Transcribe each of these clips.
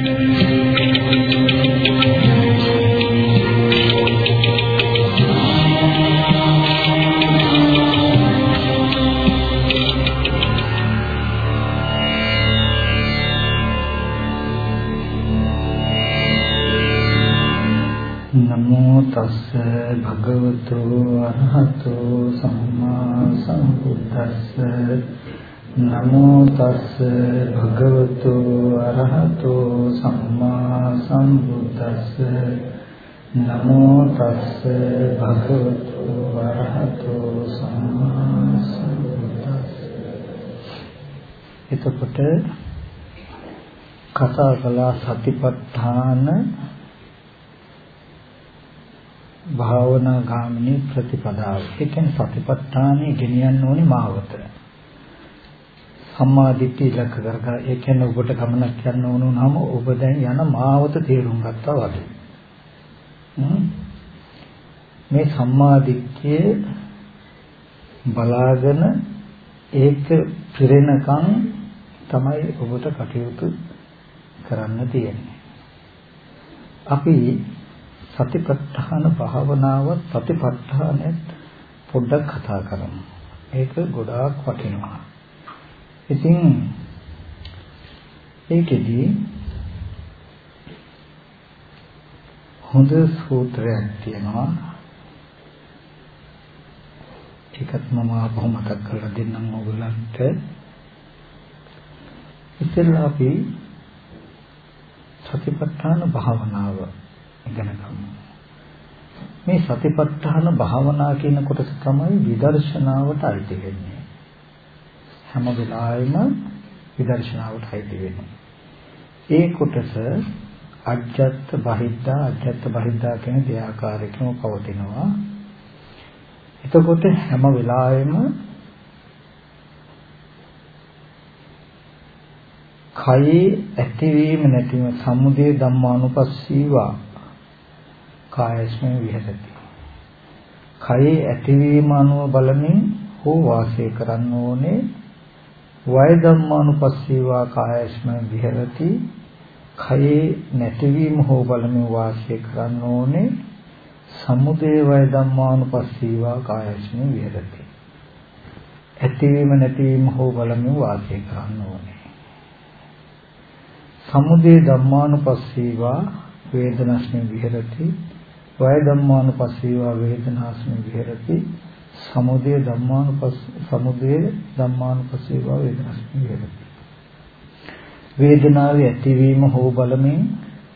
නමෝ තස්ස භගවතු අරහතෝ සම්මා සම්බුද්දස්ස නමෝ තස්ස භගවතු අරහතෝ සම්මා සම්බුද්දස්ස නමෝ තස්ස භගවතු අරහතෝ සම්මා සම්බුද්දස්ස එතකොට කතා කළා සතිපට්ඨාන භාවනා ගාමිනී ප්‍රතිපදාව. ඒ කියන්නේ සතිපට්ඨානෙ ගෙනියන්න ඕනේ මාවත. සම්මා දිට්ඨිය ඉලක්ක කරගන්න. ඒ කියන්නේ ඔබට ගමනක් යන්න ඕන නම් ඔබ දැන් යන මාවත තේරුම් ගත්තා වගේ. මේ සම්මා දිට්ඨිය බලාගෙන ඒක පිරෙනකන් තමයි ඔබට කටයුතු කරන්න තියෙන්නේ. අපි සතිපට්ඨාන භාවනාව සතිපට්ඨානෙත් පොඩ්ඩක් කතා කරමු. ඒක ගොඩාක් වටිනවා. ඉතින් ඒකෙදී හොඳ සූත්‍රයක් තියෙනවා. ඒකත් මම ආපහු මතක් කරලා දෙන්නම් ඔයගලන්ට. ඉතින් අපි සතිපට්ඨාන භාවනාව ඉගෙන ගමු. මේ සතිපට්ඨාන භාවනා කියන කොටස තමයි විදර්ශනාවට අයිති වෙන්නේ. හැම වෙලාවෙම විදර්ශනාවට අයිති වෙන්නේ. ඒ කොටස අජ්ජත් බහිද්දා අජ්ජත් බහිද්දා කියන දෙආකාරයකම පවතිනවා. එතකොට හැම වෙලාවෙම කයේ ඇතිවීම නැතිවීම සමුදය ධම්මානුපස්සීවා කායස්මෙන් විහෙරති. කයේ ඇතිවීම අනුව බලමින් හෝ වාසය කරන්න ඕනේ වය ධම්මානුපස්සීවා කායස්මෙන් විහෙරති. කයේ නැතිවීම හෝ බලමින් වාසය කරන්න ඕනේ සමුදය වය ධම්මානුපස්සීවා කායස්මෙන් විහෙරති. ඇතිවීම නැතිවීම හෝ බලමින් වාසය කරන්න ඕනේ. සමුදය ධම්මානුපස්සීවා වේදනස්මෙන් විහෙරති වය ධම්මානුපස්සීවා වේදනාස්මි විහෙරති සමුදය ධම්මානුපස්ස සමුදය ධම්මානුපස්සීවා වේදනාස්මි විහෙරති වේදනාවේ ඇතිවීම හෝ බලමින්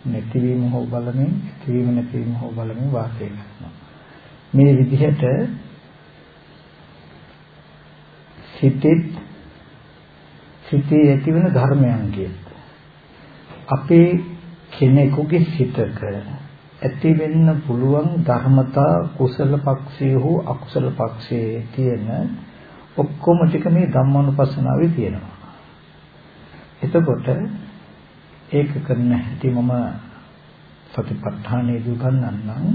නැතිවීම හෝ බලමින් ඇතිවීම නැතිවීම හෝ බලමින් වාසය කරනවා. මේ විදිහට සිතෙත් සිතේ ඇතිවන ධර්මයන් කියත් අපේ කෙනෙකුගේ සිතක ඇති වෙන්න පුළුවන් ධර්මතා කුසල පක්ෂයේ හෝ අකුසල පක්ෂයේ තියෙන ඔක්කොම ටික මේ ධම්මානුපස්සනාවේ තියෙනවා. එතකොට ඒක කරන හැටි මම සතිපට්ඨානයේ දුගන්නන්නම්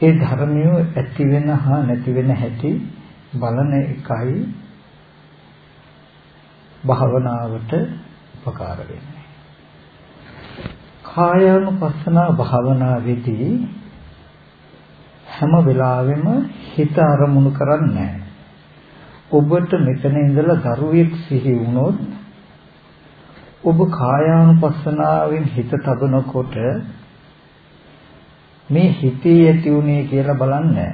ඒ ධර්මය ඇති වෙන හා නැති වෙන හැටි බලන එකයි භාවනාවට උපකාර වෙන්නේ. කායානුපස්සනා භාවනාවේදී හැම වෙලාවෙම හිත අරමුණු කරන්නේ ඔබට මෙතන ඉඳලා දරුවෙක් සිහි වුණොත් ඔබ කායානුපස්සනාවෙන් හිත තබනකොට මේ හිතේ ඇති උනේ කියලා බලන්නේ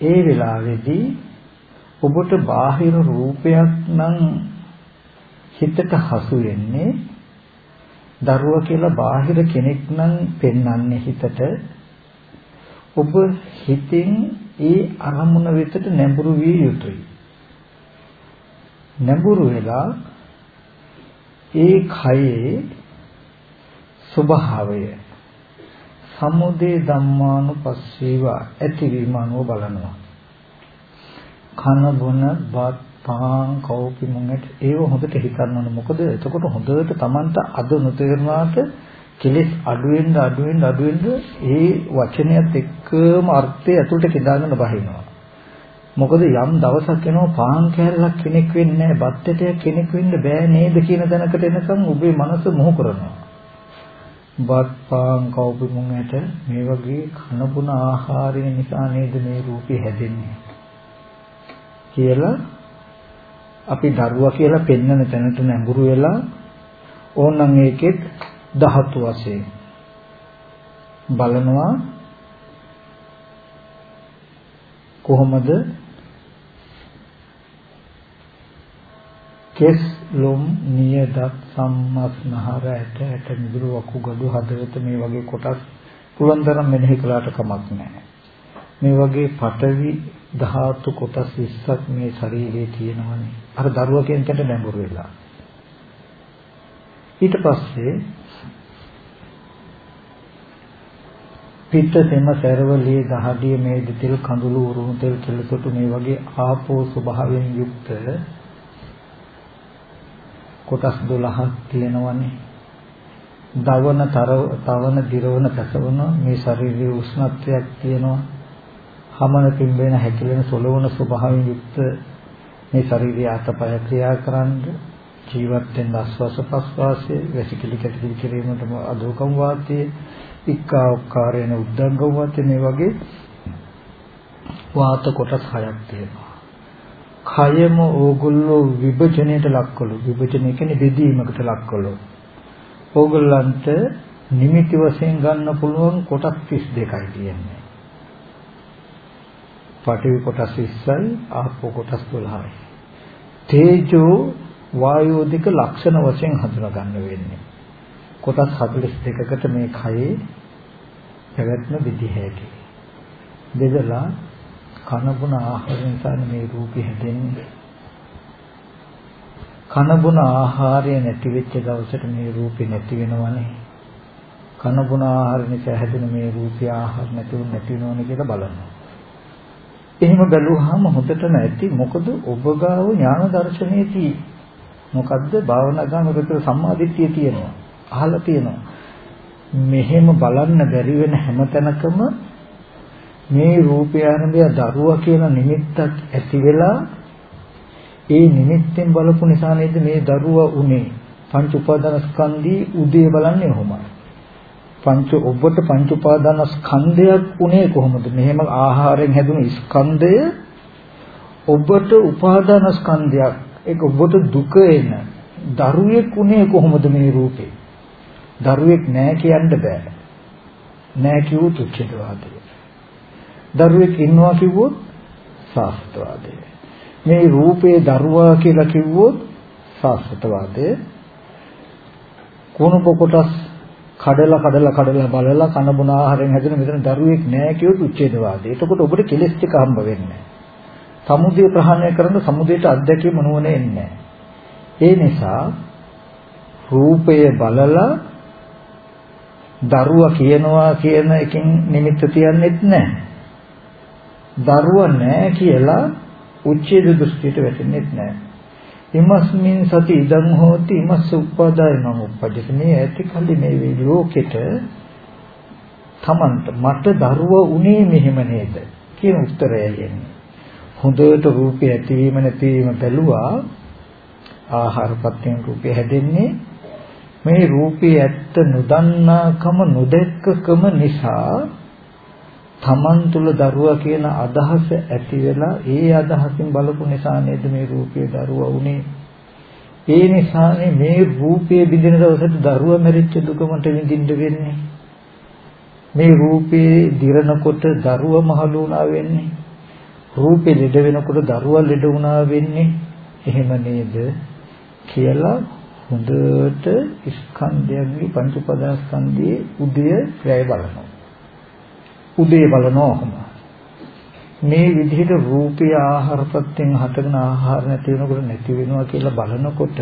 ඒ වෙලාවේදී ඔබට බාහිර රූපයක් නම් හිතට හසු වෙන්නේ දරුවා කියලා බාහිර කෙනෙක් නම් පෙන්වන්නේ හිතට ඔබ හිතින් ඒ අරමුණ වෙතට නැඹුරු විය යුතුයි. නැඹුරු වෙලා ඒ කයේ ස්වභාවය සමුදේ ධම්මානුපස්සීව ඇතිවීම අනුව බලනවා. කන බොන බත් පාන් කෝපි මුංගට ඒව හොඳට හිතන්න ඕනේ. මොකද එතකොට හොඳට Tamanta අද නොතේරුණාට කෙලෙස් අඩු වෙන්න අඩු වෙන්න අඩු වෙන්න ඒ වචනයත් එක්කම අර්ථය ඇතුළට කෙදාගෙන බහිනවා. මොකද යම් දවසක් එනවා පාන් කෑල්ලක් කෙනෙක් වෙන්නේ නැහැ, බත්තටයක් කෙනෙක් වෙන්න බෑ නේද කියන දැනකට එනකන් ඔබේ මනස මොහු කරනවා. බත් පාන් කවුපි මුංගට මේ වගේ කනබුන ආහාරය නිසා නේද මේ රූපේ හැදෙන්නේ කියලා අපි දරුවා කියලා පෙන්වන තැනට නැඹුරු වෙලා ඕනනම් ඒකෙත් ධාතු වශයෙන් බලනවා කොහොමද කෙස් ලොම් නියදත් සම්මස්නහර ඇට ඇට මිදුළු වකුගඩු හදවත මේ වගේ කොටස් පුළුවන් තරම් මෙනෙහි කළාට කමක් නැහැ. මේ වගේ පටවි ධාතු කොටස් 20ක් මේ ශරීරයේ තියෙනවනේ. අර දරුවා කියන තැනට නැඹුරු වෙලා. ඊට පස්සේ පිත්ත තෙම සරවලී දහඩිය මේද තෙල් කඳුළු උරුණු තෙල් කෙලසොටු මේ වගේ ආපෝ ස්වභාවයෙන් යුක්ත කොටස් 12ක් තියෙනවනේ. දවන තවන දිරවන පැසවන මේ ශරීරයේ උෂ්ණත්වයක් තියෙනවා. හමන පිම්බෙන හැකිලෙන සොලවන ස්වභාවයෙන් යුක්ත මේ ශරීරය අතපය ක්‍රියා කරන්නේ ජීවත් වෙන ආස්වාස ප්‍රස්වාසයේ වැසිකිලි කැටිලි කිරීමටම අදෝකම් වාතයේ ඉක්කාවකාරේන උද්දංගම් වාතයේ මේ වගේ වාත කොටස් හයක් තියෙනවා. කයම ඕගොල්ලෝ විභජනයට ලක්කලු. විභජනය කියන්නේ බෙදීමකට ලක්කලු. ඕගොල්ලන්ට නිමිති වශයෙන් ගන්න පුළුවන් කොටස් 32යි තියෙන්නේ. පඨවි කොටස් 20යි, ආපෝ කොටස් 12යි. තේජෝ වායෝ දෙක ලක්ෂණ වශයෙන් හඳුනා ගන්න වෙන්නේ. කොටස් 42කට මේ කයේ පැවැත්ම විදිහට. බෙදලා කනබුන ආහාර නිසා මේ රූපේ හැදෙන්නේ. කනබුන ආහාරය නැති වෙච්ච දවසට මේ රූපේ නැති වෙනවනේ. කනබුන ආහාර නිසා හැදෙන මේ රූපය ආහාර නැතුව නැති වෙනවනේ කියලා බලනවා. එහෙම බැලුවාම හොඳට නැති මොකද ඔබ ගාව ඥාන දර්ශනයේදී මොකද්ද භාවනා ගාම විතර සම්මාදිට්ඨිය තියෙනවා. අහලා තියෙනවා. මෙහෙම බලන්න බැරි වෙන හැමතැනකම මේ රූපය ආරම්භය දරුවා කියන නිමිත්තක් ඇති වෙලා ඒ නිමිත්තෙන් බලපු නිසා නේද මේ දරුවා උනේ පංච උපාදාන ස්කන්ධී උදේ බලන්නේ කොහොමද පංච ඔබට පංච උපාදාන ස්කන්ධයක් උනේ කොහොමද මෙහෙම ආහාරයෙන් හැදුණු ස්කන්ධය ඔබට උපාදාන ස්කන්ධයක් ඒක ඔබට දුක එන දරුවෙක් උනේ කොහොමද මේ රූපේ දරුවෙක් නෑ කියන්න බෑ නෑ කිව්වොත් උච්චේදවාදය දරුවෙක් ඉන්නවා කිව්වොත් සාස්ත්‍රවාදය. මේ රූපේ දරුවා කියලා කිව්වොත් සාස්ත්‍රවාදය. කුණු පොකොටස් කඩලා කඩලා කඩලා බලලා කන බොන ආහාරයෙන් හැදෙන මෙතන දරුවෙක් නෑ කියොත් උච්ඡේදවාදය. එතකොට ඔබට කෙලස් ටික හම්බ වෙන්නේ සමුදය ප්‍රහාණය කරන සමුදයට අධ්‍යක්ෂ මොනවන එන්නේ ඒ නිසා රූපය බලලා දරුවා කියනවා කියන එකෙන් නිමිත්ත තියන්නෙත් නැහැ. දරුව නැහැ කියලා උච්ඡේද දෘෂ්ටියට වැටෙන්නේ නැහැ. ඉමස්මින් සති ඉදං හෝති ඉමස්ස උපදාය නම් උපජ්ජති මේ ඇති කල්ලි මේ ලෝකෙට තමන්ට මට දරුවා උනේ මෙහෙම නේද කියන උත්තරය එන්නේ. හොඳට රූපය ඇතිවීම නැතිවීම බැලුවා. ආහාරපත්යෙන් රූපය හැදෙන්නේ. මේ රූපේ ඇත්ත නොදන්නාකම නොදැක්කකම නිසා තමන් තුල දරුවා කියන අදහස ඇති වෙලා ඒ අදහසින් බලපු නිසා නේද මේ රූපයේ දරුවා උනේ ඒ නිසානේ මේ රූපයේ බිඳින දවසට දරුවා මැරිච්ච දුකමට විඳින්න වෙන්නේ. මේ රූපේ දිරනකොට දරුවා මහලු වුණා වෙන්නේ. රූපේ ලෙඩ වෙනකොට දරුවා ලෙඩ වුණා වෙන්නේ. එහෙම නේද? කියලා හොඳට ස්කන්ධයන්ගේ පංච උපාදානස්කන්ධයේ උදය ප්‍රය බලනවා. උදේ බලනෝම මේ විදිහට රූපී ආහාර ප්‍රත්‍යයෙන් හටගෙන ආහාර නැති වෙනකොට නැති වෙනවා කියලා බලනකොට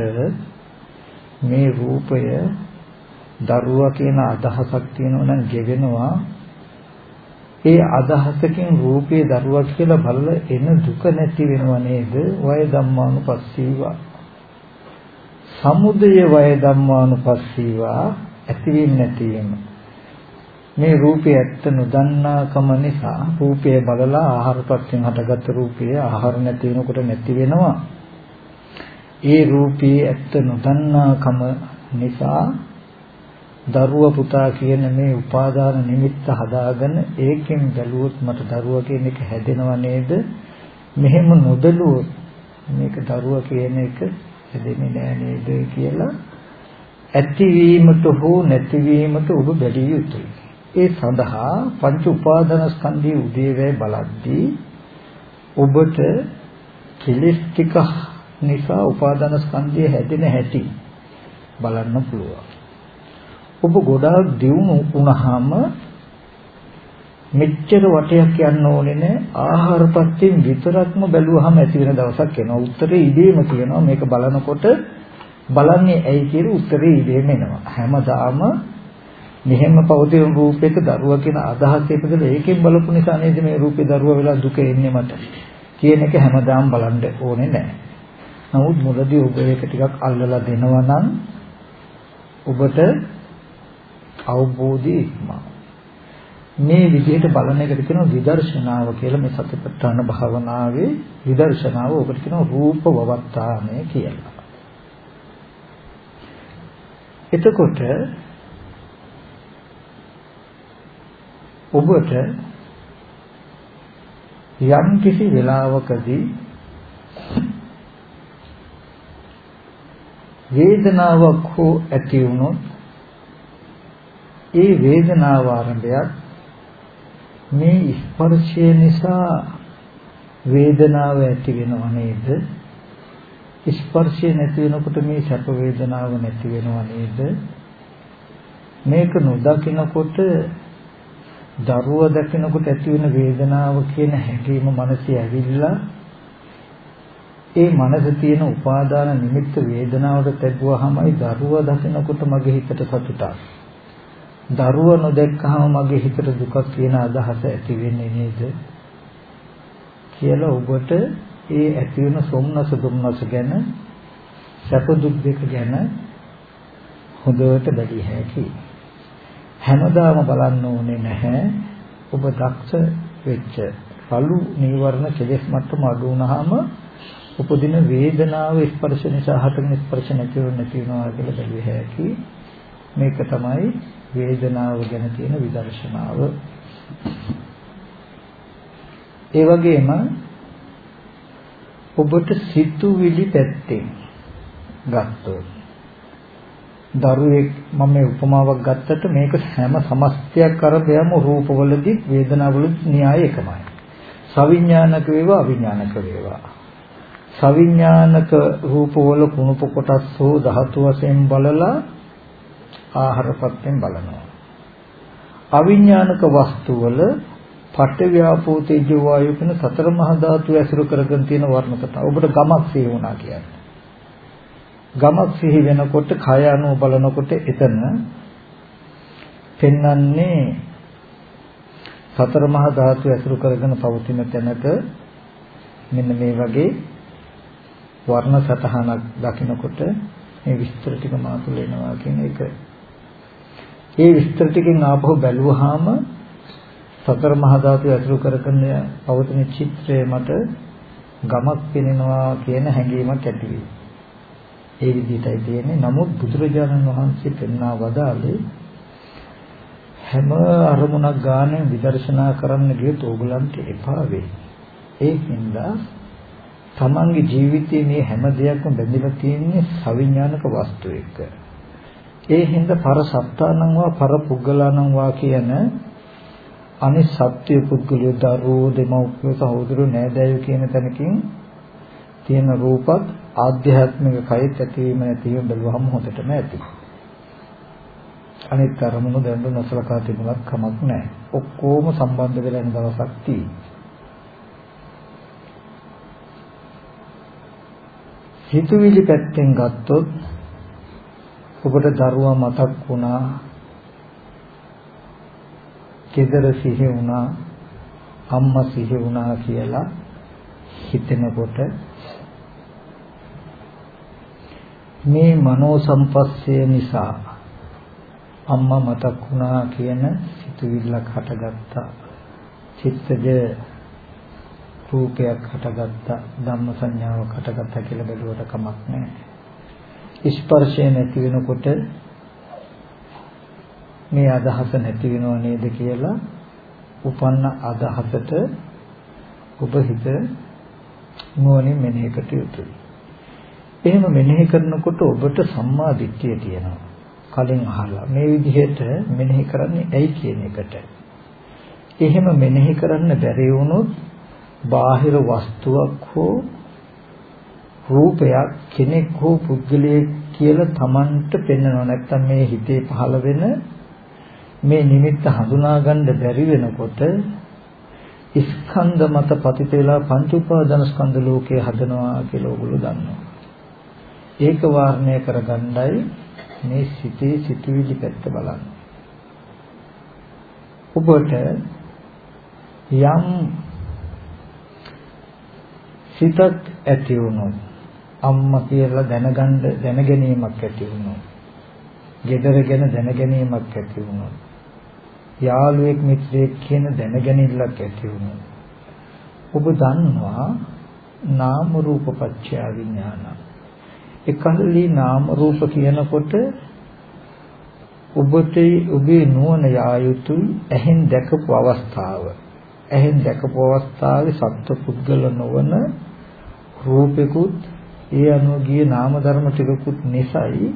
මේ රූපය දරුවා කියන අදහසක් තියෙනවා නම් ගෙවෙනවා. ඒ අදහසකින් රූපේ දරුවා කියලා බලලා එන දුක නැති වෙනව නේද? වය ධම්මානුපස්සීවා. සමුදය වය ධම්මානුපස්සීවා ඇතිවීම නැතිවීම මේ රූපය ඇත්ත නොදන්නාකම නිසා රූපය බලලා ආහාරපත්යෙන් හටගත් රූපය ආහාර නැති වෙනකොට නැති වෙනවා. ඒ රූපයේ ඇත්ත නොදන්නාකම නිසා දරුවා පුතා කියන මේ උපාදාන නිමිත්ත හදාගෙන ඒකෙන් බැලුවොත් මට දරුවා කියන එක හැදෙනව නේද? මෙහෙම නොදලුවොත් මේක දරුවා කියන එක හැදෙන්නේ නෑ නේද කියලා ඇතිවීමට හෝ නැතිවීමට ඔබ බැලිය යුතුයි. ඒ සඳහා පංච උපාදානස්කන්ධයේ උදේවැය බලද්දී ඔබට කෙලෙස් ටික නිසා උපාදානස්කන්ධය හැදෙන හැටි බලන්න පුළුවන්. ඔබ ගොඩාක් දියුණු වුණාම මෙච්චර වටයක් යන්න ඕනේ නෑ ආහාරපත්යෙන් විතරක්ම බැලුවහම ඇති වෙන දවසක් එනවා. උත්තරේ ඉබේම කියනවා මේක බලනකොට බලන්නේ ඇයි කියලා උත්තරේ ඉබේම එනවා. හැමදාම මෙහෙම පවතින රූපයක දරුවා කියන අදහස ඉපදලා ඒකෙන් බලපු නිසා නේද මේ රූපේ දරුවා වෙලා දුක එන්නේ මට කියන එක හැමදාම බලන්න ඕනේ නැහැ. නමුත් මුලදී ඔබ ඒක ටිකක් අල්ලලා දෙනවා නම් ඔබට අවබෝධය ඉක්මනවා. මේ විදිහට බලන එකට කියනවා විදර්ශනාව කියලා මේ සතිපට්ඨාන භාවනාවේ විදර්ශනාව ඔබට කියනවා රූප වවත්තාමය කියලා. එතකොට ඔබට යම් කිසි වෙලාවකදී වේදනාවක් හෝ ඇති වුණොත් ඒ වේදනාව ආරම්භයත් මේ ස්පර්ශය නිසා වේදනාව ඇති වෙනව නේද? ස්පර්ශය නැති වෙනකොට මේ සැප වේදනාව නැති වෙනව නේද? මේක නොදකිනකොට දරුව දකිනකොට ඇති වෙන වේදනාව කියන හැඟීම මනසේ ඇවිල්ලා ඒ මනස තියෙන උපාදාන නිමිත්ත වේදනාවට තැබුවාමයි දරුව දකිනකොට මගේ හිතට සතුටක්. දරුව නොදැක්කහම මගේ හිතට දුකක් කියන අදහස ඇති වෙන්නේ නේද? කියලා ඔබට ඒ ඇති වෙන සොම්නස දුම්නස ගැන සැප දුක් දෙක ගැන හොඳට බැලිය හැකියි. හැමදාම බලන්න ඕනේ නැහැ. ඔබ දක්ෂ වෙච්ච පළු නීවරණ කෙලෙස් මට්ටම අඩු වුණාම උපදින වේදනාව ස්පර්ශ නිසා හටගෙන ස්පර්ශ නැතිව නැති වෙනවා කියලා බැලුවේ හැකි. මේක තමයි වේදනාව ගැන තියෙන විදර්ශනාව. ඒ වගේම ඔබට සිතුවිලි පැත්තෙන් ගත්තොත් දරුවෙක් මම මේ උපමාවක් ගත්තට මේක හැම සමස්තයක් අරබයම රූපවලදී වේදනාවලදී න්‍යාය එකමයි. සවිඥානික වේවා අවිඥානික වේවා. සවිඥානික රූපවල කුණප කොටස් හෝ ධාතු වශයෙන් බලලා ආහාරපත්යෙන් බලනවා. අවිඥානික වස්තුවල පඨ ව්‍යාපෝ තේජෝ වායු කියන සතර මහා ධාතු ඇසුරු කරගෙන තියෙන වර්ණකතා. ඔබට ගමක් සිහි වුණා කියන්නේ. ගමක් සිහි වෙනකොට කය අනුව බලනකොට එතන පෙන්වන්නේ සතර මහා ධාතු ඇසුරු කරගෙන පවතින තැනක මෙන්න මේ වගේ වර්ණ සතහනක් දකිනකොට මේ විස්තර ටික මාතුල එනවා කියන එක. ඒ විස්තර ටිකෙන් ආපහු බැලුවාම සතර මහා ධාතු ඇසුරු කරගෙන පවතින චිත්‍රය මට ගමක් පෙනෙනවා කියන හැඟීමක් ඇති වෙයි. ඒ විදිහටයි තියෙන්නේ. නමුත් බුදුරජාණන් වහන්සේ පෙන්වා වදාළේ හැම අරමුණක් ගානේ විදර්ශනා කරන්න ගියොත් ඕගලන්ට එපා වෙයි. ඒකින්ද තමන්ගේ ජීවිතයේ මේ හැම දෙයක්ම බැඳිලා තියෙන්නේ සවිඥානික වස්තු එක්ක. ඒ හින්දා පර සත්තානං වා පර පුද්ගලානං වා කියන අනිත් සත්‍ය පුද්ගලිය දරුවෝ දෙමව්පියෝ සහෝදරයෝ නෑදෑයෝ කියන තැනකින් තියෙන රූපත් ආධ්‍යාත්මික කයෙත් ඇතිවීම නැතිවීම බැලුවහම හොඳටම ඇති. අනිත් අරමුණු දැන් නොසලකා තිබුණත් කමක් නැහැ. ඔක්කොම සම්බන්ධ වෙලා යන දවසක් තියෙයි. හිතුවිලි පැත්තෙන් ගත්තොත් ඔබට දරුවා මතක් වුණා, කෙදර සිහි වුණා, අම්මා සිහි වුණා කියලා හිතෙනකොට මේ මනෝ සම්පස්සය නිසා අම්මා මතක් වුණා කියන සිතුවිල්ලක් හටගත්තා. චිත්තජ රූපයක් හටගත්තා. ධම්ම සංඥාවක් හටගත්තා කියලා බැලුවට කමක් නැහැ. ස්පර්ශය නැති වෙනකොට මේ අදහස නැති වෙනව නේද කියලා උපන්න අදහසට ඔබ හිත නුවණින් මෙනෙහි කට යුතුයි. එහෙම මෙනෙහි කරනකොට ඔබට සම්මා දිට්ඨිය තියෙනවා. කලින් අහලා මේ විදිහට මෙනෙහි කරන්නේ ඇයි කියන එකට. එහෙම මෙනෙහි කරන්න බැරි වුණොත් බාහිර වස්තුවක් හෝ රූපයක් කෙනෙක් හෝ පුද්ගලයෙක් කියලා Tamanට පෙන්වනවා නැත්තම් මේ හිතේ පහළ වෙන මේ නිමිත්ත හඳුනා ගන්න බැරි වෙනකොට ස්කන්ධ මත පතිත වෙලා පංච උපාදාන ස්කන්ධ ලෝකේ හදනවා කියලා ඔයගොල්ලෝ දන්නවා. ඒක වාර්ණය කරගන්නයි මේ සිතේ සිතුවිලි පැත්ත බලන්න. ඔබට යම් සිතක් ඇති වුණොත් අම්මා කියලා දැනගන්න දැනගැනීමක් ඇති වුණොත් gedara ගැන දැනගැනීමක් ඇති වුණොත් යාළුවෙක් මිත්‍රයෙක් කියන දැනගැනිල්ලක් ඇති වුණොත් ඔබ දන්නවා නාම රූප පත්‍ය විඥාන එකල්ලි නාම රූප කියනකොට ඔබට ඔබේ නුවණ යා යුතුයි ඇහෙන් දැකපු අවස්ථාව ඇහෙන් දැකපු අවස්ථාවේ සත්ව පුද්ගල නොවන රූපෙකුත් ඒ අනුව ගිය නාම ධර්ම ටිකකුත් නිසයි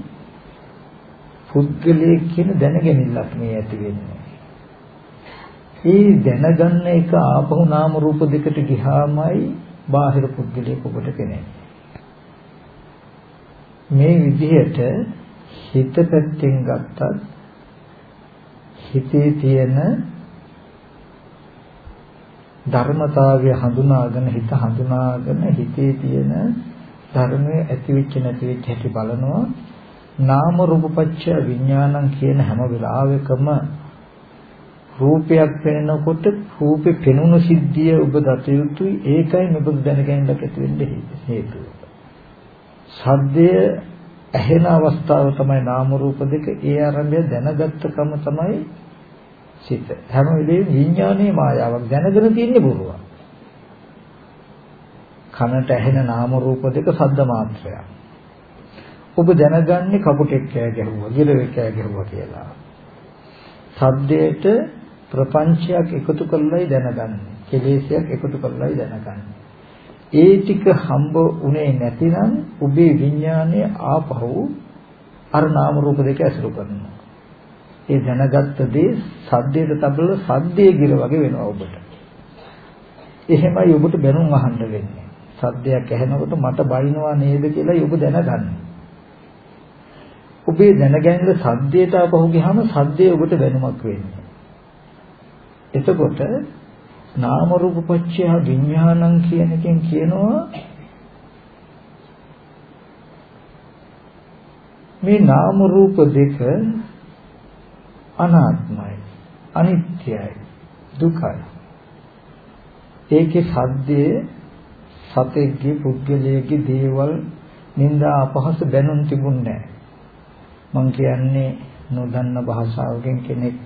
පුද්ගලයේ කියන දැනගැනිල්ලක් මේ ඇති වෙන්නේ. ඒ දැනගන්න එක ආපහු නාම රූප දෙකට ගිහාමයි බාහිර පුද්ගලයෙක් ඔබට කෙනෙක්. මේ විදිහට හිත පැත්තෙන් ගත්තත් හිතේ තියෙන ධර්මතාවය හඳුනාගෙන හිත හඳුනාගෙන හිතේ තියෙන ධර්මයේ ඇතිවෙච්ච නැතිවෙච්ච හැටි බලනවා නාම රූපපච්චය විඥානං කියන හැම වෙලාවෙකම රූපයක් පෙනෙනකොට රූපේ පෙනුණු සිද්ධිය ඔබ දත යුතුයි ඒකයි මෙබඳු දැනගැනීමක් ඇති වෙන්න හේතුව. සද්දය ඇහෙන අවස්ථාව තමයි නාම රූප දෙක ඒ ආරම්භය දැනගත්තකම තමයි සිත. හැම වෙලේම විඥානයේ මායාවක් දැනගෙන තියෙන්නේ බොරුවක්. කනට ඇහෙන නාම රූප දෙක සද්ද මාත්‍රයක්. ඔබ දැනගන්නේ කපුටෙක් කෑ ගැහුවා, ගිරවෙක් කෑ ගැහුවා කියලා. සද්දයට ප්‍රපංචයක් එකතු කරලායි දැනගන්නේ. කෙලෙසයක් එකතු කරලායි දැනගන්නේ. ඒ ටික හම්බ උනේ නැතිනම් ඔබේ විඥානය ආපහු අර නාම රූප දෙක ඇසුරු කරනවා. ඒ දැනගත්ත දේ සද්දයට තබල සද්දයේ ගිර වගේ වෙනවා ඔබට. එහෙමයි ඔබට බැනුම් අහන්න වෙන්නේ. සද්දයක් ඇහෙනකොට මට බයිනවා නේද කියලා ඔබ දැනගන්න. ඔබේ දැනගැනෙන සද්දයට ආපහු ගියාම සද්දේ ඔබට බැනුමක් වෙන්නේ. එතකොට නාම රූප පත්‍ය විඥානං කියන එකෙන් කියනවා මේ නාම රූප දෙක අනාත්මයි අනිත්‍යයි දුකයි. ඒකේ සද්දයේ සතෙක්ගේ පුද්ගලයෙක්ගේ දේවල් නින්දා අපහස බැනුම් තිබුණේ නැහැ. මං කියන්නේ නොදන්න භාෂාවකින් කෙනෙක්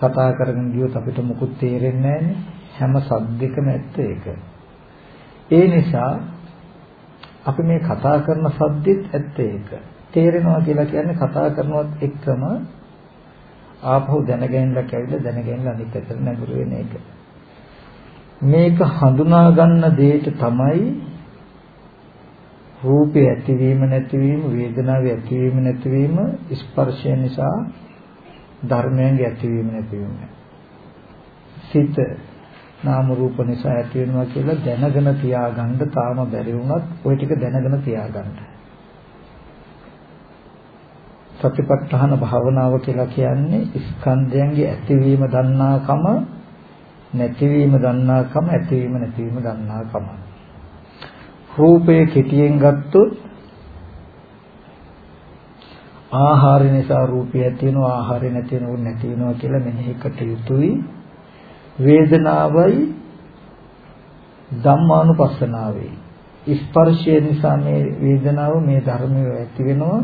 කතා කරගෙන ගියොත් අපිට මුකුත් තේරෙන්නේ හැම සද්දයකම ඇත්ත ඒක. ඒ නිසා අපි මේ කතා කරන සද්දෙත් ඇත්ත ඒක. තේරෙනවා කියලා කියන්නේ කතා කරනවත් එක්කම ආපහු දැනගැනලා කැවිලා දැනගැනලා අනිත් පැත්තට නැඹුරු වෙන එක. මේක හඳුනා ගන්න දෙයට තමයි රූපේ ඇතිවීම නැතිවීම වේදනාවේ ඇතිවීම නැතිවීම ස්පර්ශය නිසා ධර්මයන්ගේ ඇතිවීම නැතිවීම සිත නාම රූප නිසා ඇති වෙනවා කියලා දැනගෙන තියාගන්න තාම බැරි වුණත් ওই ටික දැනගෙන තියාගන්න. සතිපට්ඨාන භාවනාව කියලා කියන්නේ ස්කන්ධයන්ගේ ඇතිවීම දන්නාකම නැතිවීම දන්නාකම ඇතිවීම නැතිවීම දන්නාකම. රූපය කෙටියෙන් ගත්තොත් ආහාර නිසා රූපය ඇති වෙනවා ආහාරය නැති වෙනවා නැති වෙනවා කියලා මෙනෙහි කට යුතුයි වේදනාවයි ධම්මානුපස්සනාවේ ස්පර්ශය නිසා මේ වේදනාව මේ ධර්මය ඇති වෙනවා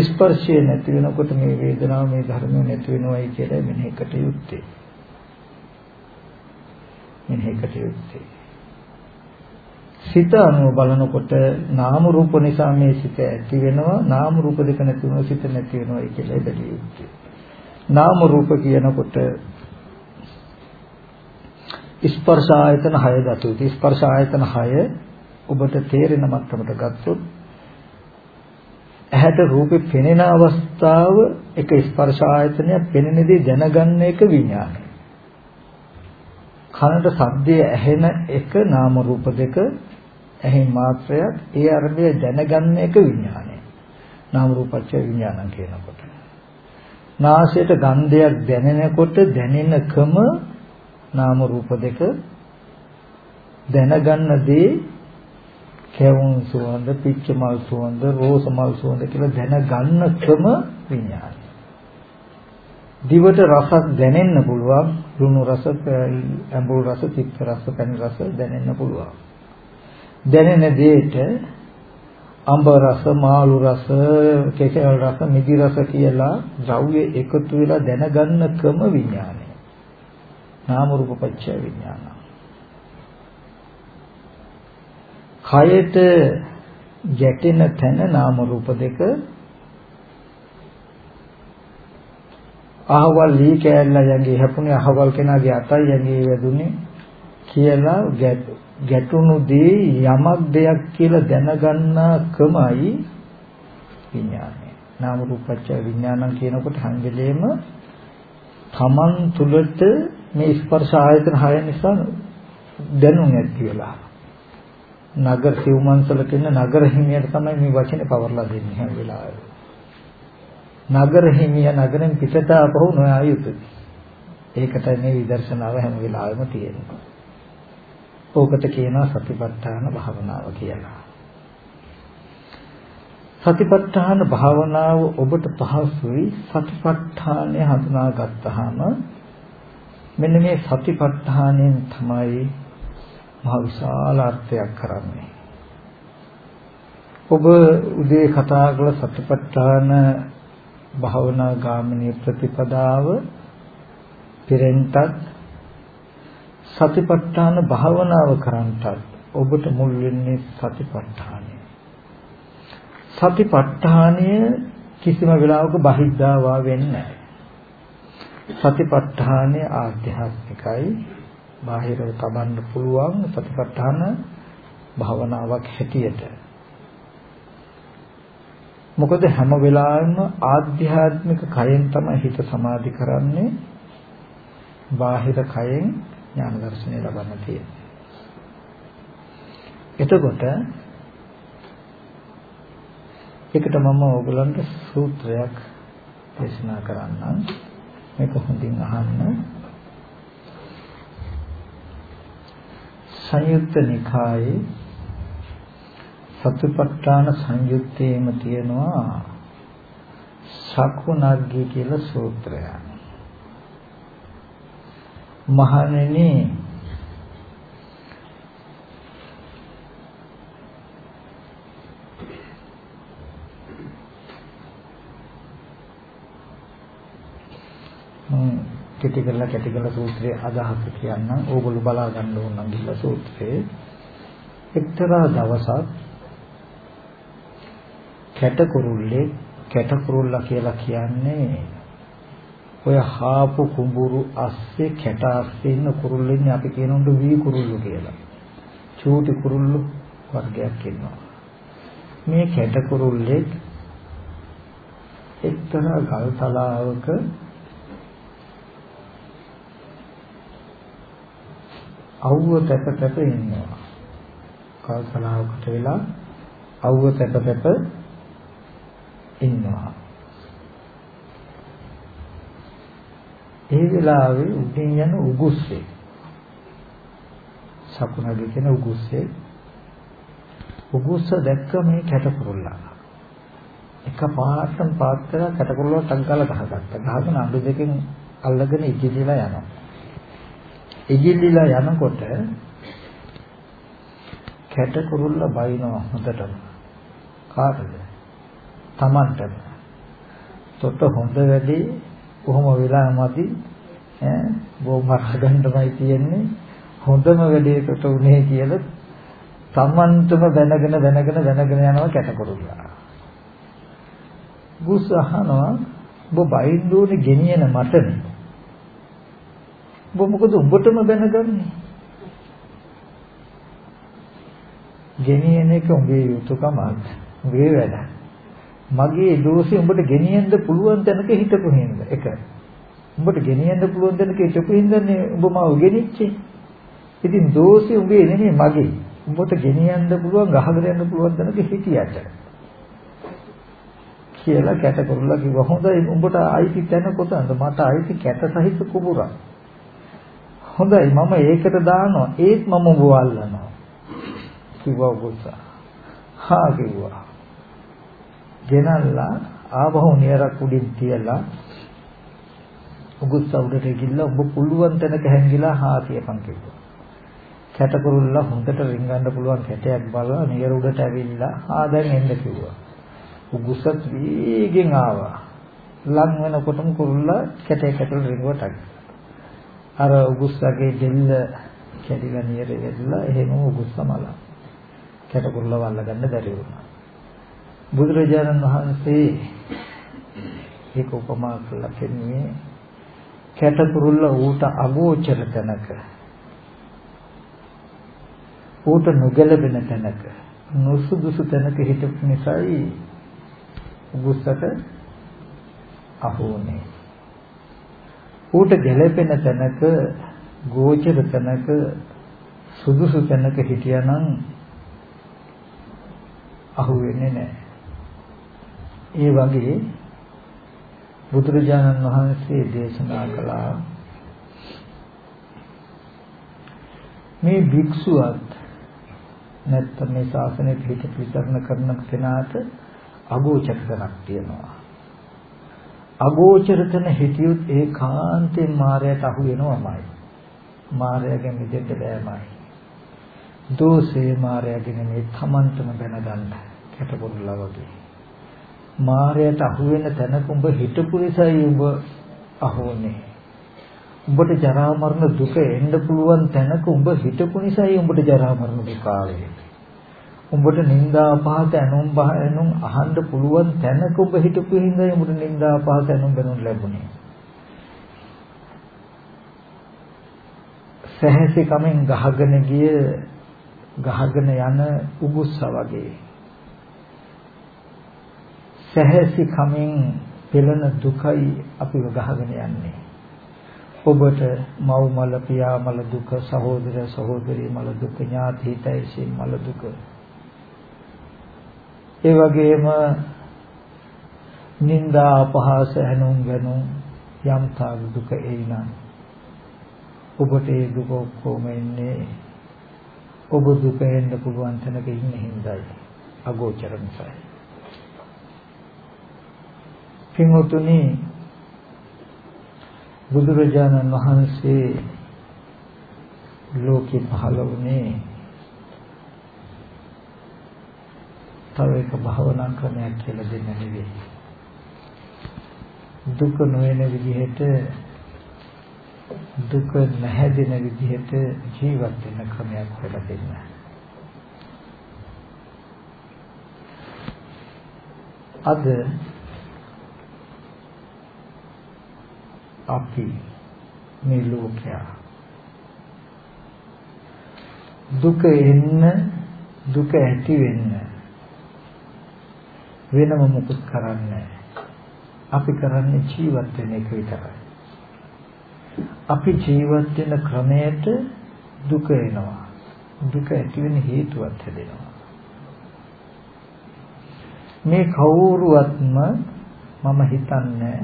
ස්පර්ශය නැති වෙනකොට මේ වේදනාව මේ ධර්මය නැති වෙනවයි කියලා මෙනෙහිකට යුත්තේ. මෙනෙහිකට යුත්තේ. සිත අනුව බලනකොට නාම රූප නිසා මේ සිත ඇති වෙනවා නාම රූප දෙක නැති වෙනවා සිත නැති වෙනවා කියලා බැලිය යුත්තේ. නාම රූප කියනකොට ස්පර්ශ ආයතන 6 දතුයි. ස්පර්ශ ආයතන 6 ඔබට තේරෙන මට්ටමට ගත්තොත් ඇහැට රූපේ පෙනෙන අවස්ථාව එක ස්පර්ශ ආයතනය පෙනෙන දේ දැනගන්න එක විඥානය. කනට සද්දය ඇහෙන එක නාම රූප දෙක ඇහෙන් මාත්‍රයක් ඒ අර්ධය දැනගන්න එක විඥානය. නාම රූපච්ච විඥානං කියනකොට. නාසයට ගන්ධයක් දැනෙනකොට දැනෙනකම නාම රූප දෙක දැනගන්න දේ කැවුම් සුවඳ, පිච්ච මල් සුවඳ, රෝස මල් සුවඳ කියලා දැනගන්නකම විඥානය. දිවට රසක් දැනෙන්න පුළුවන්, ලුණු රස, ඇඹුල් රස, තිත්ත රස, පැණි රස දැනෙන්න පුළුවන්. දැනෙන දෙයට අඹ රස, මාළු රස, කෙසෙල් රස, මිදි රස කියලා ද්‍රව්‍ය එකතු වෙලා දැනගන්නකම විඥානය. නාම රූප පත්‍ය විඥානයි. කයට ගැටෙන තැන නාම රූප දෙක අහවල් ලී කෑල්ල යගේ හැපුණේ අහවල් කෙනාගේ අතයි යගේ වැදුනේ කියලා ගැටුණු දේ යමක් දෙයක් කියලා දැනගන්නකමයි විඥානය. නාම රූපච්ඡ විඥානං කියනකොට හැංගෙලේම තමන් තුළට මේ ස්පර්ශ ආයතන හය නිසා දැනුම් ඇති වෙලා. නගර සිව්මන්සලක ඉන්න නගර හිමියට තමයි මේ වචනේ පවර්ලා දෙන්නේ හැම වෙලාවෙම. නගර හිමිය නගරෙන් පිටට ආපහු නොයා යුතුයි. ඒකටයි මේ විදර්ශනාව හැම වෙලාවෙම තියෙන්නේ. ඕකට කියනවා සතිපට්ඨාන භාවනාව කියලා. සතිපට්ඨාන භාවනාව ඔබට පහසුයි සතිපට්ඨානය හඳුනා ගත්තාම මෙන්න මේ සතිපට්ඨානයෙන් තමයි මහ විශාල අර්ථයක් කරන්නේ. ඔබ උදේ කතා කළ සතිපට්ඨාන භාවනා ගාමිනී ප්‍රතිපදාව පිරෙන්ටත් සතිපට්ඨාන භාවනාව කරන්ටත් ඔබට මුල් වෙන්නේ සතිපට්ඨානය. සතිපට්ඨානය කිසිම වෙලාවක බහිද්ධාවා වෙන්නේ නැහැ. සතිපට්ඨානය ආධ්‍යාත්මිකයි බාහිරව තබන්න පුළුවන් සතිපට්ඨාන භාවනාවක් හැටියට. මොකද හැම වෙලාවෙම ආධ්‍යාත්මික කයෙන් තමයි හිත සමාධි කරන්නේ. බාහිර කයෙන් ඥාන දර්ශනය ලබන්න තියෙන්නේ. එතකොට ඒකට මම ඕගලන්ට සූත්‍රයක් දේශනා කරන්නම්. මේක හොඳින් අහන්න. සංයුත්ත නිකායේ සතිපට්ඨාන සංයුත්තේම තියෙනවා සකුණග්ගී කියලා සූත්‍රයක්. මහණෙනි. කෙටි කරලා කැටි කරලා සූත්‍රයේ අදහස කියන්නම්. ඕගොල්ලෝ බලා ගන්න ඕන නම් ගිහිල්ලා සූත්‍රයේ. එක්තරා දවසක් කැටකුරුල්ලේ කැටකුරුල්ලා කියලා කියන්නේ ඔය හාපු කුඹුරු අස්සේ කැට අස්සේ ඉන්න කුරුල්ලෙන්නේ අපි කියනොත් වී කුරුල්ලු කියලා. චූටි කුරුල්ලු වර්ගයක් ඉන්නවා. මේ කැටකුරුල්ලේ එක්තරා ගල් තලාවක අවුව තැප තැප ඉන්නවා. කල්පනාවකට වෙලා අවුව තැප තැප ඉන්නවා. ඒ වෙලාවේ උඩින් යන උගුස්සේ සකුණගේ කියන උගුස්සේ උගුස්ස දැක්ක මේ කැටපුරුල්ලා එක පාටම පාත් කරලා කැටපුරුල්ලා ටක් ගාලා ගහගත්තා. ගහගෙන අඬ දෙකෙන් අල්ලගෙන ඉජිලිලා යනවා. ඉගිල්ලිලා යනකොට කැට කුරුල්ල බයිනවා හොඳටම. කාටද? Tamanට. තොට හොඳ වැඩි කොහොම වෙලා මදි ඈ බොහොම හදන්නමයි තියෙන්නේ හොඳම වැඩේකට උනේ කියලා තමන්ටම දැනගෙන දැනගෙන දැනගෙන යනවා කැටකරුලා. බුස් අහනවා ඔබ බයින්න ඕනේ ගෙනියන මටනේ. ඔබ මොකද උඹටම දැනගන්නේ? ගෙනියන එක උඹේ යුතුයකමක්. උඹේ වැඩ. මගේ දෝෂේ උඹට ගෙනියන්න පුළුවන් තැනක හිටපු හින්දා. එක. උඹට ගෙනියන්න පුළුවන් තැනක හිටපු හින්දානේ උඹ මාව ගෙනිච්චේ. ඉතින් දෝෂේ උඹේ නෙමෙයි මගේ. උඹට ගෙනියන්න පුළුවන් ගහකට යන්න පුළුවන් තැනක හිටියට. කියලා කැට කරලා කිව්වා හොඳයි උඹට අයිති තැන කොතනද මට අයිති කැට සහිත කුඹුරක්. හොඳයි මම ඒකට දානවා ඒත් මම උඹ වල්ලනවා. කිව්වා උගුස්සා. හා කිව්වා. ගෙනල්ලා ආවහු නියරක් උඩින් තියලා උගුස්සා උඩට ගිහිල්ලා ඔබ පුළුවන් තැනක හැංගිලා හා කියපන් කිව්වා. කැටකුරුල්ලා හොඳට රිංගන්න පුළුවන් කැටයක් බලලා නියර උඩට ඇවිල්ලා ආ දැන් එන්න කිව්වා. උගුස්සත් වේගෙන් ආවා. ලං වෙනකොටම කුරුල්ලා කැටේ කැටල රිංගුවට අර උගුස්සගේ දෙල්ල කැඩිලා නියර වෙලා එහෙම උගුස්ස මලා. කැටකුරුල්ලා වල්ල ගන්න බැරි වුණා. බුදුරජාණන් වහන්සේ ඒක උපමා කරලා කියන්නේ කැටකුරුල්ල ඌට අගෝචර තැනක. ඌට නොගැලපෙන තැනක. නුසුදුසු තැනක හිටපු නිසායි උගුස්සට අහෝනේ ඌට ගැලපෙන තැනක ගෝචර තැනක සුදුසු තැනක හිටියානම් අහු වෙන්නේ නැහැ. ඒ වගේ බුදුරජාණන් වහන්සේ දේශනා කළා මේ භික්ෂුවත් නැත්නම් මේ ශාසනය පිළිප විචරණ කරන කෙනාට අගෝචරකමක් තියෙනවා. අගෝචරතන හිතියොත් ඒකාන්තයෙන් මායයට අහු වෙනවමයි. මායයෙන් මිදෙන්න බෑමයි. දෝෂේ මායයෙන් මේ තමන්ටම දැනගන්න කැටපොල්ලා වගේ. මායයට අහු වෙන තැනක උඹ හිටපු නිසායි උඹ අහුනේ. උඹට ජරා මරණ දුක එන්න පුළුවන් තැනක උඹ හිටපු නිසායි උඹට ජරා මරණ දුක ආවේ. උඹට නිന്ദා අපහාස ඇනුම් බහනුම් අහන්න පුළුවන් තැනක උඹ හිටපු හින්දායි උඹට නිന്ദා අපහාස ඇනුම් බැනුම් ලැබුණේ. සැහැසි කමෙන් ගහගෙන ගිය ගහගෙන යන උගුස්සා වගේ සහසි කමෙන් පෙළෙන දුකයි අපිව ගහගෙන යන්නේ. ඔබට මව් මල පියා මල දුක සහෝදර සහෝදරී මල දුක ඥාති හිතයිසි මල දුක. ඒ වගේම නිന്ദා අපහාස හැනුම් ගැනුම් යම් තාක් දුක එයිනම් ඔබට ඒ දුක ඔක්කොම එන්නේ ඔබ දුක එන්න පුළුවන් තැනක ඉන්න හින්දායි. අගෝචර නිසායි පින්වතුනි බුදුරජාණන් වහන්සේ ලෝකේ පහළ වුණේ තව එක භාවනා ක්‍රමයක් කියලා දෙන්න නෙවෙයි. දුක නොවන විදිහට දුක නැහැදෙන විදිහට ජීවත් වෙන ක්‍රමයක් කියලා දෙන්න. අද අපි මේ ලෝකයා දුක එන්න දුක ඇති වෙන්න වෙනම මොකුත් කරන්නේ අපි කරන්නේ ජීවත් වෙන එක විතරයි. අපි ජීවත් වෙන ක්‍රමයට දුක එනවා. දුක ඇති වෙන හේතුවක් හැදෙනවා. මේ කවුරුවත්ම මම හිතන්නේ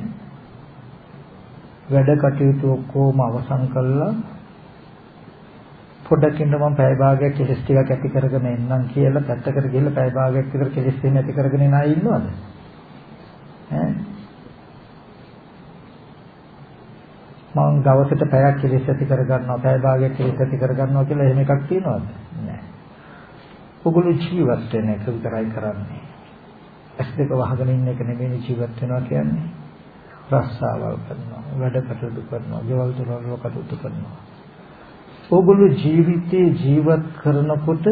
වැඩ කටයුතු ඔක්කොම අවසන් කළා පොඩ්ඩක් ඉන්න මම පැය භාගයක් කෙලස් ටිකක් ඇති කරගෙන එන්නම් කියලා පැත්තකට ගිහලා පැය භාගයක් විතර කෙලස් දෙන්න ඇති කරගෙන එන අය ඉන්නවද? ඈ මම දවසට පැයක් කෙලස් ඇති කරගන්නවා පැය භාගයක් කෙලස් ඇති කරගන්නවා කියලා එහෙම එකක් තියනවද? නෑ. ඔගොල්ලෝ ජීවත් වෙන එක විතරයි කරන්නේ. ඇස් දෙක වහගෙන ඉන්න එක නෙමෙයි ජීවත් වෙනවා කියන්නේ. රස්සාවල් කරනවා, වැඩ කටයුතු කරනවා, ගෙවල් දොරවල් කටයුතු කරනවා. ඕගොල්ලෝ ජීවිතේ ජීවත් කරනකොට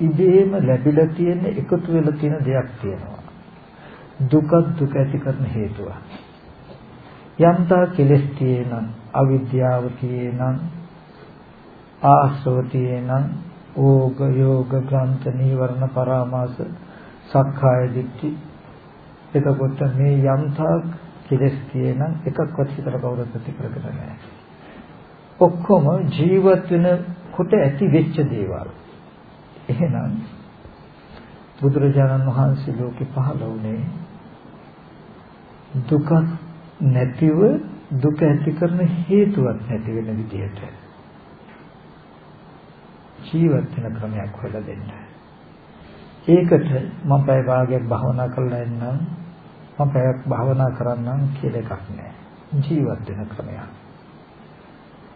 ඉබේම ලැබිලා තියෙන එකතු වෙලා තියෙන දෙයක් තියෙනවා. දුක දුක ඇති කරන හේතුව. යම්තා කෙලස් තියෙනනම් අවිද්‍යාව තියෙනනම් ආශ්‍රව තියෙනනම් ඕග යෝග ග්‍රන්ථ නීවරණ පරාමාස සක්කාය දිට්ඨි එතකොට මේ යම්තා කෙලස් තියෙනනම් එකක්වත් හිතට කවුරුත් ඇති කරගෙන නැහැ. ඔක්කොම ජීවත් වෙන කොට ඇති වෙච්ච දේවල්. එහෙනම් බුදුරජාණන් වහන්සේ ලෝකේ පහළ වුණේ දුක නැතිව දුක ඇති කරන හේතුවක් නැති වෙන විදිහට ජීවත් වෙන ක්‍රමයක් හොයලා දෙන්න. ඒකට මම පැය භාගයක් භාවනා කරලා එන්නම් මම පැයක් භාවනා කරන්නම් කියලා එකක් නැහැ. ජීවත් වෙන ක්‍රමයක්.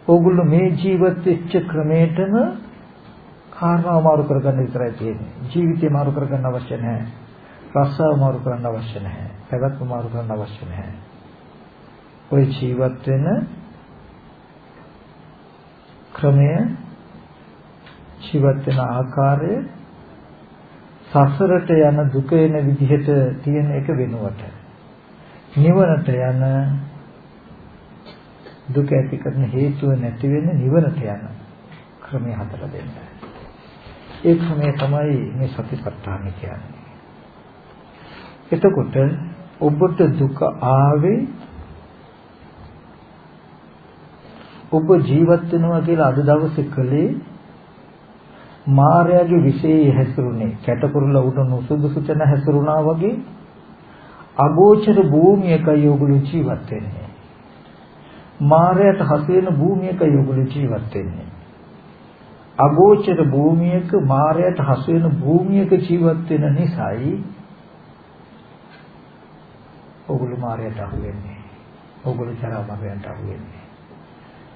ඕගොල්ලෝ මේ ජීවත් වෙච්ච ක්‍රමයටම කාරණාව මාරු කරගන්න විතරයි තියෙන්නේ. ජීවිතය මාරු කරගන්න අවශ්‍ය නැහැ. රස්සාව මාරු කරන්න අවශ්‍ය නැහැ. පැවැත්ම මාරු කරන්න අවශ්‍ය නැහැ. ওই ජීවත් වෙන ක්‍රමය ජීවත් වෙන ආකාරය සසරට යන දුක එන විදිහට තියෙන එක වෙනුවට නිවනට යන දුක ඇති කරන හේතුව නැති වෙන නිවනට යන ක්‍රමය හතර දෙන්න. ඒ ක්‍රමය තමයි මේ සතිපට්ඨාන කියන්නේ. එතකොට ඔබට දුක ආවේ ඔබ ජීවත් වෙනවා කියලා අද දවසේ කලේ මායාවේ විශේෂ හැසිරුනේ කැටකුරුල උඩ නුසුදුසු තැන හැසිරුණා වගේ අගෝචර භූමියකයි ඔගොල්ලෝ ජීවත් වෙන්නේ මායාවට හසු වෙන භූමියකයි ඔගොල්ලෝ ජීවත් වෙන්නේ අගෝචර භූමියක මායාවට හසු වෙන භූමියක ජීවත් වෙන නිසායි ඔගොල්ලෝ මායයට අහු වෙන්නේ. ඔගොල්ලෝ ජරා මරණයට අහු වෙන්නේ.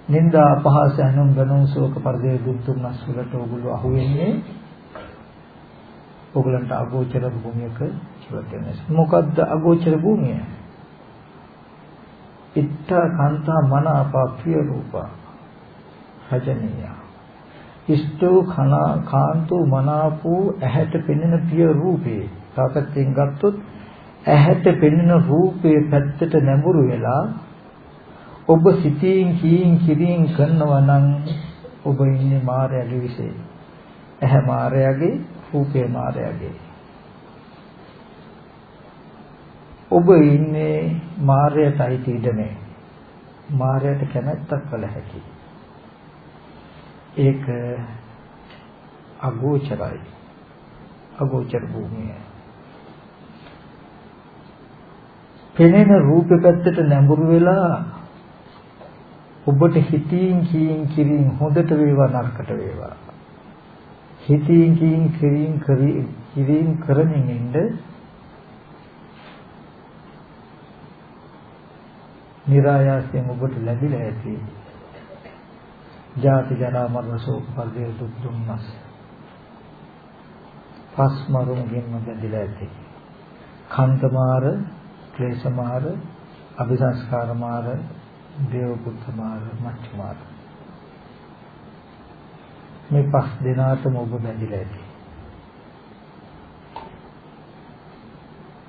නිന്ദා අපහාස අනුන් ගනුන් ශෝක පරිදේ දුක් දුම්නස් වලට ඔගොල්ලෝ අහු වෙන්නේ. ඔගලන්ට අගෝචර භූමියක ජීවත් වෙනවා. මොකද්ද අගෝචර භූමිය? ඉත්ත කාන්තා මන අපක්ඛිය රූප රජනීය. ඉෂ්ඨෝ khana කාන්තෝ මනාපෝ ඇහැට පෙනෙන පිය රූපේ. තාපත්යෙන් ගත්තොත් ඇහැට පෙනෙන රූපේ පැත්තට නැඹුරු වෙලා ඔබ සිතින් කීින් කිරින් කරනවා නම් ඔබ ඉන්නේ මායාවේ විශේෂ. ඇහැ මායාවේ රූපේ මායාවේ. ඔබ ඉන්නේ මායයටයි තීඩනේ. මායයට කැමැත්තක් කළ හැකි. ඒක අගෝචරයි. අගෝචර භූමියයි. පෙනෙන රූපේ පැත්තට නැඹුරු වෙලා ඔබට හිතින් කියින් කිරින් හොඳට වේවා නරකට වේවා. හිතින් කියින් කිරින් කිරින් කරමින් ඉන්න નિરાයාසයෙන් ඔබට ලැබිලා ඇති. ජාති ජරා මරණ ශෝක පරිදේ දුක් දුම්නස්. පස් මරුන්ගෙන්ම බැඳිලා ඇති. කන්තමාර, ක්ලේශමාර, අභිසංස්කාරමාර දේවපුත්ත මාර, මච්ච මාර. මේ පස් දෙනාටම ඔබ බැඳිලා ඇති.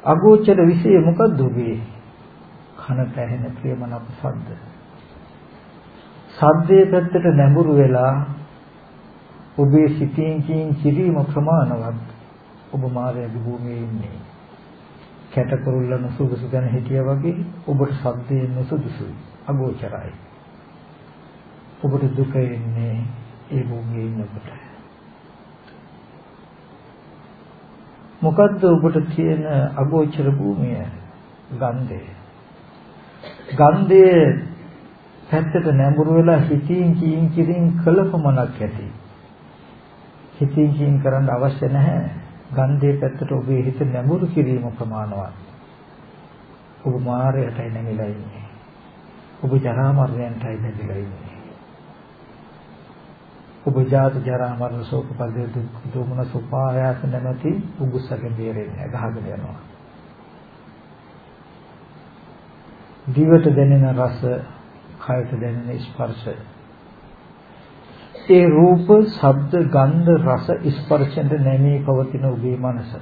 අගෝචර විශේෂ මොකද්ද ඔබේ? කනට ඇහෙන ප්‍රියමනාප ශබ්ද. ශබ්දයේ පැත්තට නැඹුරු වෙලා ඔබේ සිතින් කින් කිරීම ප්‍රමාණවත් ඔබ මායාවේ භූමියේ ඉන්නේ. කැට කුරුල්ල නුසුදුසු ගැන හිටියා වගේ ඔබට සද්දේ නුසුදුසුයි අගෝචරයි. ඔබට දුක එන්නේ ඒ භූමියේ ඉන්නකොට මොකද්ද ඔබට තියෙන අගෝචර භූමිය? ගන්ධය. ගන්ධයේ පැත්තට නැඹුරු වෙලා හිතින් කීින් කිරින් කලපමණක් ඇති. හිතින් කීින් කරන්න අවශ්‍ය නැහැ. ගන්ධයේ පැත්තට ඔබේ හිත නැඹුරු කිරීම ප්‍රමාණවත්. ඔබ මායයටයි නැමිලා ඉන්නේ. ඔබ ජරා මරණයටයි නැමිලා ඉන්නේ. ඔබ ජාත ජරා මරණ ශෝක පරිදේ දුක් දුමන සුපායාස නැමැති උගුස්සකින් බේරෙන්නේ ගහගෙන යනවා. දිවට දැනෙන රස, කයට දැනෙන ස්පර්ශ. ඒ රූප, ශබ්ද, ගන්ධ, රස, ස්පර්ශෙන් නැමී පවතින ඔබේ මනස.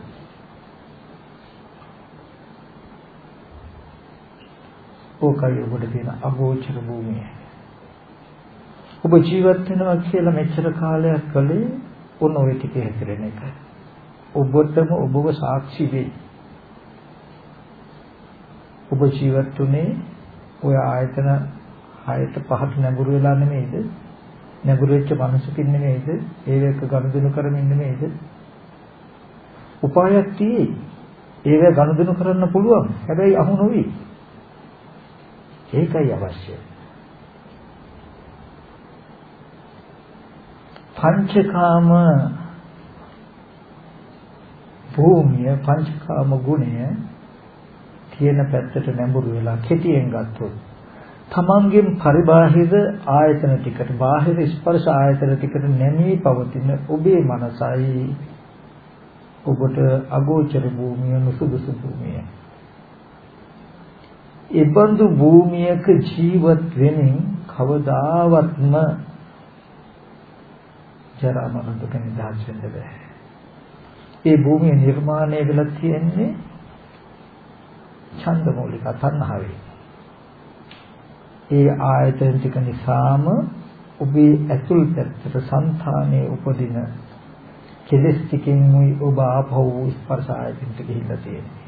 ඕකයි ඔබට තියෙන අගෝචර භූමිය. ඔබ ජීවත් වෙනවා කියලා මෙච්චර කාලයක් කලේ ඔන්න ඔය ටික හැතරෙන එක. ඔබටම ඔබව සාක්ෂි වෙයි. ඔබ ජීවත් වුනේ ඔය ආයතන හයට පහට නැඹුරු වෙලා නෙමෙයිද? නැඹුරු වෙච්ච මනසකින් නෙමෙයිද? ඒක ගනුදෙනු කරමින් නෙමෙයිද? උපායක් තියෙයි. ඒක ගනුදෙනු කරන්න පුළුවන්. හැබැයි අහු නොවි. ඒකයි අවශ්‍ය. පංචකාම භූමිය පංචකාම ගුණය තියෙන පැත්තට නැඹුරු වෙලා කෙටියෙන් ගත්තොත් තමන්ගෙන් පරිබාහිර ආයතන ටිකට බාහිර ස්පර්ශ ආයතන ටිකට නැමී පවතින ඔබේ මනසයි ඔබට අගෝචර භූමිය නුසුදුසු භූමිය. ඒබඳු භූමියක ජීවත් වෙමින් කවදාවත්ම ජරා මරණ දුක නිදහස් වෙන්න බෑ. ඒ භූමිය නිර්මාණය වෙලා තියෙන්නේ ඡන්ද මූලික තණ්හාවේ. ඒ ආයතන ටික නිසාම ඔබේ ඇතුල් පැත්තට సంతානයේ උපදින කෙලස් ටිකෙන් ඔබ ආපහු ස්පර්ශ ආයතනට ගිහිල්ලා තියෙන්නේ.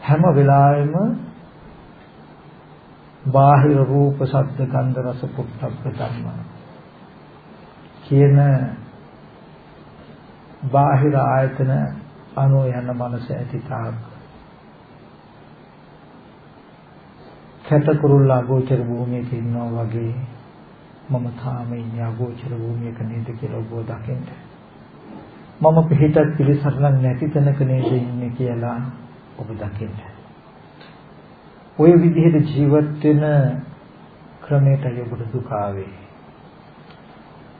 හැම වෙලාවෙම බාහිර රූප, ශබ්ද, ගන්ධ, රස, පුට්ඨබ්බ ධර්ම කියන බාහිර ආයතන අනෝ යන මනස ඇති තාක්. කැටකුරුල්ල අගෝචර භූමියක ඉන්නවා වගේ මම තාම ඉන්නේ අගෝචර භූමියක නේද කියලා ඔබ දකින්න. මම පිටත් පිළිසරණක් නැති තැනක නේද ඉන්නේ කියලා ඔබ දකින්න ওই විදිහට ජීවත් වෙන ක්‍රමයට ඔබට දුක ආවේ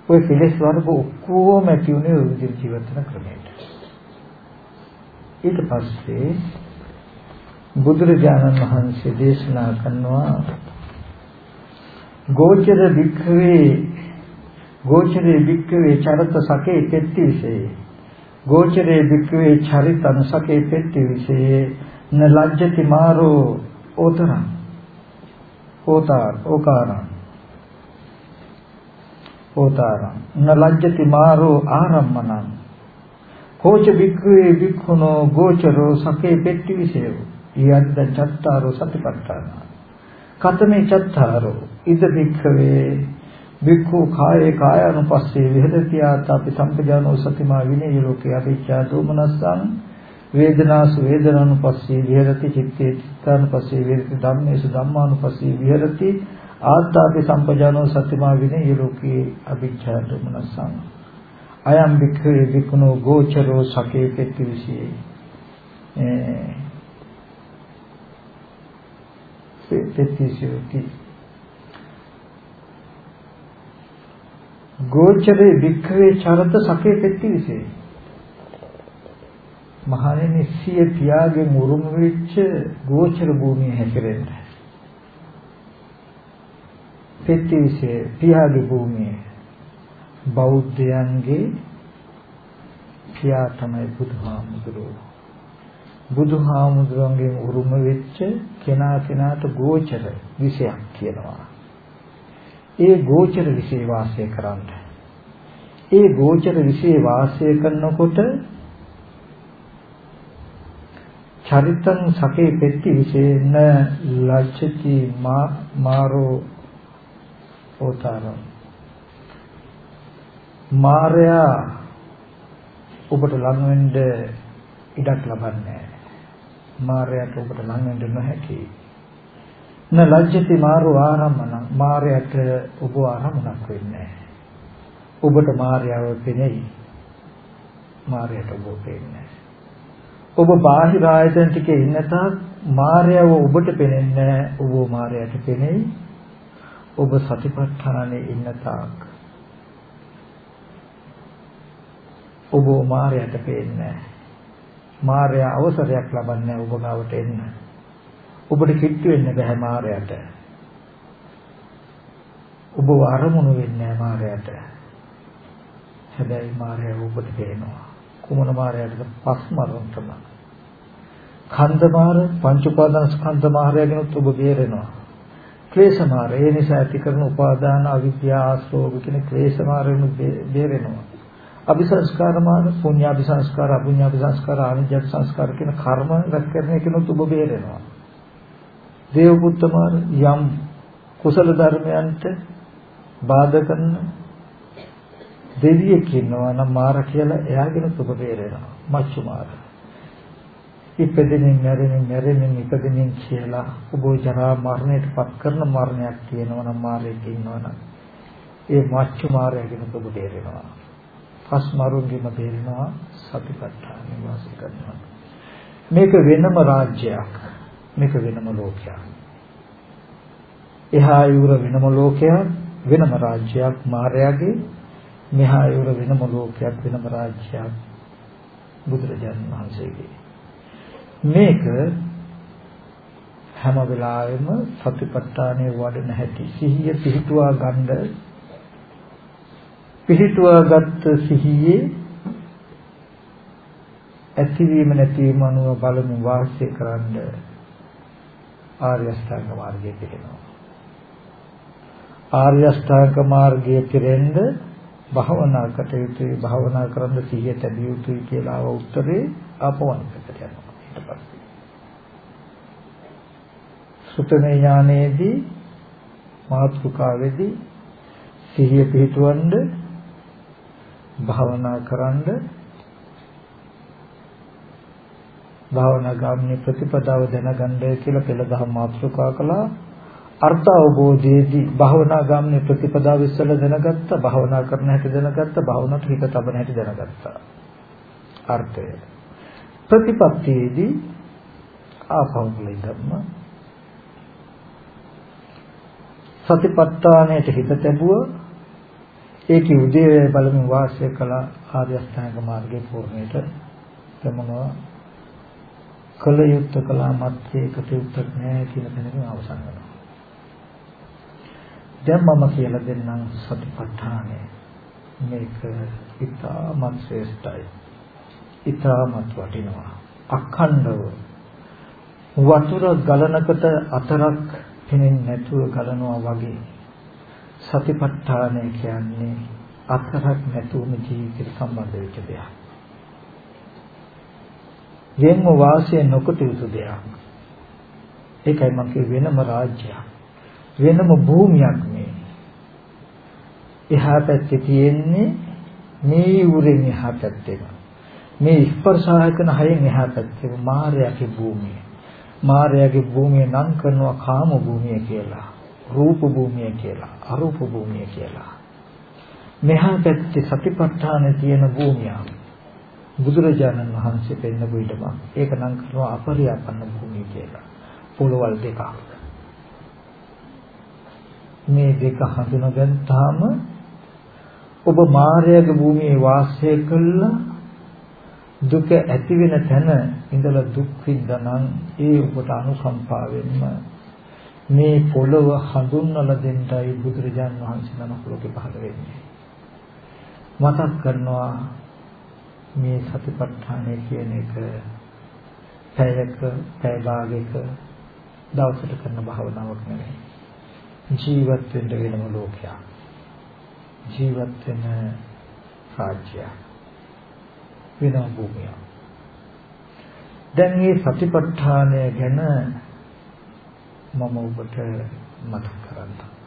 ওই කෙලෙස් වර්ග ඔක්කොම ඇති උනේ ওই විදිහට ජීවත් වෙන ක්‍රමයට. ඊට පස්සේ බුදුරජාණන් වහන්සේ දේශනා කරනවා ගෝචර වික්ඛවේ ගෝචරේ වික්ඛවේ චරත සකේ පෙත්ති විසේ ගෝචරේ වික්ඛවේ චරිතං සකේ පෙත්ති විසේ න ලජ්ජති මාරෝ ඕතරං. ඕතාර ඕකාරං. ඕතාරං. නලජ්ජති මාරෝ ආරම්මනං. කෝච බික්ඛවේ බික්ඛුනෝ ගෝචරෝ සකේ පෙට්ටි විසයෝ යද්ද චත්තාරෝ සතිපට්ඨාන. කතමේ චත්තාරෝ. ඉද බික්ඛවේ බික්ඛු කායේ කායानुපස්සේ විහෙදති ආතාපි සම්පජානෝ සතිමා විනය ලෝකේ අවිච්ඡා දෝමනස්සං වේදනාසු වේදනානුපස්සේ විහෙරති චිත්තේ චිත්තානුපස්සේ විහෙරති ධම්මේසු ධම්මානුපස්සේ විහෙරති ආත්තාපි සම්පජානෝ සත්‍යමා විනේ ලෝකේ අභිච්ඡා දුමනසං අයම් වික්ඛේ විකුණෝ ගෝචරෝ සකේ පෙත්ති විසියේ ඒ පෙත්තිසියෝති ගෝචරේ වික්ඛවේ චරත සකේ පෙත්ති විසියේ මහණෙනි සිය පියාගේ මුරුම වෙච්ච ගෝචර භූමිය හැසිරෙන්නේ. පෙත්තිවිසේ පියාගේ භූමිය. බෞද්ධයන්ගේ පියා තමයි බුදුහාමුදුරුවෝ. බුදුහාමුදුරන්ගෙන් උරුම වෙච්ච කෙනා කෙනාට ගෝචර විශයක් කියනවා. ඒ ගෝචර විශේ වාසය කරන්න. ඒ ගෝචර විශේ වාසය කරනකොට චරිතං සකේ පෙtti විශේන ලච්ඡති මාරෝ ඕතාරම් මාර්යා ඔබට ලං වෙන්න ඉඩක් ලබන්නේ මාර්යාට ඔබට ලං වෙන්න නොහැකි. න ලජ්ජති මාරු ආරම්මන මාර්යාට ඔබ ආරම්මනක් වෙන්නේ ඔබට මාර්යාව පෙනෙයි මාර්යාට ඔබ පෙන්නේ ඔබ බාහිර ආයතන ටිකේ ඉන්න තාක් මාර්යාව ඔබට පෙනෙන්නේ ඔබ මාර්යාට පෙනෙයි. ඔබ සතිපට්ඨානයේ ඉන්න තාක් ඔබ මායයට පේන්නේ මාර්යා අවසරයක් ලබන්නේ ඔබ ගාවට එන්න. ඔබට කිට්ටු වෙන්න බෑ මාර්යාට. ඔබ අරමුණු වෙන්නේ මාර්යාට. හැබැයි මාර්යා ඔබට පේනවා. කුමන මාර්යාටද පස් මරුන් තමයි. කන්ද මාර පංච උපාදාන ස්කන්ධ මාර්යාගෙනුත් ඔබ බේරෙනවා. ක්ලේශ මාර ඒ නිසා ඇති කරන උපාදාන අවිද්‍යාව ආශ්‍රෝග කියන ක්ලේශ මාරෙන් බේරෙනවා. අபிසංස්කාර මාන පුඤ්ඤාභි සංස්කාර අපුඤ්ඤාභි සංස්කාර ආනිජ්ජ සංස්කාර කියන කර්ම රැස් කරන එකනොත් ඔබ බේරෙනවා. දේව පුත්ත මාන යම් කුසල ධර්මයන්ට බාධා කරන දෙවියෙක් ඉන්නවා නම් මාර කියලා එයාගෙන ඔබ බේරෙනවා. මච්චු මාර. ඉපදෙමින් මැරෙමින් මැරෙමින් ඉපදෙමින් කියලා ඔබ ජරා මරණයට පත් කරන මරණයක් තියෙනවා නම් මාරයෙක් ඉන්නවා නම් ඒ මච්චු මාරයගෙන ඔබ බේරෙනවා. පස් මරුන්ගෙම බේරෙනවා සතිපට්ඨාන වාසය කරනවා. මේක වෙනම රාජ්‍යයක්. මේක වෙනම ලෝකයක්. එහා යුර වෙනම ලෝකයක් වෙනම රාජ්‍යයක් මායාවේ මෙහා යුර වෙනම ලෝකයක් වෙනම රාජ්‍යයක් බුදුරජාණන් වහන්සේගේ මේක හැම වෙලාවෙම සතිපට්ඨානයේ වඩන හැටි සිහිය පිහිටුවා ගන්න පිහිටුවාගත් සිහියේ ඇතිවීම නැතිවීම අනුව බලමින් වාසය කරන්න ආර්ය අෂ්ටාංග මාර්ගය පිළිනවා. ආර්ය අෂ්ටාංග මාර්ගය පිරෙන්න භාවනා කටයුතුයි භාවනා කරන්න සිහිය තැබිය යුතුයි කියලා උත්තරේ ආපවන්කට යනවා ඊට පස්සේ. සුතමේ ඥානයේදී මාත්‍රිකාවේදී සිහිය පිහිටවන්න භාවනා කරන්ද භාවනා ගාමිනී ප්‍රතිපදාව දැනගන්න කියලා පෙළ දහම් මාතෘකා කළා. අර්ථ අවබෝධයේදී භාවනා ගාමිනී ප්‍රතිපදාව ඉස්සෙල්ලා දැනගත්තා භාවනා කරන හැටි දැනගත්තා භාවනාවට හිත තබන හැටි දැනගත්තා. අර්ථය. ප්‍රතිපත්තියේදී ආපෞද්ගලික ධර්ම සතිපට්ඨානයට හිත තැබුවා ඒකේ උදේ බලමින් වාසය කළ. ආර්ය අෂ්ටාංග මාර්ගයේ පූර්ණයට ප්‍රමනවා කල යුත්ත කලා මැත්තේ කටයුත්තක් නැහැ කියන තැනකින් අවසන් වෙනවා. දැන් මම කියලා දෙන්නම් සතිපට්ඨානය. මේක ඉතාමත් ශ්‍රේෂ්ඨයි. ඉතාමත් වටිනවා. අඛණ්ඩව වතුර ගලනකට අතරක් පෙනෙන්නේ නැතුව ගලනවා වගේ සතිපට්ඨානය කියන්නේ අත්තරක් නැතුවම ජීවිතයට සම්බන්ධ වෙච්ච දෙයක්. වෙනම වාසය නොකොට යුතු දෙයක්. ඒකයි මම කිය වෙනම රාජ්‍යයක්. වෙනම භූමියක් මේ. එහා පැත්තේ තියෙන්නේ මේ උරෙන් එහා පැත්තේම. මේ ස්පර්ශායකන හයෙන් එහා පැත්තේ මායාවේ භූමිය. මායාවේ භූමිය නම් කරනවා කාම භූමිය කියලා. රූප භූමිය කියලා අරූප භූමිය කියලා මෙහා පැත්තේ සතිපට්ඨාන තියෙන භූමිය බුදුරජාණන් වහන්සේ පෙන්නපු ඊටම ඒක නම් කරනවා අපරියාපන්න භූමිය කියලා. පොළවල් දෙකක්. මේ දෙක හඳුනගත්තාම ඔබ මායාවේ භූමියේ වාසය කළා. දුක ඇති වෙන තැන ඉඳලා දුක් විඳනනම් ඒ ඔබට අනුකම්පාවෙන්ම මේ පොළව හඳුන්වලා දෙන්නයි බුදුරජාන් වහන්සේ නමක් ලෝකේ පහළ වෙන්නේ. මතක් කරනවා මේ සතිපට්ඨානය කියන එක පැයක පැය භාගයක දවසට කරන භාවනාවක් නෙවෙයි. ජීවත් වෙන්න වෙනම ලෝකයක්. ජීවත් වෙන රාජ්‍යයක්. වෙනම භූමියක්. දැන් මේ සතිපට්ඨානය ගැන මම ඔබට මතක් කරන්නම්.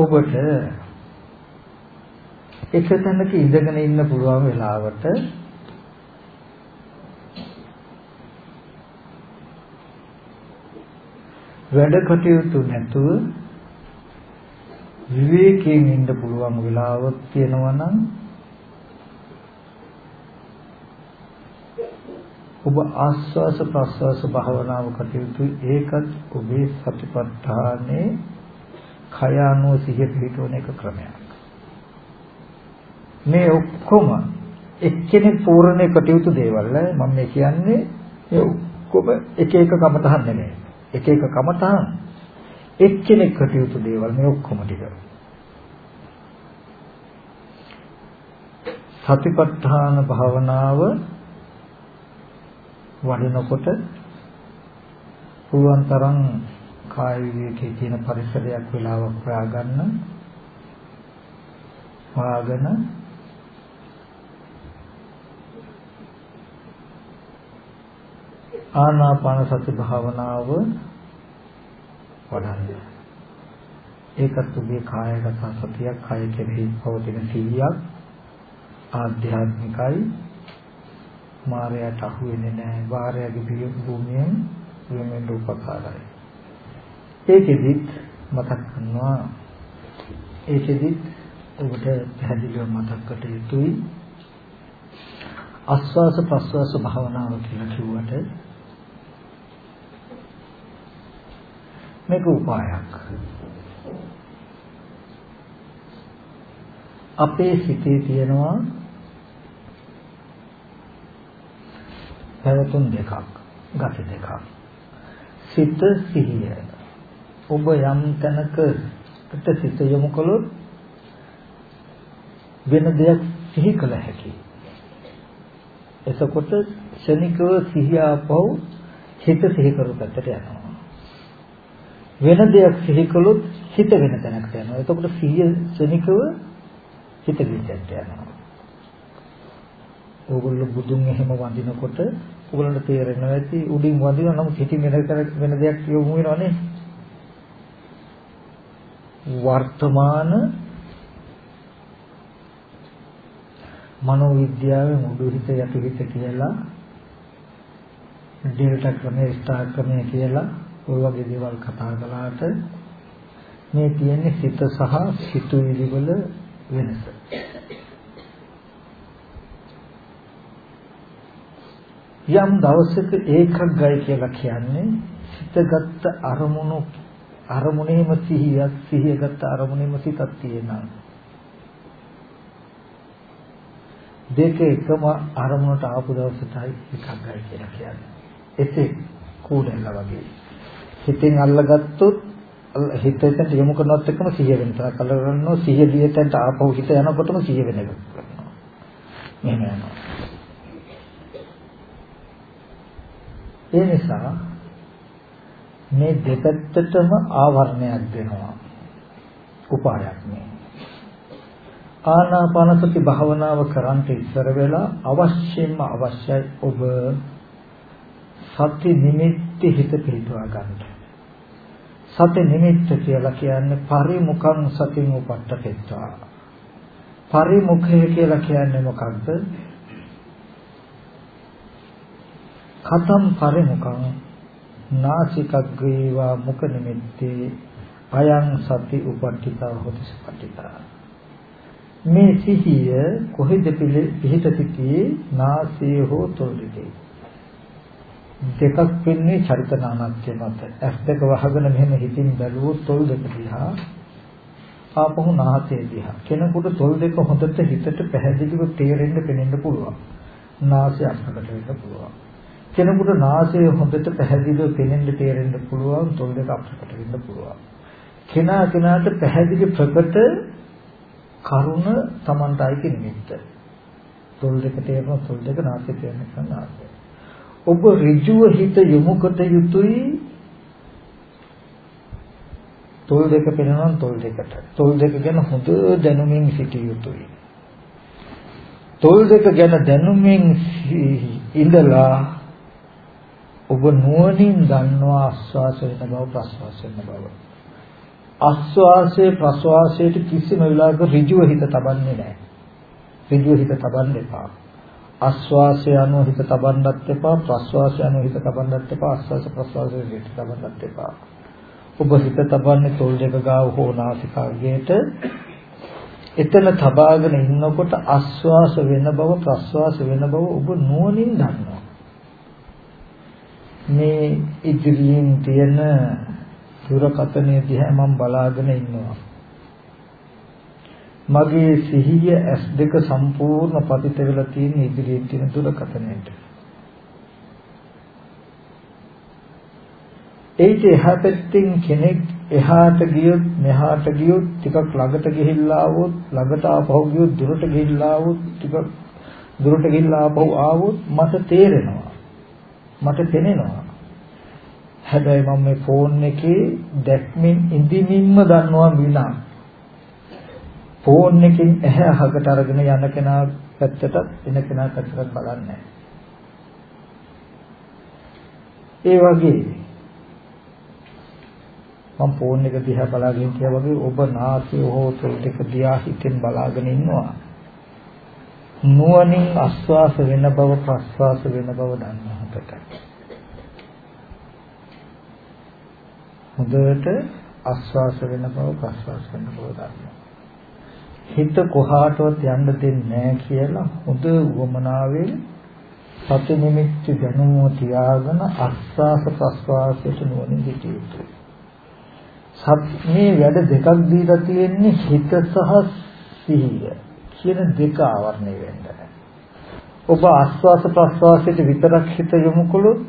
ඔබට එක තැනක ඉඳගෙන ඉන්න පුළුවන් වෙලාවට වැඩ කටයුතු නැතුව විවේකයෙන් ඉන්න පුළුවන් වෙලාවක් තියෙනවා නම් ඔබ ආස්වාස ප්‍රස්වාස භාවනාව කටයුතු ඒකත් ඔබේ සතිපට්ඨානේ කය අනුව සිහිය පිටවන එක ක්‍රමයක්. මේ ඔක්කොම එක්කෙනෙක් පූර්ණේ කටයුතු දේවල් මම මේ කියන්නේ ඒ ඔක්කොම එක එක කමතහන් නෙමෙයි. එක එක කමතහන් එක්කෙනෙක් කටයුතු දේවල් මේ ඔක්කොම ටික. සතිපට්ඨාන භාවනාව වඩනකොට පුළුවන් තරම් කාය විවේකයේ තියෙන පරිසරයක් වෙලාවක් හොයාගන්න හොයාගෙන ආනාපාන සති භාවනාව වඩන්න. ඒකත් ඔබේ කායගත සතියක් කාය කෙරෙහි පවතින සීයක් ආධ්‍යාත්මිකයි මායයට අහු වෙන්නේ නැහැ. වාරයගේ භූමියෙන් වෙනෙන් උපකාරයි. ඒකෙදිත් මතක් කරනවා. ඒකෙදිත් ඔබට පැහැදිලිව මතක් කර යුතුයි. ආස්වාස ප්‍රස්වාස භාවනාව කියලා කිව්වට මේක උපායක්. අපේ සිතේ තියෙනවා පැවතුම් දෙකක් ගති දෙකක්. සිත සිහිය. ඔබ යම් තැනකට සිත යොමු කළොත් වෙන දෙයක් සිහි කළ හැකියි. එතකොට ශනිකව සිහිය ආපහු හිත සිහි කරු පැත්තට යනවා. වෙන දෙයක් සිහි කළොත් හිත වෙන තැනකට යනවා. එතකොට සිහිය ශනිකව හිත ගිහින් යනවා. ඕගොල්ලෝ බුදුන් එහෙම වඳිනකොට ඕගොල්ලන්ට තේරෙනවා ඇති උඩින් වඳිනවා නමුත් හිතින් වෙන වෙන දෙයක් යොමු වෙනවනේ. වර්තමාන මනෝවිද්‍යාවේ මුඩු හිත යටි හිත කියලා ඩෙල්ටා ක්‍රමය ස්ටාර් ක්‍රමය කියලා ඔය වගේ දේවල් කතා කළාට මේ තියෙන්නේ සිත සහ සිතුවිලි වල වෙනස. යම් දවසක ඒකග්ගය කියලා කියන්නේ සිතගත් අරමුණු අරමුණේම සිහියක් සිහියගත් අරමුණේම සිතක් තියෙනවා. දෙක එකම අරමුණට ආපු දවසටයි ඒකග්ගය කියලා කියන්නේ. එසේ කූඩැල්ල වගේ. හිතෙන් අල්ලගත්තොත් හිතෙන්ට යොමු කරනවත් එක්කම සිහිය වෙන තරක් අල්ලගන්නවා. සිහිය දිහට ආපහු හිත යනකොටම සිහිය වෙන එක කරනවා. මෙහෙම යනවා. ඒ නිසා මේ දෙපැත්තටම ආවරණයක් දෙනවා. උපායක් මේ. ආනාපානසති භාවනාව කරන්ට ඉස්සර වෙලා අවශ්‍යම අවශ්‍යයි ඔබ සති නිමිති හිත පිළිතුවා ගන්න. සති නිමිත්ත කියලා කියන්නේ පරිමුඛං සතින් උපට්ඨපෙත්වා. පරිමුඛය කියලා කියන්නේ මොකක්ද? කතම් පරිමුඛං නාසිකග්ගේවා මුඛ නිමිත්තේ අයං සති උපට්ඨිතා හොති සපට්ඨිතා. මේ සිහිය කොහෙද පිහිට සිටියේ? නාසයේ හෝ තොල්දේ දෙකක් වෙන්නේ චරිත නානත්‍ය මත. ඇස් දෙක වහගෙන මෙහෙම හිතින් බැලුවොත් තොල් දෙක දිහා ආපහු නාසයේ දිහා. කෙනෙකුට තොල් දෙක හොඳට හිතට පැහැදිලිව තේරෙන්න පෙනෙන්න පුළුවන්. නාසය අස්කට වෙන්න පුළුවන්. කෙනෙකුට නාසය හොඳට පැහැදිලිව පෙනෙන්න තේරෙන්න පුළුවන් තොල් දෙක අප්‍රකට වෙන්න පුළුවන්. කෙනා කෙනාට පැහැදිලි ප්‍රකට කරුණ Tamanට අයිති නිමිත්ත. තොල් දෙක තේරෙන තොල් දෙක නාසය තේරෙන සංආසය. ඔබ ඍජුව හිත යොමු කොට යුතුයි තොල් දෙක පෙනෙනවා තොල් දෙකට. තොල් දෙක ගැන හොඳ දැනුමින් සිටිය යුතුයි. තොල් දෙක ගැන දැනුමින් ඉඳලා ඔබ නුවණින් දන්නවා ආස්වාස වෙන බව ප්‍රස්වාස වෙන බව. ආස්වාසයේ ප්‍රස්වාසයට කිසිම වෙලාවක ඍජුව හිත තබන්නේ නැහැ. ඍජුව හිත තබන්න එපා. ආස්වාසය අනුව හිත තබන්නත් එපා ප්‍රස්වාසය අනුව හිත තබන්නත් එපා ආස්වාස ප්‍රස්වාසයේ හිත තබන්නත් එපා. ඔබ හිත තබන්නේ තොල් දෙක ගාව හෝ නාසිකාග්‍රයට එතන තබාගෙන ඉන්නකොට ආස්වාස වෙන බව ප්‍රස්වාස වෙන බව ඔබ නුවණින් දන්නවා. මේ ඉදිරියෙන් තියෙන දුරකතනේ දිහා මම බලාගෙන ඉන්නවා. මගේ සිහිය ඇස් දෙක සම්පූර්ණ පතිත වෙලා තියෙන ඉදිරියෙන් තියෙන දුරකතනයට. ඒක එහා පැත්තෙන් කෙනෙක් එහාට ගියොත් මෙහාට ගියොත් ටිකක් ළඟට ගිහිල්ලා આવොත් ළඟට ආපහු ගියොත් දුරට ගිහිල්ලා આવොත් ටිකක් දුරට ගිහිල්ලා ආපහු ආවොත් මට තේරෙනවා මට පෙනෙනවා හැබැයි මම මේ ෆෝන් එකේ දැක්මින් ඉඳිමින්ම දන්නවා විනා. ෆෝන් එකෙන් ඇහැ අහකට අරගෙන යන කෙනා පැත්තට එන කෙනා පැත්තට බලන්නේ ඒ වගේ මම ෆෝන් එක දිහා බලාගෙන ඉතියා වගේ ඔබ නාසය හෝ තොල් දෙක දිහා හිතෙන් බලාගෙන ඉන්නවා. නුවණින් ආස්වාස වෙන බව ප්‍රස්වාස වෙන බව දන්නහකට. හොඳට ආස්වාස වෙන බව ප්‍රස්වාස වෙන බව දන්නවා. හිත කොහාටවත් යන්න දෙන්නේ නැහැ කියලා හොඳ වමනාවෙන් සති නිමිති දැනුම තියාගෙන ආස්වාස ප්‍රස්වාසයට නුවණින් සිටිය යුතුයි. මේ වැඩ දෙකක් දීලා තියෙන්නේ හිත සහ සිහිය. කියන දෙක ආවරණය වෙන්න. ඔබ ආස්වාස ප්‍රස්වාසයට විතරක් හිත යොමු කළොත්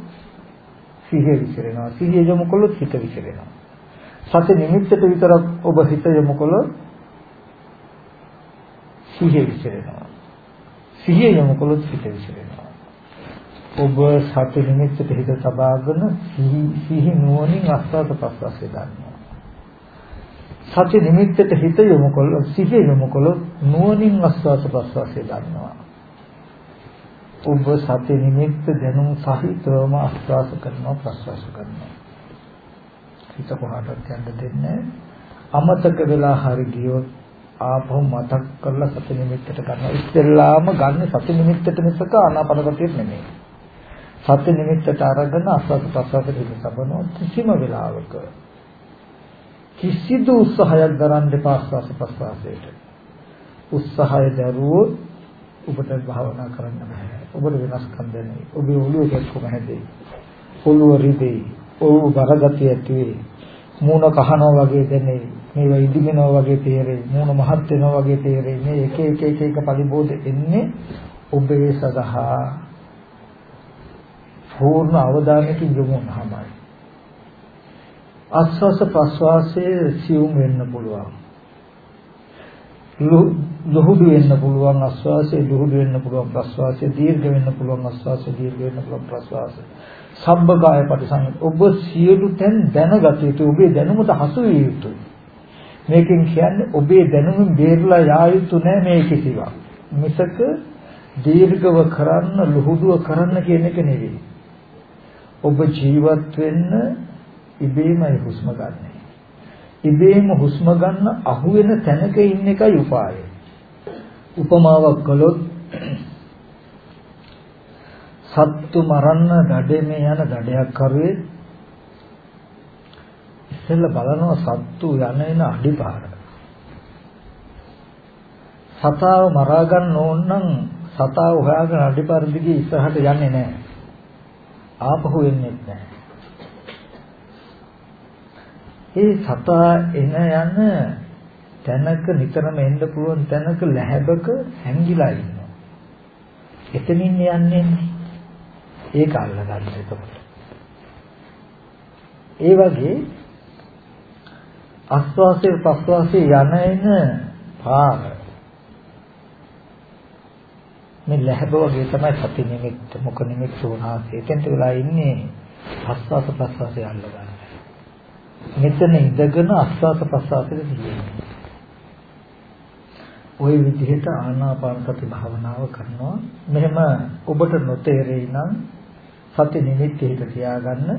සිහිය විසිරෙනවා. සිහිය යොමු කළොත් හිත විසිරෙනවා. සති නිමිත්තට විතරක් ඔබ හිත යොමු කළොත් සිහිය විසිරෙනවා. සිහිය යොමු කළොත් හිත විසිරෙනවා. ඔබ සති නිමිත්තට හිත තබාගෙන සිහි නුවණින් අස්වාද ප්‍රස්වාසය ගන්නවා. සති නිමිත්තට හිත යොමු කළොත් සිහිය යොමු කළොත් නුවණින් අස්වාද ප්‍රස්වාසය ගන්නවා. ඔබ සති නිමිත්ත දැනුම් සහිතවම අස්වාස කරනවා ප්‍රස්වාස කරනවා. හිත කොහාටවත් යන්න දෙන්නේ අමතක වෙලා හරි ගියොත් ආපහු මතක් කරලා සති නිමිත්තට ගන්නවා. ඉස්සෙල්ලාම ගන්න සති නිමිත්තට මිසක ආනාපානසතියට නෙමෙයි. සති නිමිත්තට අරගෙන අස්වාද ප්‍රසවාසයට හිත සබනවා කිසිම වෙලාවක. කිසිදු උත්සාහයක් දරන්න එපා ආස්වාද ප්‍රසවාසයට. උත්සාහය දරුවොත් ඔබට භාවනා කරන්න බෑ. ඔබට වෙනස්කම් දැනෙයි. ඔබේ ඔළුව කැක්කම හැදෙයි. ඔළුව රිදෙයි. ඔළුව බරගතිය ඇති වෙයි. මූණ කහනවා වගේ දැනෙයි. මේවා ඉදිමනවා වගේ තේරෙයි මූණ මහත් වෙනවා වගේ තේරෙයි මේ එක එක එක එක පරිබෝධ එන්නේ ඔබේ සදහා පූර්ණ අවධානයකින් යොමු වුනහමයි ආස්වාස ප්‍රස්වාසයේ සියුම් වෙන්න පුළුවන් ලුහුඩු වෙන්න පුළුවන් ආස්වාසයේ ලුහුඩු වෙන්න පුළුවන් ප්‍රස්වාසයේ දීර්ඝ වෙන්න පුළුවන් ආස්වාසයේ දීර්ඝ වෙන්න පුළුවන් ප්‍රස්වාසයේ සම්බගාය පරිසංගත ඔබ සියලු තැන් දැනගත යුතු ඔබේ දැනුමට හසු විය යුතුයි මේකෙන් කියන්නේ ඔබේ දැනුමින් බේරලා යා යුතු නෑ මේ කිසිවක්. මිසක දීර්ඝව කරන්න ලුහුඩුව කරන්න කියන එක නෙවෙයි. ඔබ ජීවත් වෙන්න ඉබේමයි හුස්ම ගන්න. ඉබේම හුස්ම ගන්න අහුවෙන තැනක ඉන්න එකයි උපාය. උපමාවක් කළොත් සත්තු මරන්න දඩේමේ යන දඩයක් කරුවේ ඉස්සෙල්ලා බලනවා සත්තු යන එන අඩිපාර. සතාව මරා ගන්න ඕන නම් සතාව හොයාගෙන අඩිපාර දිගේ ඉස්සරහට යන්නේ නැහැ. ආපහු එන්නේ නැහැ. ඒ සතා එන යන තැනක නිතරම එන්න පුළුවන් තැනක ලැහැබක හැංගිලා ඉන්නවා. එතනින් යන්නේ ඒක අල්ලගන්න එතකොට. ඒ වගේ ආස්වාසයේ ප්‍රස්වාසයේ යන එන පාර මේ ලැබ වගේ තමයි සති නිමිත්ත මොක නිමිත්ත උනාසේ එතෙන්ට වෙලා ඉන්නේ ආස්වාස ප්‍රස්වාසය අල්ලගන්න. මෙතන ඉඳගෙන ආස්වාස ප්‍රස්වාසයට තියෙන්නේ. ওই විදිහට ආනාපාන සති භාවනාව කරනවා. මෙහෙම ඔබට නොතේරෙයි නම් සති නිමිත්ත හිත තියාගන්න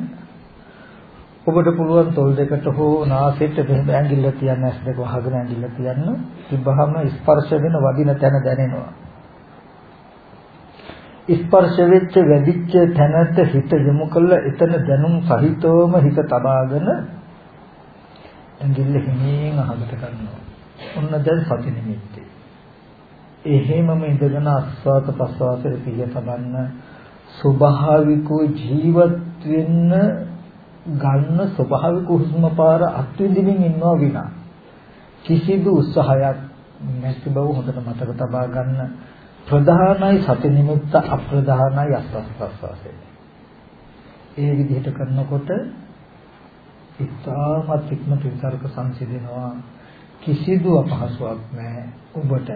ඔබට පුළුවන් තොල් දෙකට හෝ නාසයට මෙහෙම ඇඟිල්ල තියන්න ඇස් දෙක වහගෙන ඇඟිල්ල තියන්න ඉබ්බහම ස්පර්ශ වෙන වදින තැන දැනෙනවා ස්පර්ශ වෙච්ච වැඩිච්ච තැනට හිත යොමු කළා එතන දැනුම් සහිතවම හිත තබාගෙන ඇඟිල්ල හිමින් අහකට ගන්නවා. ඔන්න දැන් සති නිමිත්තේ. එහෙමම ඉඳගෙන ආස්වාද ප්‍රසවාසයේ පිය තබන්න ස්වභාවිකව ජීවත් වෙන්න ගන්න ස්වභාවික හුස්ම පාර අත්විඳින්මින් ඉන්නවා විනා. කිසිදු උත්සාහයක් නැති බව හොඳට මතක තබා ගන්න ප්‍රධානයි සති නිමිත්ත අප්‍රධානයි අස්වාස් ප්‍රස්වාසය. ඒ විදිහට කරනකොට ඉතාමත් ඉක්මනට විතරක සංසිඳෙනවා. කිසිදු අපහසුයක් නැහැ. ඔබට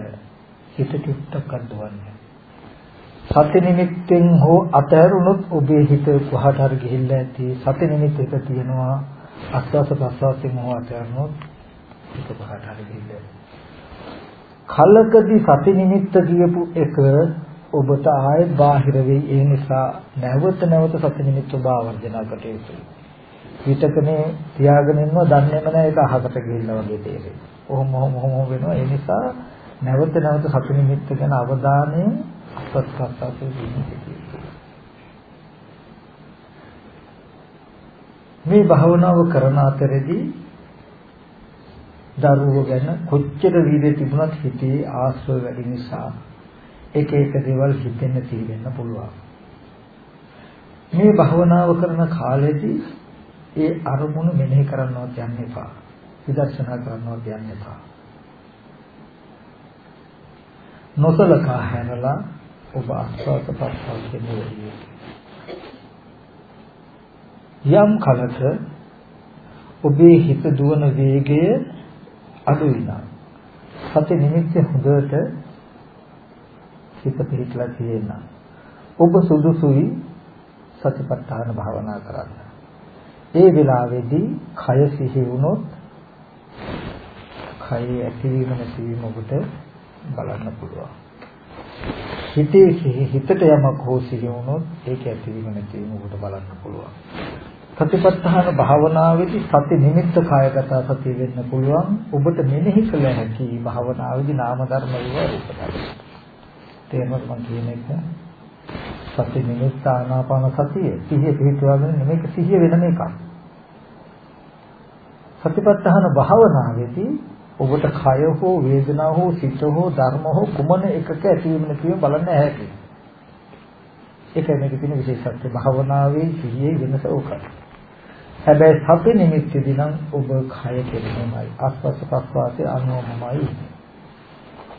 හිත චුට්ටක් අද්දවන්නේ. සති නිමිත්තෙන් හෝ අතහැරුණොත් ඔබේ හිත කොහාට හරි ගිහිල්ලා ඇති සති නිමිත්ත එක තියෙනවා. අස්වාස ප්‍රස්වාසයෙන් හෝ අතහැරුණොත් හිත කොහාට හරි ගිහිල්ලා කලකදී සති නිමිත්ත කියපු එක ඔබට ආයෙත් බාහිර වෙයි. ඒ නිසා නැවත නැවත සති නිමිත්ත ඔබ ආවර්ජනා කළ යුතුයි. හිතකනේ තියාගෙන ඉන්නවා දන්නේම නැහැ ඒක අහකට ගිහිල්ලා වගේ තේරෙයි. ඔහොම ඔහොම වෙනවා ඒ නිසා නැවත නැවත සති නිමිත්ත ගැන අවධානයෙන් අත්පත්පත්පත් මේ භාවනාව කරන අතරේදී දරුවෝ ගැන කොච්චර වීර්යය තිබුණත් හිතේ ආශ්‍රය වැඩි නිසා එක එක දේවල් හිතෙන්න තියෙන්න පුළුවන්. මේ භාවනාව කරන කාලෙදී ඒ අරමුණු මෙනෙහි කරන්නවත් යන්න එපා. විදර්ශනා කරන්නවත් යන්න එපා. නොසලකා හැරලා ඔබ ආස්වාද ප්‍රසවාසයේ නෙවෙයි. යම් කලක ඔබේ හිත දුවන වේගය අඩු වෙනවා. සති නිමිත්ත හොඳට හිත පිළිట్లా තියෙනවා. ඔබ සුදුසුයි සතිපට්ඨාන භාවනා කරන්න. ඒ වෙලාවේදී කය සිහි වුණොත් කය ඇතිවීම නැතිවීම ඔබට බලන්න පුළුවන්. හිතේ හිතට යමක් හෝ සිහි වුණොත් ඒක ඇතිවීම නැතිවීම ඔබට බලන්න පුළුවන්. සතිපට්ඨාන භාවනාවේදී සති නිමිත්ත කායගත සතිය වෙන්න පුළුවන්. ඔබට මෙනෙහි කළ හැකි භාවනාවේදී නාම ධර්ම වේවා රූප ධර්ම. තේරුම් මම කියන එක සති නිමිත්ත ආනාපාන සතිය සිහිය පිහිටුවාගෙන නෙමෙයි සිහිය වෙනම එකක්. සතිපට්ඨාන භාවනාවේදී ඔබට කය හෝ වේදනාව හෝ සිත හෝ ධර්ම හෝ කුමන එකක ඇතිවීම නැතිවීම බලන්න හැකියි. ඒකයි මේකේ තියෙන විශේෂත්වය භාවනාවේ සිහියේ වෙනස ඕකයි. හැබැයි සති නිමිත්තේදී නම් ඔබ කය කෙරෙනමයි ආස්වාස ප්‍රස්වාසයේ අනුමමයි.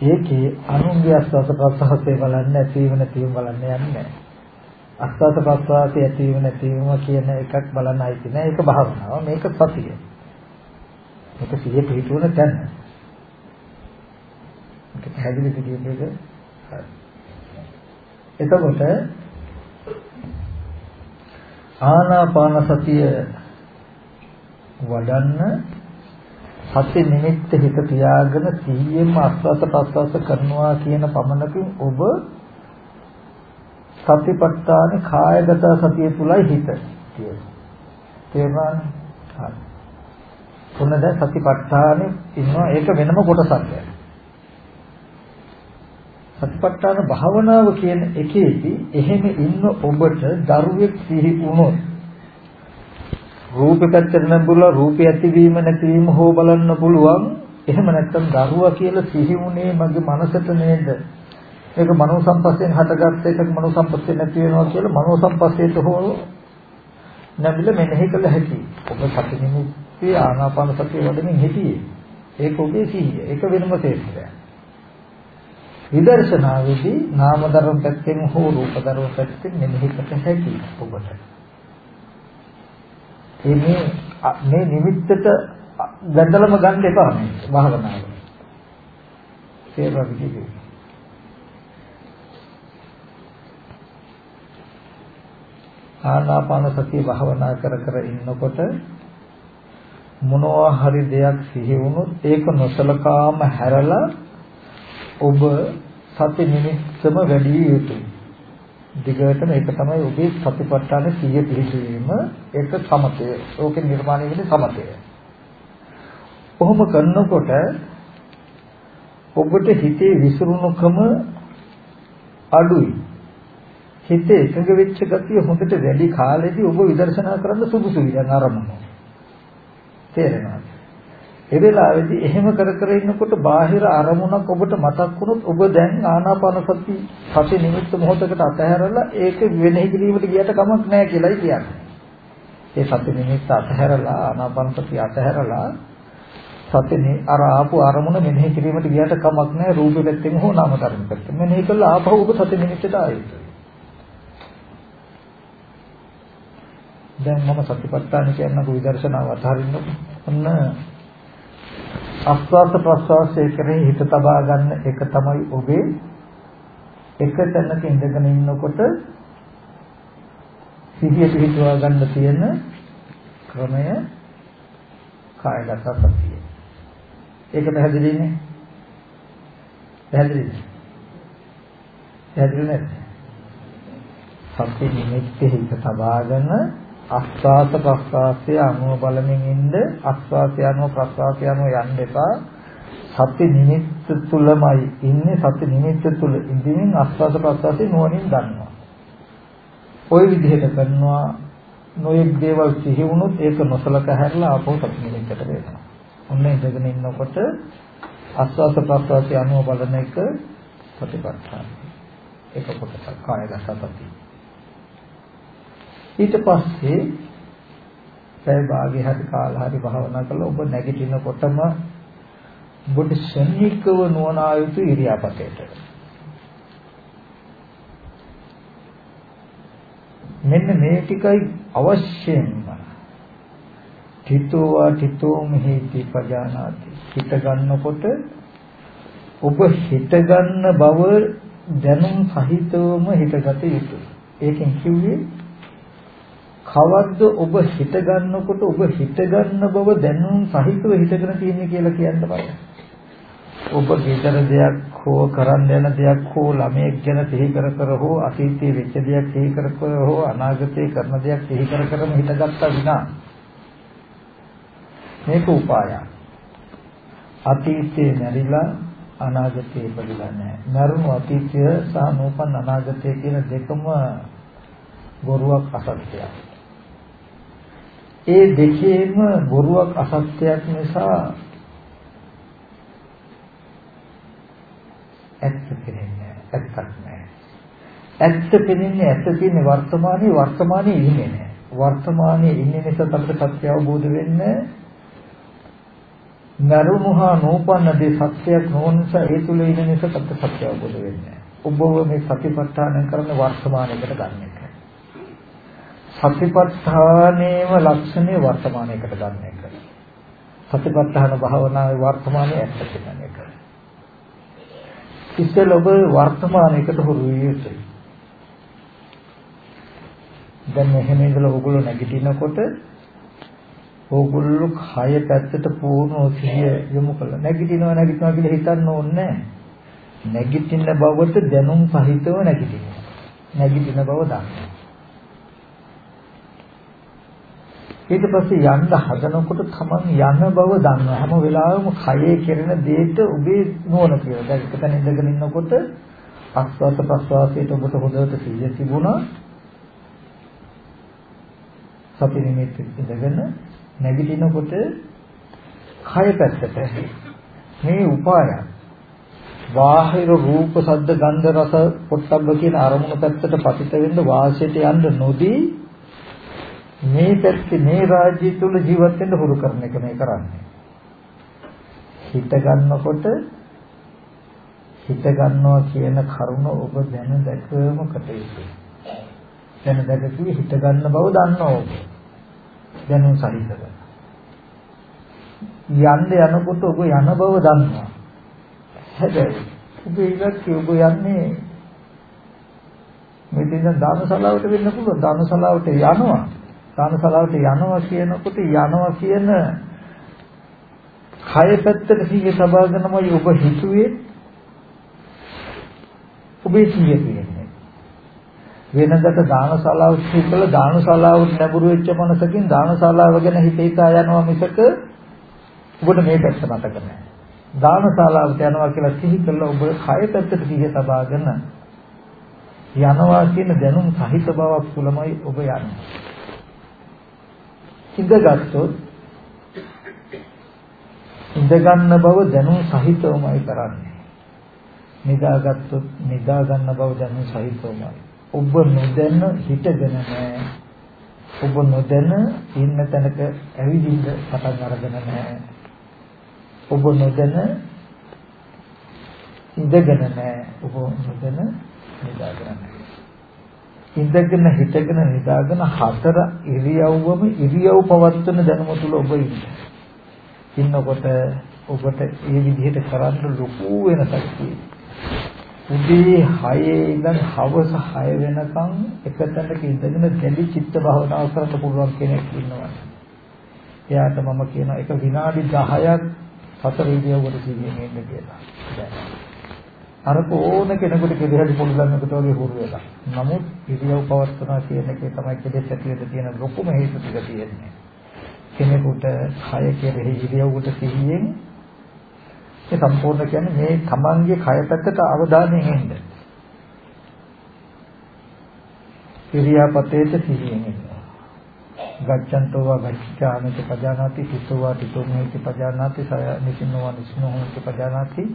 ඒකේ අනුන්ගේ ආස්වාස ප්‍රස්වාසයේ බලන්න ඇතිවීම නැතිවීම බලන්න යන්නේ නැහැ. අස්වාස ප්‍රස්වාසය ඇතිවීම නැතිවීම කියන එකක් බලන්න ඇති නෑ ඒක භාවනාව. මේක සතිය. මේක සිහිය පිටුන තැන. මේක පැහැදිලි පිටියෙක එතකොට ආනාපාන සතිය වඩන්න සති නිමිත්ත හිත තියාගෙන සිහියෙන්ම අස්වාස ප්‍රස්වාස කරනවා කියන පමණකින් ඔබ සතිපට්ඨාන කායගත සතිය තුලයි හිත තියෙන්නේ. තේරුණාද? හරි. කොහොමද සතිපට්ඨානේ ඉන්නවා ඒක වෙනම කොටසක්. සතිපට්ඨාන භාවනාව කියන එකේදී එහෙම ඉන්න ඔබට දරුවෙක් සිහි වුණොත් රූපේ පැත්තට නැඹුලා රූපය ඇතිවීම නැතිවීම හෝ බලන්න පුළුවන්. එහෙම නැත්නම් දරුවා කියලා සිහිුනේ මගේ මනසට නේද? ඒක මනෝ සම්පස්යෙන් හටගත්ත එකක් මනෝ සම්පස්යෙන් නැති වෙනවා කියලා මනෝ සම්පස්සයට හෝ නැඹිල මෙනෙහි කළ හැකි. ඔබ සති නිමිති ආනාපාන සතිය වඩමින් හිටියේ. ඒක ඔබේ සිහිය. ඒක වෙනම තේරුමක්. විදර්ශනාවේදී නාම ධර්ම පැත්තෙන් හෝ රූප ධර්ම පැත්තෙන් මෙනෙහි කළ හැකි ඔබට. මේ මේ නිමිත්තට ගැදලම ගන්න එපා මේ භාවනාව. තේරුම් ගන්න. ආනාපාන සතිය භාවනා කර කර ඉන්නකොට මොනවා හරි දෙයක් සිහි වුණොත් ඒක නොසලකාම හැරලා ඔබ සති නිමිත්තම වැඩි යුතුයි. දිගටම ඒක තමයි ඔබේ සතිපට්ඨාන සිහිය පිහිටවීම ඒක සමතය. ඕකේ නිර්මාණය වෙන්නේ සමතය. කොහොම කරනකොට ඔබට හිතේ විසිරුණුකම අඩුයි. හිතේ එකඟ වෙච්ච ගතිය හොඳට වැඩි කාලෙදී ඔබ විදර්ශනා කරන්න සුදුසුයි දැන් ආරම්භ. තේරෙනවද? ඒ වෙලාවේදී එහෙම කර කර ඉන්නකොට බාහිර අරමුණක් ඔබට මතක් වුණොත් ඔබ දැන් ආනාපාන සති සති නිමිත්ත මොහොතකට අතහැරලා ඒක වෙනෙහි කිරීමට ගියට කමක් නැහැ කියලායි කියන්නේ. ඒ සති නිමිත්ත අතහැරලා ආනාපාන සති අතහැරලා සතිනේ අර ආපු අරමුණ මෙනෙහි කිරීමට ගියට කමක් නැහැ රූපෙ පැත්තෙන් හෝ නාම ධර්ම පැත්තෙන්. මෙනෙහි කළා ආපහු ඔබ සති නිමිත්තට ආයෙත්. දැන් මම සතිපට්ඨාන කියනකො විදර්ශනාව අතහරින්න ඔන්න අස්වාස ප්‍රස්වාසයේ කරේ හිත තබා ගන්න එක තමයි ඔබේ එක තැනක ඉඳගෙන ඉන්නකොට සිහිය පිහිටුවා ගන්න තියෙන ක්‍රමය කායගත සතිය. ඒක පැහැදිලිනේ? පැහැදිලිද? පැහැදිලි නැද්ද? සත්‍ය නිමිත්තේ හිත තබාගෙන අස්වාස ප්‍රස්වාසය අනුව බලමින් ඉන්න අස්වාසය අනුව ප්‍රස්වාසය අනුව යන්න එපා. සති නිමිත්ත තුලමයි ඉන්නේ. සති නිමිත්ත තුල ඉඳින් අස්වාස ප්‍රස්වාසය නුවණින් දන්නවා. ওই විදිහට කරනවා. නොයෙක් දේවල් සිහි වුණොත් ඒක නොසලක හැරලා ආපහු සති නිමිත්තට වෙනවා ඔන්න ඉඳගෙන ඉන්නකොට ආස්වාස ප්‍රස්වාසය අනුව බලන එක ප්‍රතිපත්තාන ඒක කොටසක්. කායගත සතිය. ඊට පස්සේ පැය භාගය හරි කාලා හරි භාවනා කළා ඔබ නැගිටිනකොටම ඔබට ශනිකව නොවනා යුතු ඉරියාපතේට. මෙන්න මේ ටිකයි අවශ්‍යම. තිතෝවා තිතෝ මෙහිති පජානාති. හිත ගන්නකොට ඔබ හිත ගන්න බව දැනුම් සහිතවම හිතගත යුතුයි. ඒකෙන් කිව්වේ කවද්ද ඔබ හිත ගන්නකොට ඔබ හිත ගන්න බව දැනුම් සහිතව හිතගෙන තියෙන්නේ කියලා කියන්න බෑ. ඔබ ගෙදර දෙයක් හෝ කරන්න යන දෙයක් හෝ ළමයෙක් ගැන සිහි කර කර හෝ අතීතයේ වෙච්ච දෙයක් සිහි කර කර හෝ අනාගතයේ කරන දෙයක් සිහි කර කරම හිතගත්තා විනා මේක උපායයක්. අතීතයේ නැරිලා අනාගතේ ඉපදිලා නැහැ. නරුණු අතීතය සහ නූපන් අනාගතය කියන දෙකම බොරුවක් අසත්‍යයක්. ඒ දෙකේම බොරුවක් අසත්‍යයක් නිසා ඇත්ත පෙනෙන්නේ ඇත්තක් නෑ. ඇත්ත පෙනෙන්නේ ඇත්ත තියෙන වර්තමානයේ වර්තමානයේ ඉන්නේ නෑ. වර්තමානයේ ඉන්නේ නිසා අපිට සත්‍ය අවබෝධ වෙන්නේ නරුමුහා නෝපන්න දේ සත්‍යයක් නොවන නිසා ඒ තුල ඉන්න නිසා අපිට සත්‍ය අවබෝධ වෙන්නේ ඔබව මේ සතිපට්ඨාන කරන වර්තමානයකට ගන්න එක. සතිපට්ඨානේම ලක්ෂණේ වර්තමානයකට ගන්න එක. සතිපට්ඨාන භාවනාවේ වර්තමානයේ ඇත්ත කියන එක. ඉස්සෙල් ඔබ වර්තමානයකට හුරු විය යුතුයි. දැන් මෙහෙම ඉඳලා ඕගොල්ලෝ නැගිටිනකොට ඕගොල්ලෝ කය පැත්තට පූර්ණ සිහිය යොමු කළා. නැගිටිනවා නැගිටිනවා කියලා හිතන්න ඕනේ නැහැ. නැගිටින බවට දැනුම් සහිතව නැගිටිනවා. නැගිටින බව දන්නවා. ඊට පස්සේ යන්න හදනකොට තමන් යන බව දන්නවා හැම වෙලාවෙම කයේ කෙරෙන දේට ඔබේ නෝන කියලා. දැන් එකතන ඉඳගෙන ඉන්නකොට ආස්වාද ප්‍රස්වාසයට ඔබට හොඳට සිහිය තිබුණා. සති නිමිති ඉඳගෙන නැගිටිනකොට කය පැත්තට මේ උපාය බාහිර රූප ශබ්ද ගන්ධ රස පොට්ටබ්බ කියන අරමුණු පැත්තට පතිත වෙන්න වාසයට යන්න නොදී මේ පැත්තේ මේ රාජ්‍ය තුල ජීවත් වෙන්න හුරු කරන එක මේ කරන්නේ. හිත ගන්නකොට හිත ගන්නවා කියන කරුණ ඔබ දැන දැකම කටයුතු. දැන දැක කිව්වේ හිත ගන්න බව දන්නවා ඔබ. දැනුම් සහිතව. යන්න යනකොට ඔබ යන බව දන්නවා. හැබැයි ඔබ ඉලක්කය ඔබ යන්නේ මෙතන දානශාලාවට වෙන්න පුළුවන් දානශාලාවට යනවා දානශාලාවට යනවා කියනකොට යනවා කියන කය පැත්තට සිහිය සබාගෙනමයි ඔබ හිතුවේ. ඔබේ සිහිය කියන්නේ වෙනකට දානශාලාව සිහිකල දානශාලාවට නැඹුරු වෙච්ච මනසකින් දානශාලාව ගැන හිත හිතා යනවා මිසක ඔබට මේ පැත්ත මතක නැහැ. දානශාලාවට යනවා කියලා සිහි කළා ඔබ කය පැත්තට සිහිය සබාගෙන යනවා කියන දැනුම් සහිත බවක් තුලමයි ඔබ යන්නේ. ඉඳගත්තොත් ඉඳ ගන්න බව දැනුම් සහිතවමයි කරන්නේ. නිදාගත්තොත් නිදා ගන්න බව දැනුම් සහිතවමයි. ඔබ නොදැන හිටගෙන නැහැ. ඔබ නොදැන ඉන්න තැනක ඇවිදින්න පටන් අරගෙන නැහැ. ඔබ නොදැන ඉඳගෙන නැහැ. ඔබ නොදැන නිදාගෙන නැහැ. ඉඳගෙන හිටගෙන නිදාගෙන හතර ඉරියව්වම ඉරියව් පවත්වන දැනුම තුල ඔබ ඉන්නේ. ඉන්නකොට ඔබට මේ විදිහට කරන්න ලොකු වෙනසක් උදේ 6 ඉඳන් හවස 6 වෙනකන් එක තැනක ඉඳගෙන දැඩි චිත්ත භාවනාව කරන්න පුළුවන් කෙනෙක් ඉන්නවා. එයාට මම කියන එක විනාඩි 10ක් හතර ඉරියව්වට සිහියෙන් ඉන්න කියලා. අර ඕන කෙනෙකුට කෙරෙහි පුළුවන්කට වගේ හුරු වෙලා. නමුත් ඉරියව් පවත්වනවා කියන එකේ තමයි කෙලෙස් ඇතිවෙද තියෙන ලොකුම හේතු ටික තියෙන්නේ. කෙනෙකුට කය කෙරෙහි ඉරියව්වට සිහියෙන් ඒ සම්පූර්ණ කියන්නේ මේ තමන්ගේ කය පැත්තට අවධානයෙන් එන්න. ඉරියාපතේට සිහියෙන් ඉන්න. ගච්ඡන්තෝ වා ගච්ඡාමිති පජානාති හිතෝ වා හිතෝ මේති පජානාති සය නිසිනෝ වා නිසිනෝ හෝති පජානාති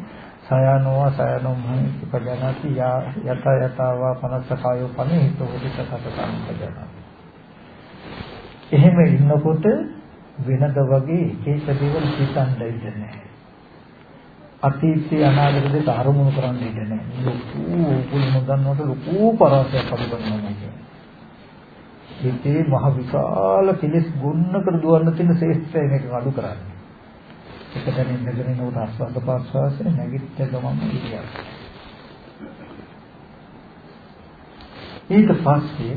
සයනෝ සයනෝ මහිති පජානාති යා යත යතවා පනස්සකායෝ පනිහිතෝ විසකතකම් පජානාති එහෙම ඉන්නකොට වෙනද වගේ ඒක දේවල් හිතන්න ඉඩ නැහැ. අතීතයේ අනාගතයේ අරමුණු කරන්න ඉඩ නැහැ. ලොකු උපුල් නොදන්නවට ලොකු පරාසයක් අඩු කරනවා කියන්නේ හිතේ මහ විශාල කෙලෙස් ගොන්නකට දුවන්න තියෙන ශේෂ්ත්‍රය මේක අඩු කරන්නේ. එක තැනින් ඉඳගෙන උඩ ආස්වාද ප්‍රාස්වාසය නැගිට ගමන් ඉරියව්. ඊට පස්සේ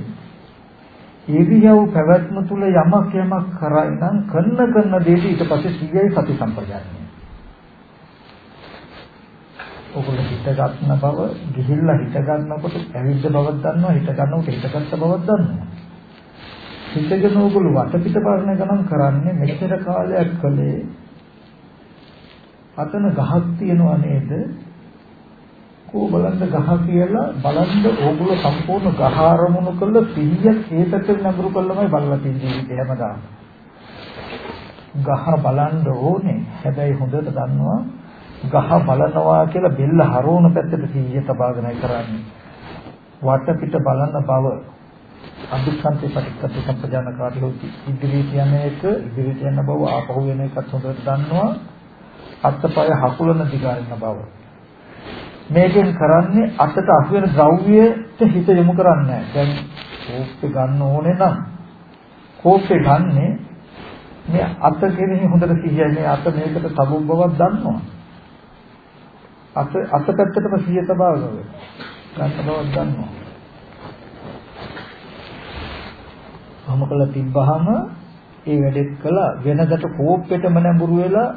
ඉරියව් පැවැත්ම තුල යමක් යමක් කරයි නම් කන්න කන්න දෙයට ඊට පස්සේ සියයි සති සම්පජානනය. ඔගොල්ලෝ හිත ගන්න බව, ගිහිල්ලා හිත ගන්නකොට ඇවිද්ද බවක් දන්නවා, හිත ගන්නකොට හිතගත්ත බවක් දන්නවා. හිතගෙන ඔගොල්ලෝ වටපිට බලන ගණන් කරන්නේ මෙච්චර කාලයක් කලේ අතන ගහක් තියෙනවා නේද? කෝ බලන්න ගහ කියලා බලන්න ඕගොල්ලෝ සම්පූර්ණ ගහ ආරමුණු කළ සිහියක් ඒකට නඟුරු කළමයි බලලා තියෙන්නේ හැමදාම. ගහ බලන්න ඕනේ. හැබැයි හොඳට දන්නවා ගහ බලනවා කියලා බෙල්ල හරවන පැත්තට සිහිය තබාගෙනයි කරන්නේ. වටපිට බලන බව අභිසන්ති පටිච්ච සම්පජානකාරී හොති ඉදිරියට යන එක ඉදිරියට යන බව ආපහු වෙන එකත් හොඳට දන්නවා අත්පය හකුලන දිගාරින බව. මේකෙන් කරන්නේ අතට අහු වෙන ද්‍රව්‍යයට හිත යොමු කරන්නේ දැන් කෝප්පේ ගන්න ඕනේ නම් කෝප්පේ ගන්නේ මේ අත කෙරෙහි හොඳට සිහියයි මේ අත මේකට සමුම් බවක් දන්නවා. අත අත පැත්තටම සිහිය තබා ගන්න. ගන්න බවක් දන්නවා. මම කළ තිබ්බහම ඒ වැඩෙත් කළා වෙනකට කෝප්පෙටම නැඹුරු වෙලා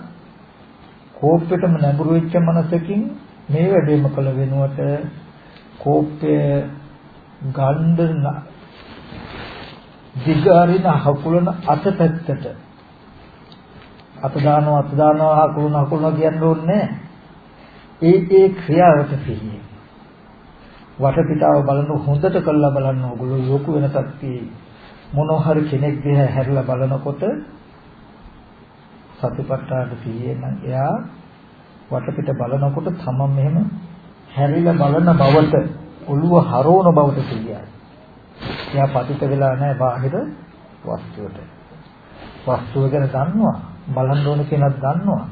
කෝප්පෙටම නැඹුරු වෙච්ච මනසකින් මේ වැඩේම කළ වෙනුවට කෝප්පය ගන්න දිගාරින හකුලන අත පැත්තට අත දානවා අත දානවා හකුලන හකුලන කියන්න ඕනේ ඒ ඒ ක්‍රියාවට සිහිය වටපිටාව බලන හොඳට කළා බලන්න ඕගොල්ලෝ ලොකු වෙනසක් තියෙයි මොනවා හරි කෙනෙක් දිහා හැරිලා බලනකොට සතිපට්ඨාන සිහියෙන් නම් එයා වටපිට බලනකොට තමන් මෙහෙම හැරිලා බලන බවට ඔළුව හරවන බවට සිහියයි. එයා පතිත වෙලා නැහැ බාහිර වස්තුවට. වස්තුව ගැන දන්නවා. බලන්න ඕන කෙනක් දන්නවා.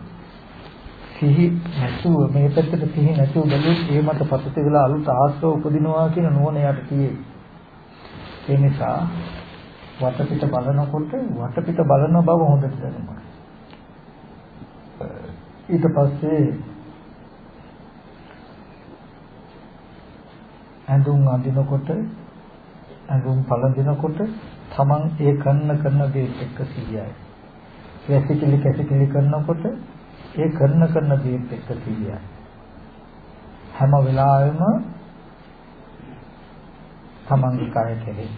සිහි නැතුව මේ පැත්තට සිහි නැතුව බැලුවොත් ඒ මත පතිත වෙලා අලුත් ආස්ව උපදිනවා කියන නුවණ යට තියෙයි. ඒ නිසා වටපිට බලනකොට වටපිට බලන බව හොඳට දැනෙනවා. ඊට පස්සේ ඇඳුම් අඳිනකොට ඇඳුම් පළඳිනකොට තමන් ඒ කරන කරන දේ එක්ක සිහියයි. වැසිකිලි කැසිකිලි කරනකොට ඒ කරන කරන දේ එක්ක සිහියයි. හැම වෙලාවෙම තමන්ගේ කය කෙරේ.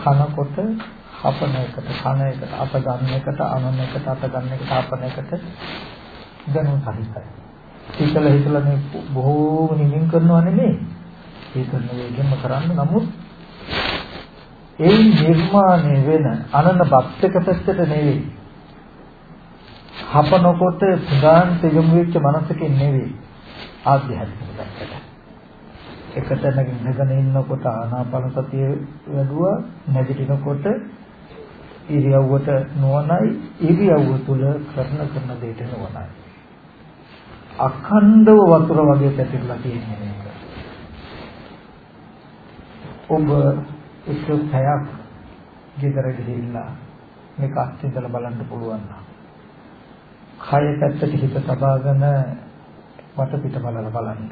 කනකොට හපන එකට, කන එකට, අත ගන්න එකට, අනන එකට, අත ගන්න එකට, හපන එකට දැනුම් සහිතයි. ඒකල හිතලා මේ බොහෝම නිමින් කරනවා නෙමෙයි. ඒ කරන වේගෙම කරන්න නමුත් ඒ නිර්මාණය වෙන අනන බක්තක පැත්තට නෙවෙයි. හපනකොට ප්‍රධාන තෙගම වෙච්ච මනසකින් නෙවෙයි. ආධ්‍යාත්මික පැත්තට. එක තැනක ඉඳගෙන ඉන්නකොට ආනාපාන සතිය වැඩුවා නැගිටිනකොට ඉරියව්වට නොවනයි ඉරියව්ව තුල කරන කරන දෙයට නොවනයි අඛණ්ඩව වතුර වගේ පැතිරලා තියෙන එක. ඔබ එක පැයක් ගෙදර ගිහිල්ලා මේක අත්විඳලා බලන්න පුළුවන් නම් කය පැත්තට හිත තබාගෙන වටපිට බලලා බලන්න.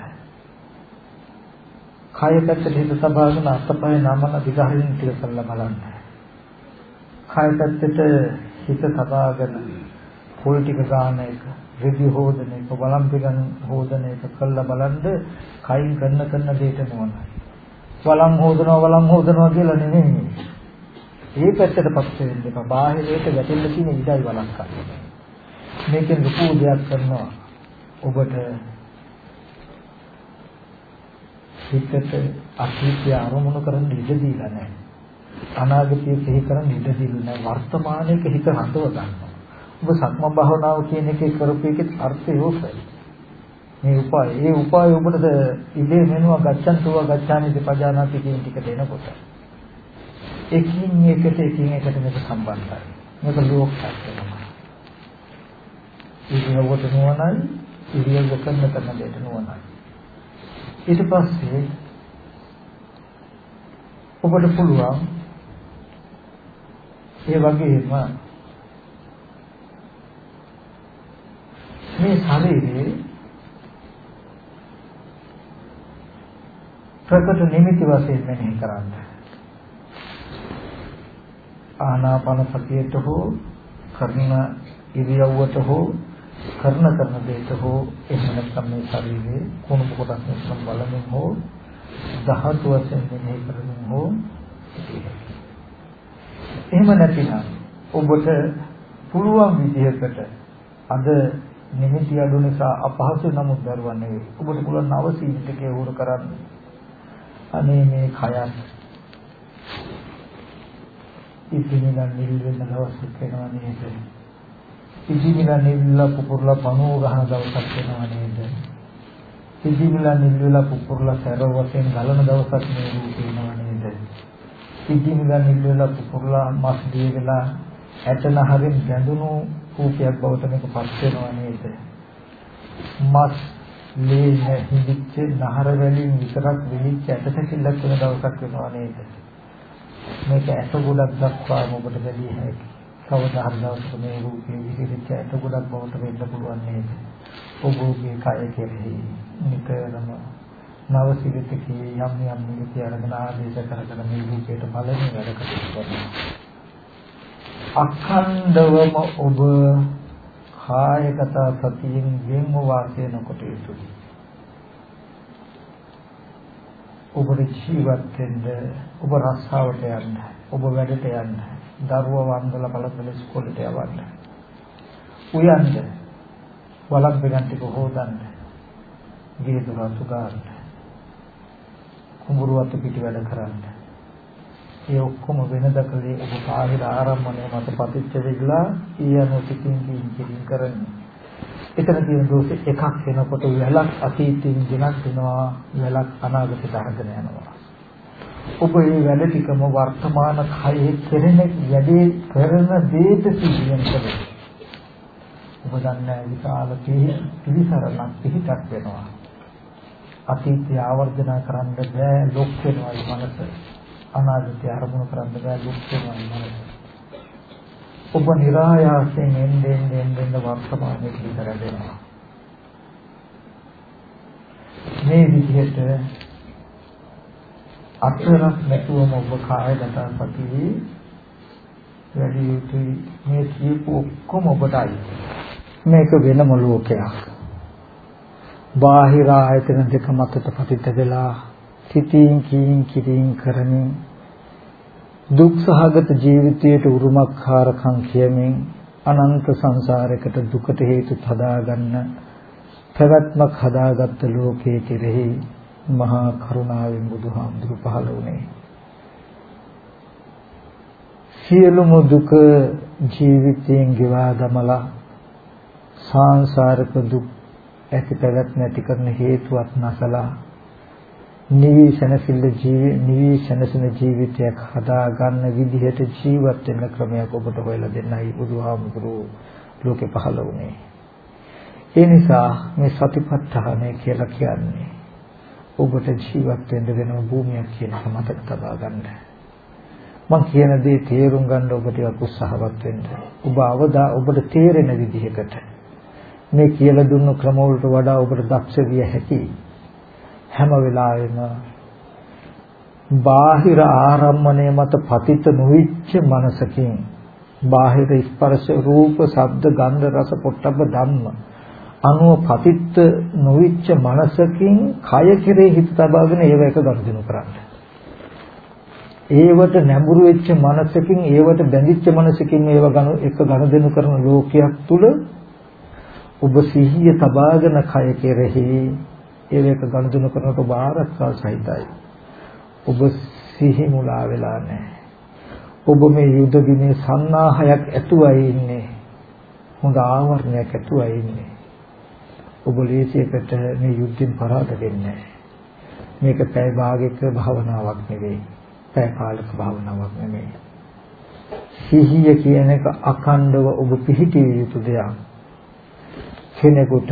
කය පැත්තට හිත තබාගෙන අතපය නමන දිගහරින් ටික කරලා බලන්න. කය පැත්තට හිත තබාගෙන පොල් ටික ගන්න එක, රෙදි හොදන එක, වළම් පිටන් හොදන එක කළා බලන්න කයින් කරන කරන දෙයට නෝනයි. වළම් හොදනවා වළම් හොදනවා කියලා නෙමෙයි. ඒ පැත්තට පස්ස වෙන්න එපා. බාහිරයට වැටෙන්න තියෙන ඉඩයි වළක්වන්න. මේකෙන් ලොකු දෙයක් කරනවා. ඔබට හිතට අතීතය අරමුණු කරන්න ඉඩ දීලා නැහැ. අනාගතය සිහි කරන්න ඉඩ දීලා නැහැ. වර්තමානයේ හිත හඳව ගන්නවා. ඔබ සක්ම භාවනාව කියන එකේ කරපු එකේ අර්ථය ඕකයි. මේ උපාය, ඒ උපාය ඔබට ඉබේ මෙනවා ගච්ඡන්තුව ගච්ඡාමි දෙපජානාති කියන ටිකට එනකොට. එකින් එකට එකින් එකට මේක සම්බන්ධයි. මේක ලෝක සත්‍යයක්. ඉරියව්වට නුවණයි, ඉරියව්ව කරන කරන දෙයට නුවණයි. ඊට පස්සේ ඔබට පුළුවන් ඒ වගේම මේ ශරීරයේ ප්‍රකට නිමිති වශයෙන් මෙනෙහි කරන්න. ආනාපාන සතියට හෝ කරන ඉරියව්වට හෝ කරන කරන දෙයට හෝ එහෙම නැත්නම් මේ ශරීරයේ කුණු කොටස් නැත්නම් බලමින් හෝ දහතු වශයෙන් මෙනෙහි කරමින් හෝ එහෙම නැතිනම් ඔබට පුළුවන් විදිහකට අද නිමිති අඩු නිසා අපහසු නමුත් දරුවන් නෙවෙයි. ඔබට පුළුවන් නව සීටකේ උරු කරන්න. අනේ මේ කයත් ඉතිමිලා නිල් වෙන දවසක් වෙනවා නේද? ඉතිමිලා නිල්ලා පුපුරලා පණුව ගහන දවසක් වෙනවා නේද? ඉතිමිලා නිල් වෙලා පුපුරලා සැරව වශයෙන් ගලන දවසක් මේ රූපේ වෙනවා නේද? ඉතිමිලා නිල් වෙලා පුපුරලා මස් දිය වෙලා ඇටන හරින් බැඳුණු කූපයක් බවට මේක පස් වෙනවා නේද? මස් ලේ හිඳිච්ච නහර වලින් විතරක් විලිච්ච ඇටසැකිල්ලක් වෙන දවසක් වෙනවා නේද? මේක ඇට ගොඩක් දක්වාම ඔබට බැලිය හැකි. කවදා හරි දවසක මේ රූපේ විසිරිච්ච ඇට ගොඩක් බවට වෙන්න පුළුවන් නේද? ඔබගේ කය කෙරෙහි නිතරම නව සිරිතකේ යම් යම් නිමිති අරගෙන ආදේශ කරගෙන මේ රූපයට බලමින් වැඩ කටයුතු කරනවා. අඛණ්ඩවම ඔබ කායගත සතියෙන් ගෙන්ව වාසය නොකොට යුතුයි. ඔබට ජීවත් වෙන්න ඔබ රස්සාවට යන්න ඔබ වැඩට යන්න දරුවව වන්දලා බලපල ඉස්කෝලේට යවන්න උයන්ද වලක් බෙගන් ටික හොදන්න ගිහිදුර සුගාන්න කුඹුරුවත් පිටි වැඩ කරන්න ඒ ඔක්කොම වෙනද කලේ ඔබ බාහිර ආරම්මණය මත පතිච්ච වෙලා ඊයනෝ ටිකින් ටිකින් කරන්නේ. එතන තියෙන දෝෂේ එකක් වෙනකොට වැලක් අතීතයෙන් ගෙනත් වෙනවා වැලක් අනාගතයට අරගෙන යනවා. ඔබ මේ වැඩ ටිකම වර්තමාන කයේ කෙරෙන වැඩේ කරන දේට සිහියෙන් කරේ. ඔබ දන්නේ විශාල පිළිසරණක් පිහිටක් වෙනවා. අතීතය ආවර්ජන කරන්න බෑ ලොක් වෙනවා මනස. අනාගතය අරමුණු කරන්න බෑ දුක් වෙනවා ඔබ નિરાයාසයෙන් එන්නේ එන්නේ වර්තමානයේ විතර දෙනවා. මේ විදිහට අතරක් නැතුවම ඔබ කායගත සතියේ වැඩි යුතුයි. මේ කියපු ඔක්කොම ඔබටයි මේක වෙනම ලෝකයක්. බාහිර ආයතන දෙක මතට පතිත වෙලා සිතින් කීින් කිරින් කරමින් දුක් සහගත ජීවිතයට උරුමකාරකම් කියමින් අනන්ත සංසාරයකට දුකට හේතු හදාගන්න පැවැත්මක් හදාගත්ත ලෝකයේ කෙරෙහි මහා කරුණාවෙන් බුදුහාමුදුරු පහළ වුණේ. සියලුම දුක ජීවිතයෙන් ගෙවා දමලා සාංශාරික දුක් ඇති පැවැත්ම ඇති කරන හේතුවත් නැසලා නිවි සැනසෙල්ල ජීවි නිවි සැනසෙන ජීවිතයක් හදා ගන්න විදිහට ජීවත් වෙන්න ක්‍රමයක් ඔබට හොයලා දෙන්නයි බුදුහාමුදුරුවෝ ලෝකේ පහළ වුණේ. ඒ නිසා මේ සතිපට්ඨානය කියලා කියන්නේ ඔබට ජීවත් වෙන්න වෙනම භූමියක් කියන එක මතක තබා ගන්න. මම කියන දේ තේරුම් ගන්න ඔබ ටිකක් උත්සාහවත් වෙන්න. ඔබ අවදා ඔබට තේරෙන විදිහකට මේ කියලා දුන්නු ක්‍රම වලට වඩා ඔබට දක්ෂ විය හැකි හැම වෙලාවෙම බාහිර ආරම්මණය මත පතිත නොවිච්ච මනසකින් බාහිර ස්පර්ශ රූප ශබ්ද ගන්ධ රස පොට්ටබ්බ ධම්ම අනුව පතිත්ත නොවිච්ච මනසකින් කය කෙරේ හිත තබාගෙන ඒව එක ගනුදෙනු කරන්න. ඒවට නැඹුරු වෙච්ච මනසකින් ඒවට බැඳිච්ච මනසකින් ඒව ගනු එක ගනුදෙනු කරන ලෝකයක් තුල ඔබ සිහිය තබාගෙන කය කෙරෙහි ඒව එක ගනුදෙනු කරනකොට ඔබ ආරක්ෂා සහිතයි. ඔබ සිහි මුලා වෙලා නැහැ. ඔබ මේ යුද දිනේ සන්නාහයක් ඇතුවයි ඉන්නේ. හොඳ ආවරණයක් ඇතුවයි ඉන්නේ. ඔබ ලේසියකට මේ යුද්ධෙන් පරාද වෙන්නේ මේක පැය භාගයක භාවනාවක් නෙවෙයි. පැය කාලක භාවනාවක් නෙමෙයි. සිහිය කියන එක අඛණ්ඩව ඔබ පිහිටිය යුතු දෙයක්. කෙනෙකුට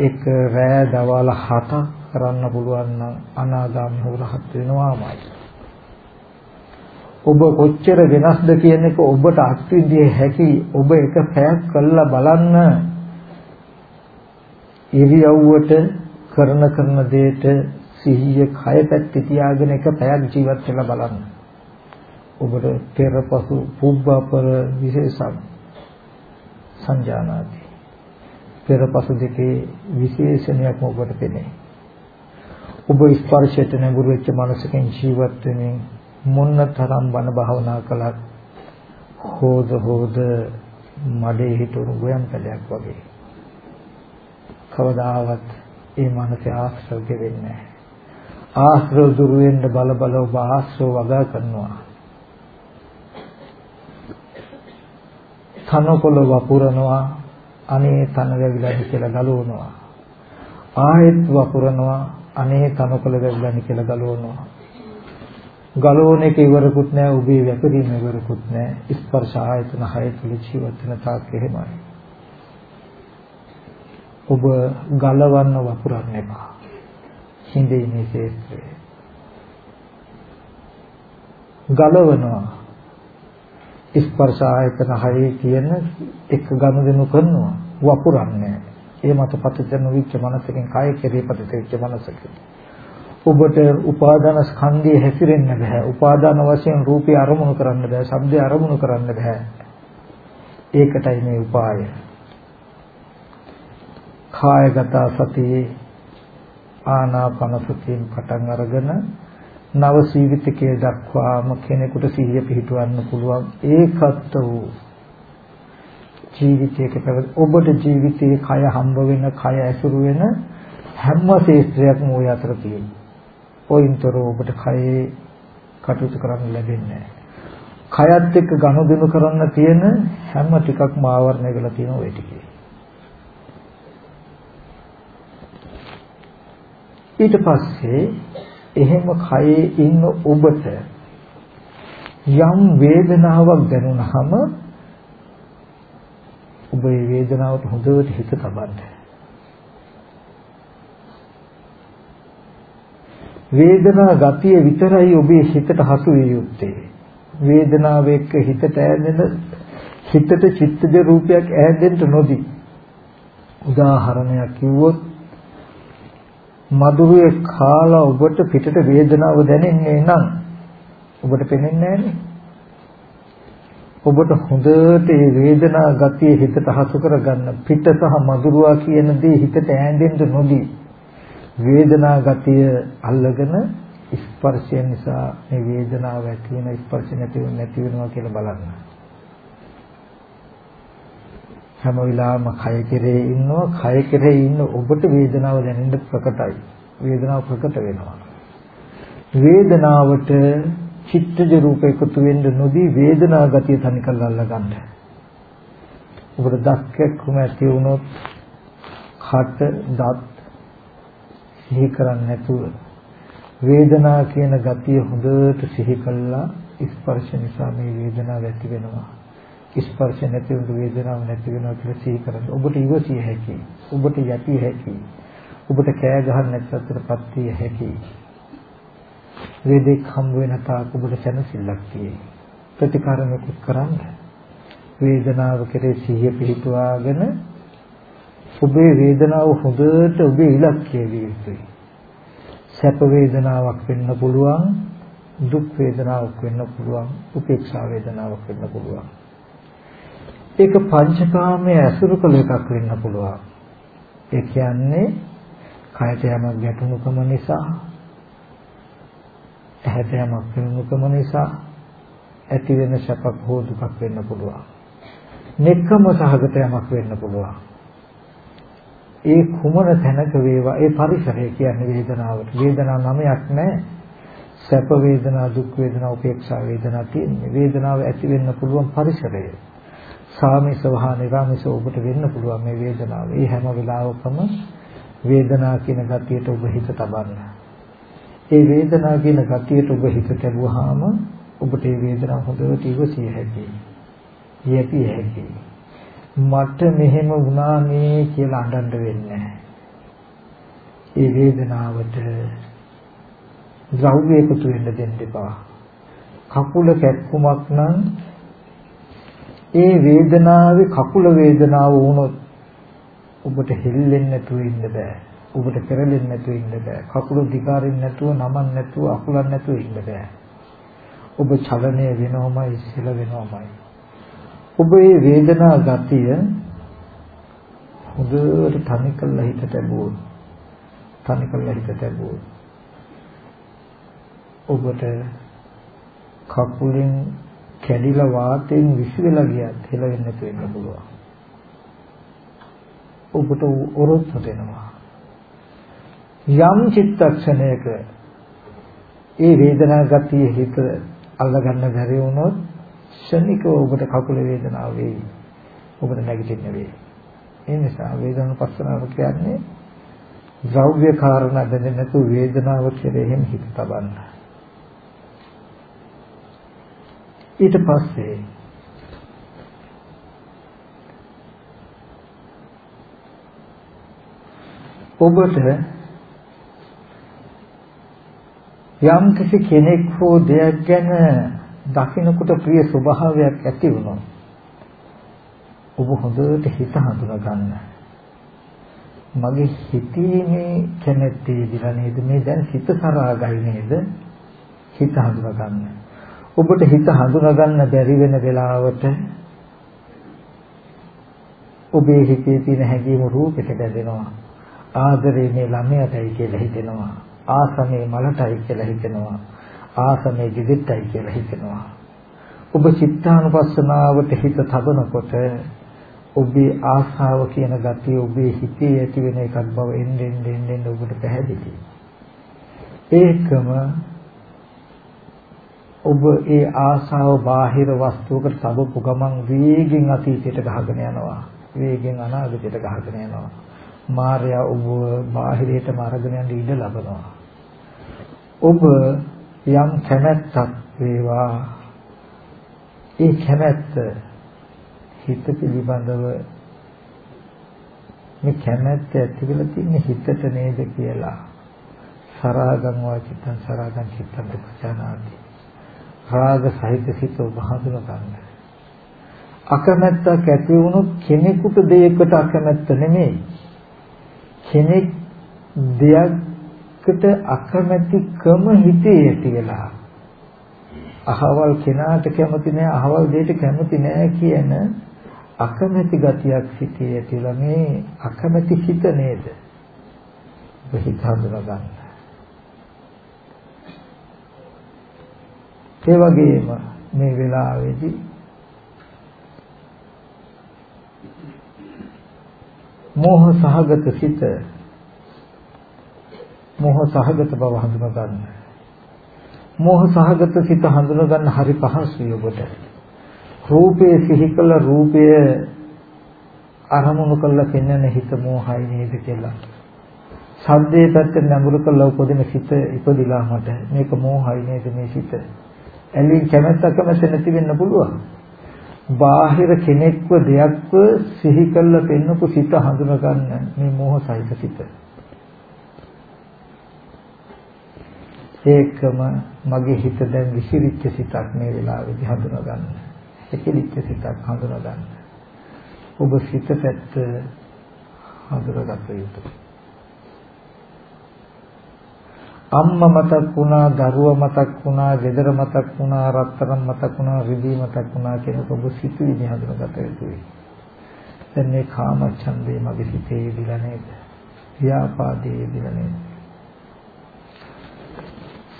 එක රෑ දවල් හතක් කරන්න පුළුවන් නම් අනාගාමී හෝ රහත් වෙනවාමයි. ඔබ කොච්චර වෙනස්ද කියන එක ඔබට අත්විඳිය හැකි ඔබ එක පැයක් කළා බලන්න ඉරියව්වට කරන කරන දෙයට සිහිය කය පැත්තේ තියාගෙන එක පැයක් ජීවත් වෙලා බලන්න. ඔබට පෙරපසු පුබ්බපර විශේෂම් සංජානාති. පෙරපසු දෙකේ විශේෂණයක් ඔබට පෙනේ. ඔබ ස්පර්ශයට නැඹුරු වෙච්ච මනසකින් ජීවත් වෙමින් මොන්න තරම් බණ භාවනා කළත් හොද හොද මඩේ හිටුණු ගොයම් පැලයක් වගේ කවදාවත් ඒ මනසේ ආශ්‍රව දෙවෙන්නේ නැහැ. ආශ්‍රව දුර වෙන්න බල බල ඔබ ආශ්‍රව වගා කරනවා. තනකොළ වපුරනවා අනේ තන වැවිලාද කියලා ගලවනවා. ආයෙත් වපුරනවා අනේ තනකොළ වැවිලාද කියලා ගලවනවා. ගලවන එක ඉවරකුත් නැහැ ඔබේ වැපරීම ඉවරකුත් නැහැ ස්පර්ශ ආයතන හය තුල ජීවත් වෙන තාක් එහෙමයි ඔබ ගලවන්න වපුරන්න එපා. හිඳේ මේ ශේත්‍රය. ගලවනවා. ස්පර්ශ ආයතන හයේ කියන එක ගනුදෙනු කරනවා. වපුරන්නේ. ඒ මත පතිතන විච්ච මනසකින් කාය කෙරේ පතිතෙච්ච මනසකින්. ඔබට උපාදාන ස්කන්ධය හැසිරෙන්න බෑ. උපාදාන වශයෙන් රූපය අරමුණු කරන්න බෑ. ශබ්දය අරමුණු කරන්න බෑ. ඒකටයි මේ උපාය. කායගත සතියේ ආනාපාන සතියෙන් පටන් අරගෙන නව ජීවිතකයේ දක්වාම කෙනෙකුට සිහිය පිහිටවන්න පුළුවන් ඒකත් වූ ජීවිතයක පැවැත් ඔබට ජීවිතයේ කය හම්බ වෙන කය ඇසුරු වෙන හැම ශේත්‍රයක්ම ওই අතර තියෙනවා. ඔයින්තර ඔබට කයේ කටයුතු කරන්න ලැබෙන්නේ නැහැ. කයත් එක්ක ගනුදෙනු කරන්න තියෙන හැම ටිකක්ම ආවරණය කරලා තියෙන ওই ටිකේ. ඊට පස්සේ එහෙම කයේ ඉන්න ඔබට යම් වේදනාවක් දැනුණාම ඔබ ඒ වේදනාවට හොඳට හිත තබන්න. වේදනා ගතිය විතරයි ඔබේ හිතට හසු විය යුත්තේ. වේදනාව එක්ක හිතට ඈදෙන හිතට චිත්තජ රූපයක් ඈදෙන්න නොදී. උදාහරණයක් කිව්වොත් මధుරයේ කාලා ඔබට පිටට වේදනාව දැනෙන්නේ නම් ඔබට පේන්නේ ඔබට හොඳට මේ වේදනා ගතිය හිතට හසු කරගන්න පිට සහ මధుරවා කියන දේ හිතට ඈඳෙන්න නොදී වේදනා ගතිය අල්ලගෙන ස්පර්ශය නිසා මේ වේදනාව ඇති වෙන ස්පර්ශ නැති වෙන නැති වෙනවා කියලා බලන්න. හැම වෙලාවෙම කය කෙරේ ඉන්නවා. කය කෙරේ ඉන්න ඔබට වේදනාව දැනෙන්න ප්‍රකටයි. වේදනාව ප්‍රකට වෙනවා. වේදනාවට චිත්තජ රූප එකතු වෙන්න නොදී වේදනා ගතිය තනිකල් අල්ල ගන්න ඔබට දක්කක්ම ඇති වුණොත් කට දත් සිහි කරන්නේ නැතුව වේදනා කියන ගතිය හොඳට සිහි කළා ස්පර්ශ නිසා මේ වේදනාව ඇති වෙනවා ස්පර්ශ නැති වුණු වේදනාවක් නැති වෙනවා කියලා සිහි කරන්නේ. ඔබට ඉවසිය හැකියි. ඔබට යටි හැකියි. ඔබට කෑ ගහන්න නැත්තරපත් විය හැකියි. වේදෙක් හම් වෙන තාක් ඔබට සැනසෙල්ලක් තියෙයි. ප්‍රතිකාරමක් කරන්න. වේදනාව කෙරේ සිහිය පිහිටුවාගෙන ඔබේ වේදනාව හොඳට ඔබේ ඉලක්කය විය යුතුයි. සැප වේදනාවක් වෙන්න පුළුවන්, දුක් වේදනාවක් වෙන්න පුළුවන්, උපේක්ෂා වේදනාවක් වෙන්න පුළුවන්. ඒක පංචකාමයේ අසුරු කළ එකක් වෙන්න පුළුවන්. ඒ කියන්නේ කයට යමක් ගැටුණුකම නිසා, ඇහැට යමක් පෙනුනකම නිසා ඇති වෙන සැපක් හෝ දුකක් වෙන්න පුළුවන්. නෙක්කම සහගත යමක් වෙන්න පුළුවන්. ඒ කුමන තැනක වේවා ඒ පරිසරය කියන්නේ වේදනාවට. වේදනාව නමයක් නැහැ. සැප වේදනා, දුක් වේදනා, උපේක්ෂා වේදනා තියෙන්නේ. වේදනාව ඇති වෙන්න පුළුවන් පරිසරය. සාමිස වහා නිරාමිස ඔබට වෙන්න පුළුවන් මේ වේදනාව. ඒ හැම වෙලාවකම වේදනා කියන ගතියට ඔබ හිත තබන්න. ඒ වේදනා කියන ගතියට ඔබ හිත තබුවාම ඔබට මේ වේදනාව හොඳට ඉවසිය හැකියි. යැපිය හැකියි. මට මෙහෙම වුණා මේ කියලා අඬන්න වෙන්නේ ඒ වේදනාවට ද්‍රව්‍ය එකතු වෙන්න දෙන්න එපා. කකුල කැක්කුමක් නම් ඒ වේදනාවේ කකුල වේදනාව වුණොත් ඔබට හෙල්ලෙන්නේ නැතුව ඉන්න බෑ. ඔබට පෙරලෙන්නේ නැතුව ඉන්න බෑ. කකුල දිගාරින්න නැතුව, නමන්න නැතුව, අකුලන් නැතුව ඉන්න බෑ. ඔබ චලනය වෙනවමයි, සිල වෙනවමයි. ඔබ මේ වේදනා ගතිය හොඳට තනි කළා හිතට ලැබුවොත්, තනි කළා හිතට ලැබුවොත් ඔබට කකුලෙන් කැඩිලා වාතයෙන් විසි වෙලා ගියත් හෙලවෙන්නේ නැතුව ඉන්න පුළුවන්. ඔබට ඔරොත්තු දෙනවා. යම් චිත්තක්ෂණයක ඒ වේදනා ගතිය හිත අල්ලගන්න බැරි වුණොත් ශනිකව ඔබට කකුල වේදනාව වෙයි. ඔබට නැගිටින්න වෙයි. ඒ නිසා වේදනානුපස්සනාව කියන්නේ ද්‍රව්‍ය කාරණා දැනෙන්නේ නැතු වේදනාව කෙරෙහිම හිත තබන්න. ඊට පස්සේ ඔබට යම් කිසි කෙනෙක් හෝ දෙයක් ගැන දකින්නකොට ප්‍රිය ස්වභාවයක් ඇති වුණොත් ඔබ හොඳට හිත හඳුනා ගන්න. මගේ හිතීමේ කැමැත්තේ දිලා නේද මේ දැන් හිත සරාගයි නේද? හිත හඳුනා ගන්න. ඔබට හිත හඳුනා ගන්න බැරි වෙන වෙලාවට ඔබේ හිතේ තියෙන හැඟීම රූපෙට බැඳෙනවා. ආදරේ මේ ළමයටයි කියලා හිතෙනවා. ආසමේ මලටයි කියලා හිතෙනවා. ආසමේ දිවිටයි කියලා හිතෙනවා. ඔබ චිත්තානුපස්සනාවට හිත තබනකොට ඔබේ ආසාව කියන gatiය ඔබේ හිතේ ඇති වෙන එකක් බව එන්න එන්න එන්න ඔබට පැහැදිලි. ඒකම ඔබ ඒ ආසාව බාහිර වස්තුවකට තබපු ගමන් වේගෙන් අතීතයට ගහගෙන යනවා. වේගෙන් අනාගතයට ගහගෙන යනවා. මාර්යා ඔබ බාහිරයටම අරගෙන යන්න ඉඩ ලබනවා. ඔබ යම් කැමැත්තක් වේවා ඒ කැමැත්ත හිත පිළිබඳව මේ කැමැත්ත ඇති වෙලා තියෙන හිතට නේද කියලා සරාගං වාචිතං සරාගං චිත්තං දුක්ඛානාති රාග සහිත සිත ඔබ හඳුනා ගන්න. අකමැත්තක් ඇති වුණොත් කෙනෙකුට දෙයකට අකමැත්ත නෙමෙයි. කෙනෙක් දෙයකට අකමැතිකම හිතේ ඇතිලා අහවල් කෙනාට කැමති නෑ අහවල් දෙයට කැමති නෑ කියන අකමැති ගතියක් සිටේ ඇතිලා මේ අකමැති හිත නේද? ඔබ හිත හඳුනා ගන්න. ඒ වගේම මේ වෙලාවේදී මෝහ සහගත සිත මෝහ සහගත බව හඳුනා ගන්න. මෝහ සහගත සිත හඳුනා ගන්න හරි පහසුයි ඔබට. රූපයේ සිහි කළ රූපය අරමුණු කළ පෙන්වන හිත මෝහයි නේද කියලා. සද්දේ පැත්තට නැඹුරු කළ උපදින සිත ඉපදිලා මට මේක මෝහයි නේද මේ සිත. ඇලින් කැමැත්ත කැමැත්ත නැති වෙන්න පුළුවන්. බාහිර කෙනෙක්ව දෙයක්ව සිහි කළ පෙන්නපු සිත හඳුනා ගන්න මේ මෝහසයිත සිත. ඒකම මගේ හිත දැන් විසිරිච්ච සිතක් මේ වෙලාවේදී හඳුනා ගන්න. එකලිච්ච සිතක් හඳුනා ගන්න. ඔබ සිත පැත්ත හඳුනාගත යුතුයි. අම්මා මතක් වුණා, දරුවා මතක් වුණා, ගෙදර මතක් වුණා, රත්තරන් මතක් වුණා, රිදී මතක් වුණා කියන ඔබ සිතුවිලි හඳුනාගත යුතුයි. දැන් මේ කාමච්ඡන්දේ මගේ සිතේ දිලා නේද? ව්‍යාපාදේ දිලා නේද?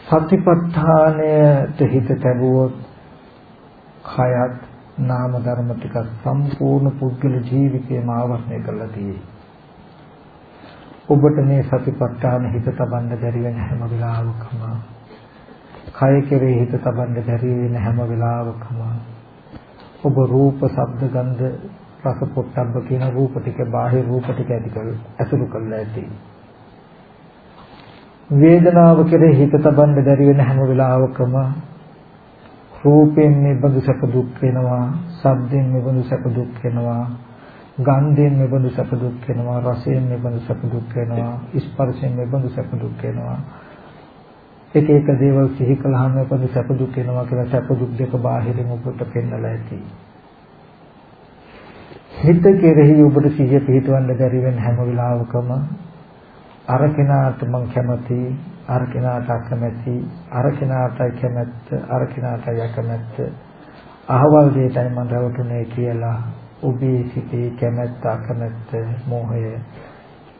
සතිපට්ඨානයට හිත තැබුවොත් කයත් නාම ධර්ම ටික සම්පූර්ණ පුද්ගල ජීවිතේම ආවරණය කරලා තියෙයි. ඔබට මේ සතිපට්ඨාන හිත තබන්න බැරි වෙන හැම වෙලාවකම කය කෙරේ හිත තබන්න බැරි වෙන හැම වෙලාවකම ඔබ රූප, ශබ්ද, ගන්ධ, රස, පොට්ටබ්බ කියන රූප ටික බාහිර රූප ටික ඇති කර ඇසුරු කළා ඇති. වේදනාව කෙරේ හිත තබන්න බැරි වෙන හැම වෙලාවකම රූපයෙන් නිබඳු සැප දුක් වෙනවා, ශබ්දයෙන් නිබඳු සැප දුක් වෙනවා, ගන්ධයෙන් මෙබඳු සැප දුක් වෙනවා රසයෙන් මෙබඳු සැප දුක් වෙනවා ස්පර්ශයෙන් මෙබඳු සැප දුක් වෙනවා. එක එක දේවල් සිහි කළාම මෙබඳු සැප දුක් වෙනවා කියලා සැප දුක් දෙක බාහිරින් ඔබට පෙන්නලා ඇති. හිත කෙරෙහි ඔබට සිහිය පිහිටවන්න බැරි වෙන හැම වෙලාවකම අර කෙනාට මං කැමති අර කෙනාට අකමැති අර කෙනාට කැමැත්ත අර කෙනාට යකමැත්ත අහවල් දෙයටයි මම රැවටුනේ කියලා ඔබේ සිතේ කැමැත්ත අකමැත්ත මෝහය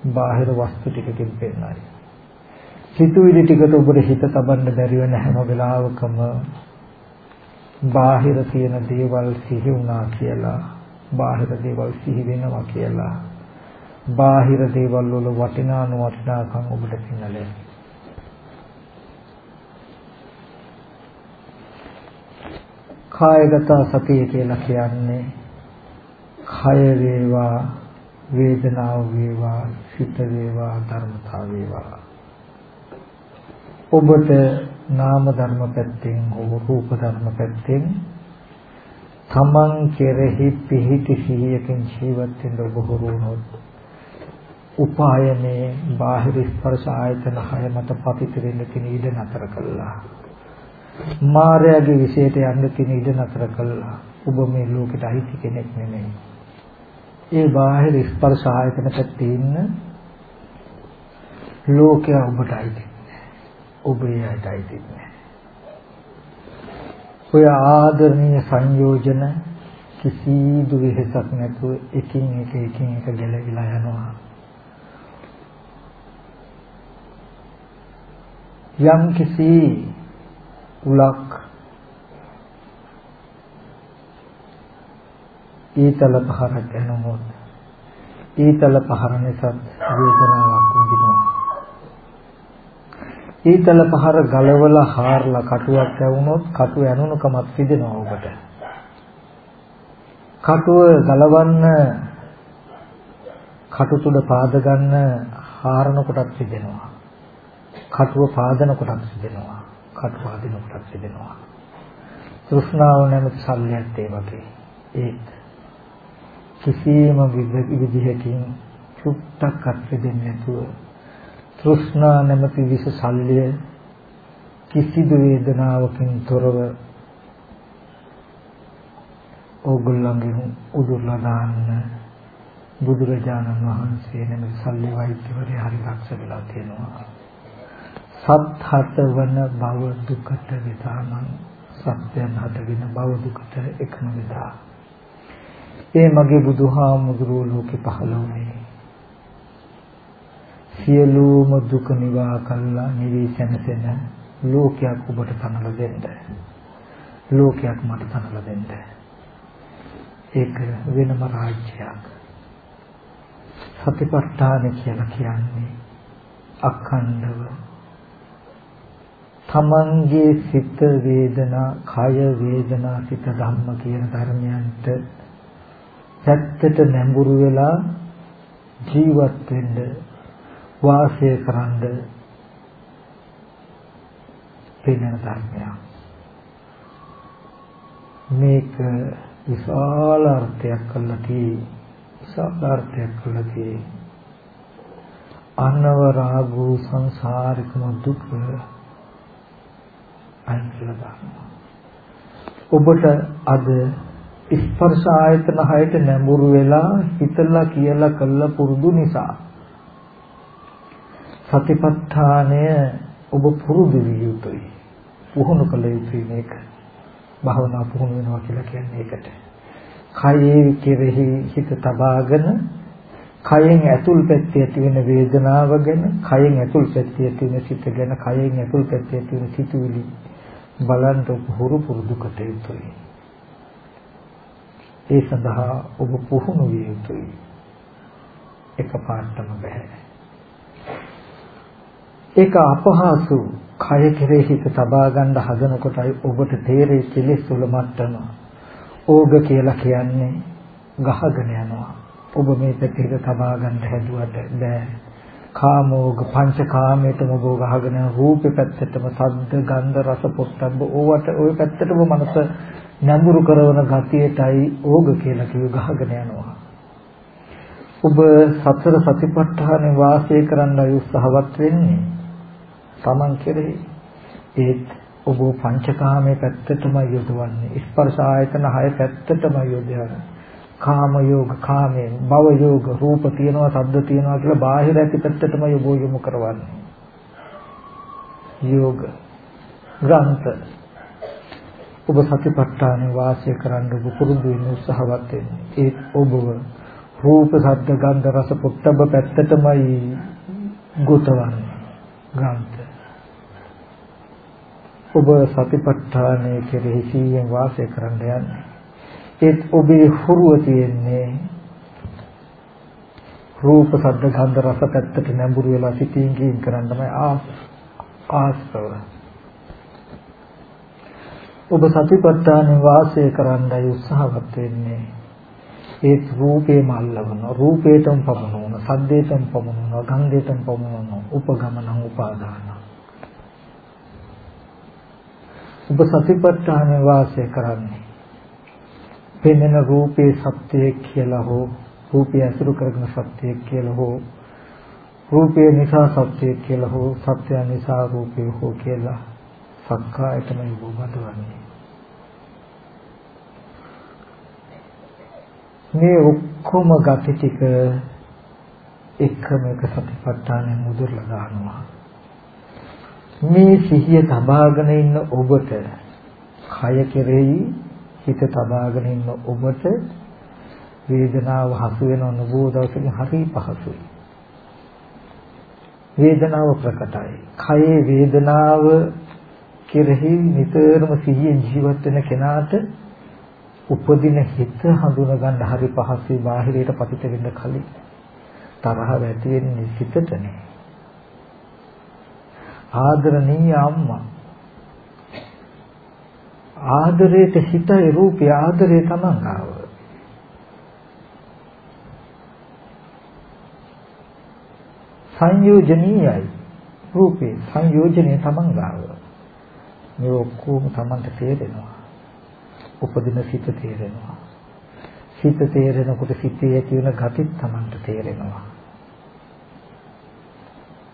බාහිර වස්තු ටිකකින් පෙන්නයි. සිතුවිලි ටිකට ඔබට හිත තබන්න බැරි වෙන හැම වෙලාවකම බාහිර තියෙන දේවල් සිහි වුණා කියලා බාහිර දේවල් සිහි වෙනවා කියලා බාහිර දේවල් වල වටිනා නොවටිනාකම් ඔබට පෙන්නලේ. කායගත සතිය කියලා කියන්නේ කය වේවා වේදනාව වේවා සිත වේවා ධර්මතාව වේවා ඔබට නාම ධර්ම පැත්තෙන් හෝ රූප ධර්ම පැත්තෙන් තමන් කෙරෙහි පිහිටි සිහියකින් ජීවත් වෙන්න ඔබ හුරුනොත් උපායනේ බාහිර ස්පර්ශ ආයතන හය මත පතිත වෙන්න තියෙන ඉඩ නතර කළා. මායාවේ විශේෂයට යන්න තියෙන ඉඩ නතර කළා. ඔබ මේ ලෝකෙට අයිති කෙනෙක් නෙමෙයි. ඒ බාහිර ස්පර්ශ ආයතන පැත්තේ ඉන්න ලෝකයා ඔබට අයිති ඔබ එයාට අයිති නැහැ. ඔය ආදරණීය සංයෝජන කිසිදු වෙහසක් නැතුව එකින් එක එකින් එක ගැලවිලා යනවා. යම් කිසි උලක් ඊතල පහරක් එනොත් ඊතල පහර නිසා වේදනාවක් විඳිනවා. ඊතල පහර ගලවලා හාරලා කටුවක් ඇවුනොත් කටුව ඇනුනකමත් සිදෙනවා ඔබට. කටුව ගලවන්න කටු තුඩ පාද ගන්න හාරන කොටත් සිදෙනවා කටුව පාදන කොටත් සිදෙනවා කටුව අදින කොටත් සිදෙනවා තෘෂ්ණාව නැමැති සල්ලියත් ඒ වගේ. ඒත් කිසියම් විදිහකින් චුට්ටක් අත්දෙන්නේ නැතුව තෘෂ්ණා නැමැති විස සල්ලිය කිසිදු වේදනාවකින් තොරව ඕගොල්ලන්ගෙන් උදුරලා දාන්න බුදුරජාණන් වහන්සේ නැමැති සල්ලි වෛද්‍යවරයා හරි දක්ෂ වෙලා තියෙනවා. සත් හතවන භව දුකට විදාමන් සත්‍යයන් හතගෙන භව දුකට එකම විදා ඒ මගේ බුදුහාමුදුරුවෝ ලෝකෙ පහළ වුණේ. සියලුම දුක නිවා කළා නිවි සැනසෙන ලෝකයක් ඔබට තනලා දෙන්න. ලෝකයක් මට තනලා දෙන්න. ඒක වෙනම රාජ්‍යයක්. සතිපට්ඨාන කියලා කියන්නේ අඛණ්ඩව තමන්ගේ සිත වේදනා, කය වේදනා, සිත ධම්ම කියන ධර්මයන්ට පැත්තට නැඹුරු වෙලා ජීවත් වෙන්න වාසය කරන්න පෙනෙන ධර්මයක් මේක විශාල අර්ථයක් කළා තියෙන්නේ. විශාල අර්ථයක් කළා තියෙන්නේ. අනවරාගෝ සංසාරිකම දුක අයින්කලා දානවා. ඔබට අද ස්පර්ශ ආයතන හයට නැඹුරු වෙලා හිතලා කියලා කළා පුරුදු නිසා සතිපට්ඨානය ඔබ පුරුදු විය යුතුයි. පුහුණු කළ යුතුයි මේක. භාවනා පුහුණු වෙනවා කියලා කියන්නේ ඒකට. කයේ කෙරෙහි හිත තබාගෙන කයෙන් ඇතුල් පැත්තේ ඇති වෙන වේදනාව ගැන, කයෙන් ඇතුල් පැත්තේ ඇති වෙන සිත ගැන, කයෙන් ඇතුල් පැත්තේ ඇති වෙන සිතුවිලි බලන්න පුහුරු පුරුදු කටයුතුයි. ඒ සඳහා ඔබ පුහුණු විය යුතුයි. එකපාරටම බෑ. ඒක අපහසු කය කෙරෙහි හිත තබා ගන්න හදනකොටයි ඔබට තේරෙයි කෙලෙස් වල මට්ටම. ඕග කියලා කියන්නේ ගහගෙන යනවා. ඔබ මේ පැත්තේ හිත තබා ගන්න හැදුවට බෑ. කාමෝග පංචකාමයටම ඔබ ගහගෙන රූපේ පැත්තටම සද්ද ගන්ධ රස පොට්ටබ්බ ඕවට ওই පැත්තටම මනස නැඹුරු කරන ගතියටයි ඕග කියලා කිව්ව ගහගෙන යනවා. ඔබ සතර සතිපට්ඨානේ වාසය කරන්න උත්සාහවත් වෙන්නේ Taman කෙරෙහි. ඒත් ඔබ පංචකාමයේ පැත්තටම යොදවන්නේ ස්පර්ශ ආයතන හය පැත්තටම යොදවන්නේ කාම යෝග කාමයෙන් භව යෝග රූප තියනවා ශබ්ද තියනවා කියලා බාහිර ඇති පැත්තටම යොමු යොමු කරවන්නේ. යෝග ග්‍රන්ථ ඔබ සතිපට්ඨානේ වාසය කරන්න ඔබ පුරුදු වෙන උත්සාහවත් වෙන්නේ. ඒ ඔබව රූප ශබ්ද ගන්ධ රස පොට්ටබ්බ පැත්තටමයි ගොතවන්නේ. ග්‍රන්ථ. ඔබ සතිපට්ඨානයේ කෙරෙහි සීයෙන් වාසය කරන්න යන්නේ. ඒත් ඔබේ හුරුව තියෙන්නේ රූප ශබ්ද ගන්ධ රස පැත්තට නැඹුරු වෙලා සිටින් ගින් කරන්න තමයි ආස්තව. ඔබ සතිපට්ඨානේ වාසය කරන්නයි උත්සාහවත් වෙන්නේ. ඒත් රූපේම අල්ලවන රූපේටම පමනවන සද්දේටම පමනවන ගන්ධේටම පමනවන උපගමන උපාදාන. ඔබ සතිපට්ඨානේ වාසය කරන්නේ පෙනෙන රූපේ සත්‍යය කියලා හෝ රූපය අසුරු කරගෙන සත්‍යය කියලා හෝ රූපය නිසා සත්‍යය කියලා හෝ සත්‍ය නිසා රූපය හෝ කියලා සක්කායතන යොබදවන්නේ මේ ඔක්කොම gati ටික එකම එක සතිපට්ඨානෙ මුදුරලා දානවා මේ සිහිය තබාගෙන ඉන්න ඔබට කය කෙරෙහි හිත තබාගෙන ඉන්න ඔබට වේදනාව හසු වෙන නොබෝ දවසකින් හරි පහසුයි. වේදනාව ප්‍රකටයි. කයේ වේදනාව කෙරෙහි නිතරම සිහියෙන් ජීවත් වෙන කෙනාට උපදින හිත හඳුන ගන්න හරි පහසුයි බාහිරයට පතිත වෙන්න කලින්. තරහ ඇති වෙන්නේ හිතටනේ. ආදරණීය අම්මා ආදරයට හිතයි රූපය ආදරය තමන් ආව. සංයෝජනීයයි රූපේ සංයෝජනය තමන් ආව. මේ ඔක්කොම තමන්ට තේරෙනවා. උපදින සිත තේරෙනවා. සිත තේරෙනකොට සිතේ ඇති වෙන ගතිත් තමන්ට තේරෙනවා.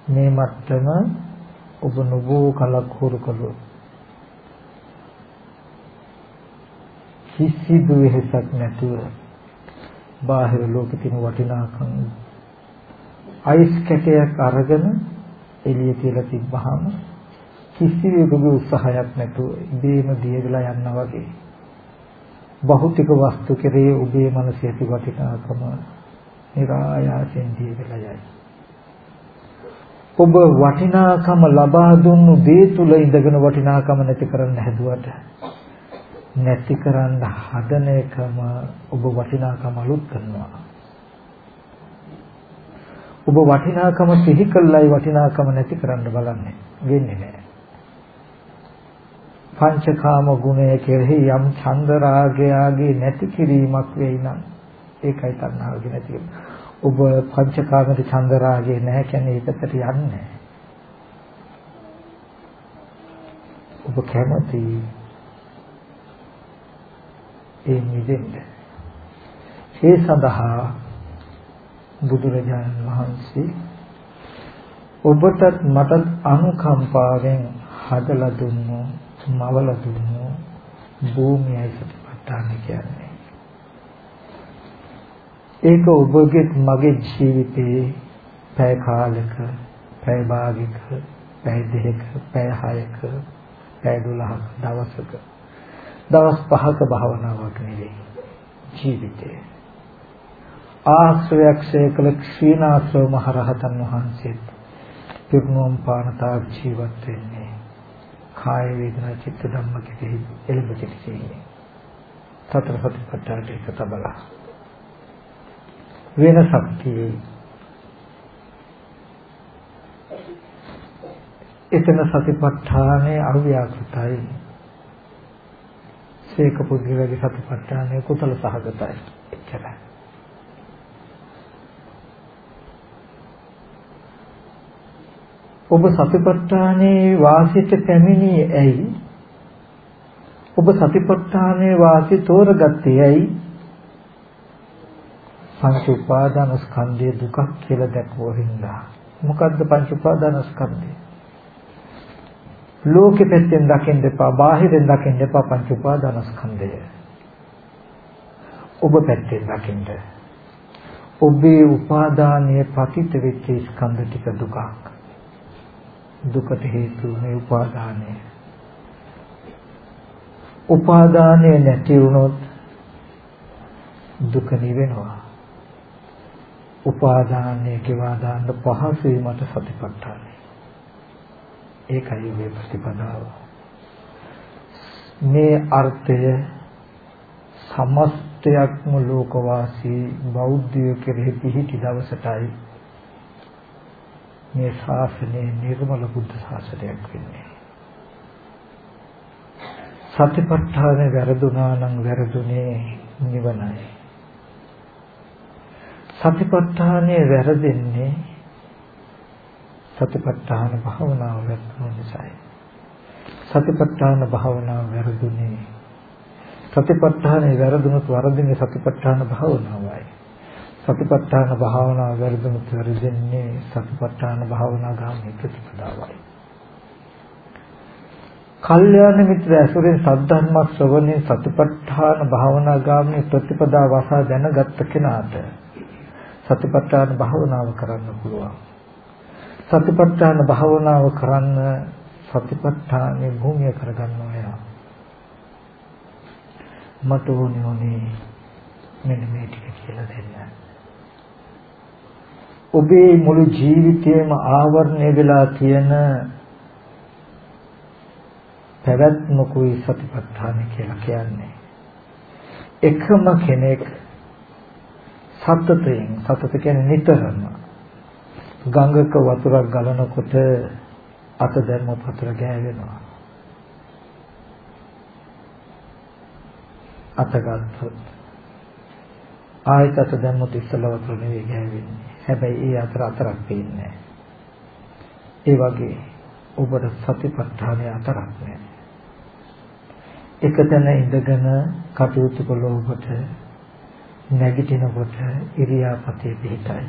මේ මත්තම ඔබ නොබෝ කලක් හුරු කළොත් කිසිදු වෙහසක් නැතුව බාහිර ලෝකෙ තියෙන වටිනාකම් අයිස් කැටයක් අරගෙන එළිය තියලා තිබ්බහම කිසිවෙකුගේ උත්සාහයක් නැතුව ඉබේම දියදලා යනවා වගේ භෞතික වස්තු කෙරේ ඔබේ මනසේ ඇති වටිනාකම નિરાයාසෙන් දියදලා යයි ඔබ වටිනාකම ලබා දුන්නු දේ තුල ඉඳගෙන වටිනාකම නැති කරන්න හැදුවට නැති කරන්න හදන එකම ඔබ වටිනාකම අලුත් කරනවා. ඔබ වටිනාකම සිහි කළයි වටිනාකම නැති කරන්න බලන්නේ. වෙන්නේ නැහැ. පංචකාම ගුණය කෙරෙහි යම් ඡන්ද රාගයගේ නැති කිරීමක් වෙයි නම් ඒකයි තණ්හාවගේ නැති ඔබ පංචකාමයේ ඡන්ද රාගය නැහැ කියන්නේ ඒකට යන්නේ ඔබ කැමති ඒ මිදෙන්න. ඒ සඳහා බුදුරජාණන් වහන්සේ ඔබටත් මටත් අනුකම්පාවෙන් හදලා දුන්නු මවලා දුන්නු භූමියයි සතිපට්ඨාන කියන්නේ. ඒක ඔබගේ මගේ ජීවිතේ පැය කාලක පැය භාගයක පැය දෙකක පැය හයක පැය 12ක දවසක දවස් පහක භාවනාවක් නෙවෙයි ජීවිතේ ආශ්‍රයක් ශේකල ක්ෂීනාශ්‍රව මහරහතන් වහන්සේත් පිරුණුවම් පානතාව ජීවත් වෙන්නේ කාය වේදනා චිත්ත ධම්ම කෙරෙහි එළඹ සිටින්නේ සතර සතිපට්ඨානට එක තබලා. වෙන ශක්තියේ එතන සතිපට්ඨානයේ අව්‍යාකෘතයි. සීක පුද්ගලගේ සතිපට්ඨානයේ කුසල සහගතයි. එච්චරයි. ඔබ සතිපට්ඨානයේ වාසිත පැමිණියේ ඇයි? ඔබ සතිපට්ඨානයේ වාසි තෝරගත්තේ ඇයි? පංච උපාදාන ස්කන්ධය දුකක් කියලා දැක්වෝ හින්දා. මොකද්ද පංච උපාදාන ස්කන්ධය ලෝකෙ පැත්තෙන් දකින්න එපා බාහිරෙන් දකින්න එපා පංච උපාදාන ස්කන්ධය ඔබ පැත්තෙන් දකින්න. ඔබේ උපාදානයේ පතිත වෙච්ච ස්කන්ධ ටික දුකක්. දුකට හේතු මේ උපාදානය උපාදානය නැති වුණොත් දුක නිවෙනවා උපාදානය කියලා දාන්න පහසු වීමට සතිපට්ඨානයි. ඒකයි මේ ප්‍රතිපදාව. මේ අර්ථය සමස්තයක්ම ලෝකවාසී බෞද්ධය කෙරෙහි පිහිටි දවසටයි මේ ශාසනය නිර්මල බුද්ධ ශාසනයක් වෙන්නේ. සතිපට්ඨාන වැරදුනා නම් වැරදුනේ නිවනයි. සතිපට්ඨානය වැරදෙන්නේ සතිපට්ඨාන භාවනාව වැරදුන නිසායි. සතිපට්ඨාන භාවනාව වැරදුනේ සතිපට්ඨානේ වැරදුනොත් වරදින්නේ සතිපට්ඨාන භාවනාවයි. සතිපට්ඨාන භාවනාව වැරදුනොත් වැරදෙන්නේ සතිපට්ඨාන භාවනා ගාමී ප්‍රතිපදාවයි. කල්යාණ මිත්‍ර ඇසුරෙන් සද්ධර්ම ශ්‍රවණේ සතිපට්ඨාන භාවනා ගාමී ප්‍රතිපදාව වසා දැනගත් කෙනාට සතිපට්ඨාන භාවනාව කරන්න පුළුවන්. සතිපට්ඨාන භාවනාව කරන්න සතිපට්ඨානේ භූමිය කරගන්නවා යා. මට ඕනේ ඕනේ මෙන්න මේ ටික කියලා දෙන්න. ඔබේ මුළු ජීවිතේම ආවරණය වෙලා තියෙන පැවැත්මකුයි සතිපට්ඨාන කියලා කියන්නේ. එකම කෙනෙක් සතතයෙන් සතත කියන්නේ නිතරම ගඟක වතුරක් ගලනකොට අත දැම්මොත් වතුර ගෑවෙනවා අත ගත්තොත් ආයෙත් අත දැම්මොත් ඉස්සලා වතුර නෙවෙයි ගෑවෙන්නේ හැබැයි ඒ අතර අතරක් පේන්නේ ඒ වගේ ඔබට සතිපට්ඨානය අතරක් නැහැ එකතැන ඉඳගෙන කටයුතු කළ ඔබට නැගිටිනකොට ඉරියාපතේ පිහිටයි.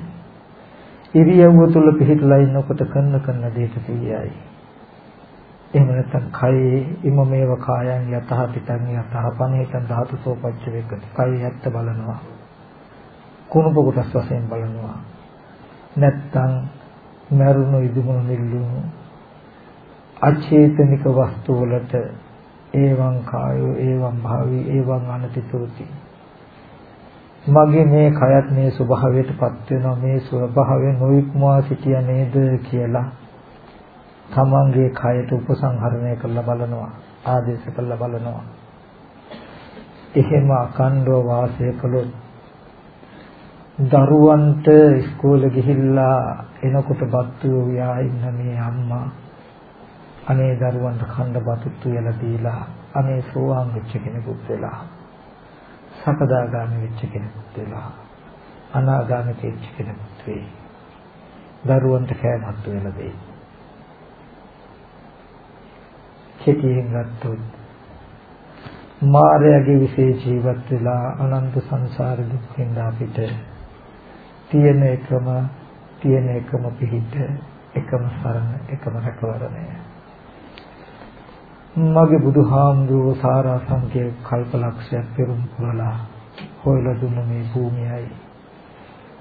ඉරියව්ව තුල පිහිටලා ඉන්නකොට කරන කරන දේට සියයි. එහෙම නැත්නම් කයේ ඉම මේව කායන් යතහ පිටන් යතහ පනේතන් ධාතු සෝපච්ච වේක කය ඇත්ත බලනවා. කුණුප කොටස් වශයෙන් බලනවා. නැත්නම් මරුණු ඉදුමුණු නිල්ලුණු අචේතනික වස්තු වලට ඒවං කායෝ ඒවං භාවී ඒවං අනතිසෝති මගේ මේ කයත් මේ ස්වභාවයටපත් වෙනවා මේ ස්වභාවය නොයික්මවා සිටිය නේද කියලා තමන්ගේ කයට උපසංහරණය කරලා බලනවා ආදේශ කරලා බලනවා. එහෙම අකණ්ඩව වාසය කළොත් දරුවන්ට ඉස්කෝලේ ගිහිල්ලා එනකොට බත්තු වියා ඉන්න මේ අම්මා අනේ දරුවන්ට කන්න බතුත්තු යලා දීලා අනේ සෝවාන් වෙච්ච කෙනෙකුත් වෙලා සකදාගාමී වෙච්ච කෙනෙකුත් වෙලා අනාගාමී වෙච්ච කෙනෙකුත් වෙයි. දරුවන්ට කෑමත් වෙලා දෙයි. කෙටියෙන් ගත්තොත් මායාවේ විශේෂ ජීවත් වෙලා අනන්ත සංසාර දුකින් අපිට තියෙන එකම තියෙන එකම පිහිට එකම සරණ එකම රැකවරණය. මගේ බුදුහාමුදුරුවෝ සාරා සංකේ කල්පලක්ෂයක් පෙරම් පුරලා හොයලා දුන්න මේ භූමියයි.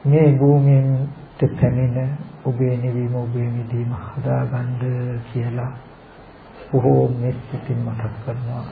මේ භූමියෙන් පැමිණ ඔබේ නිවීම ඔබේ මිදීම හදාගන්න කියලා බොහෝ මෙත් සිතින් මතක් කරනවා.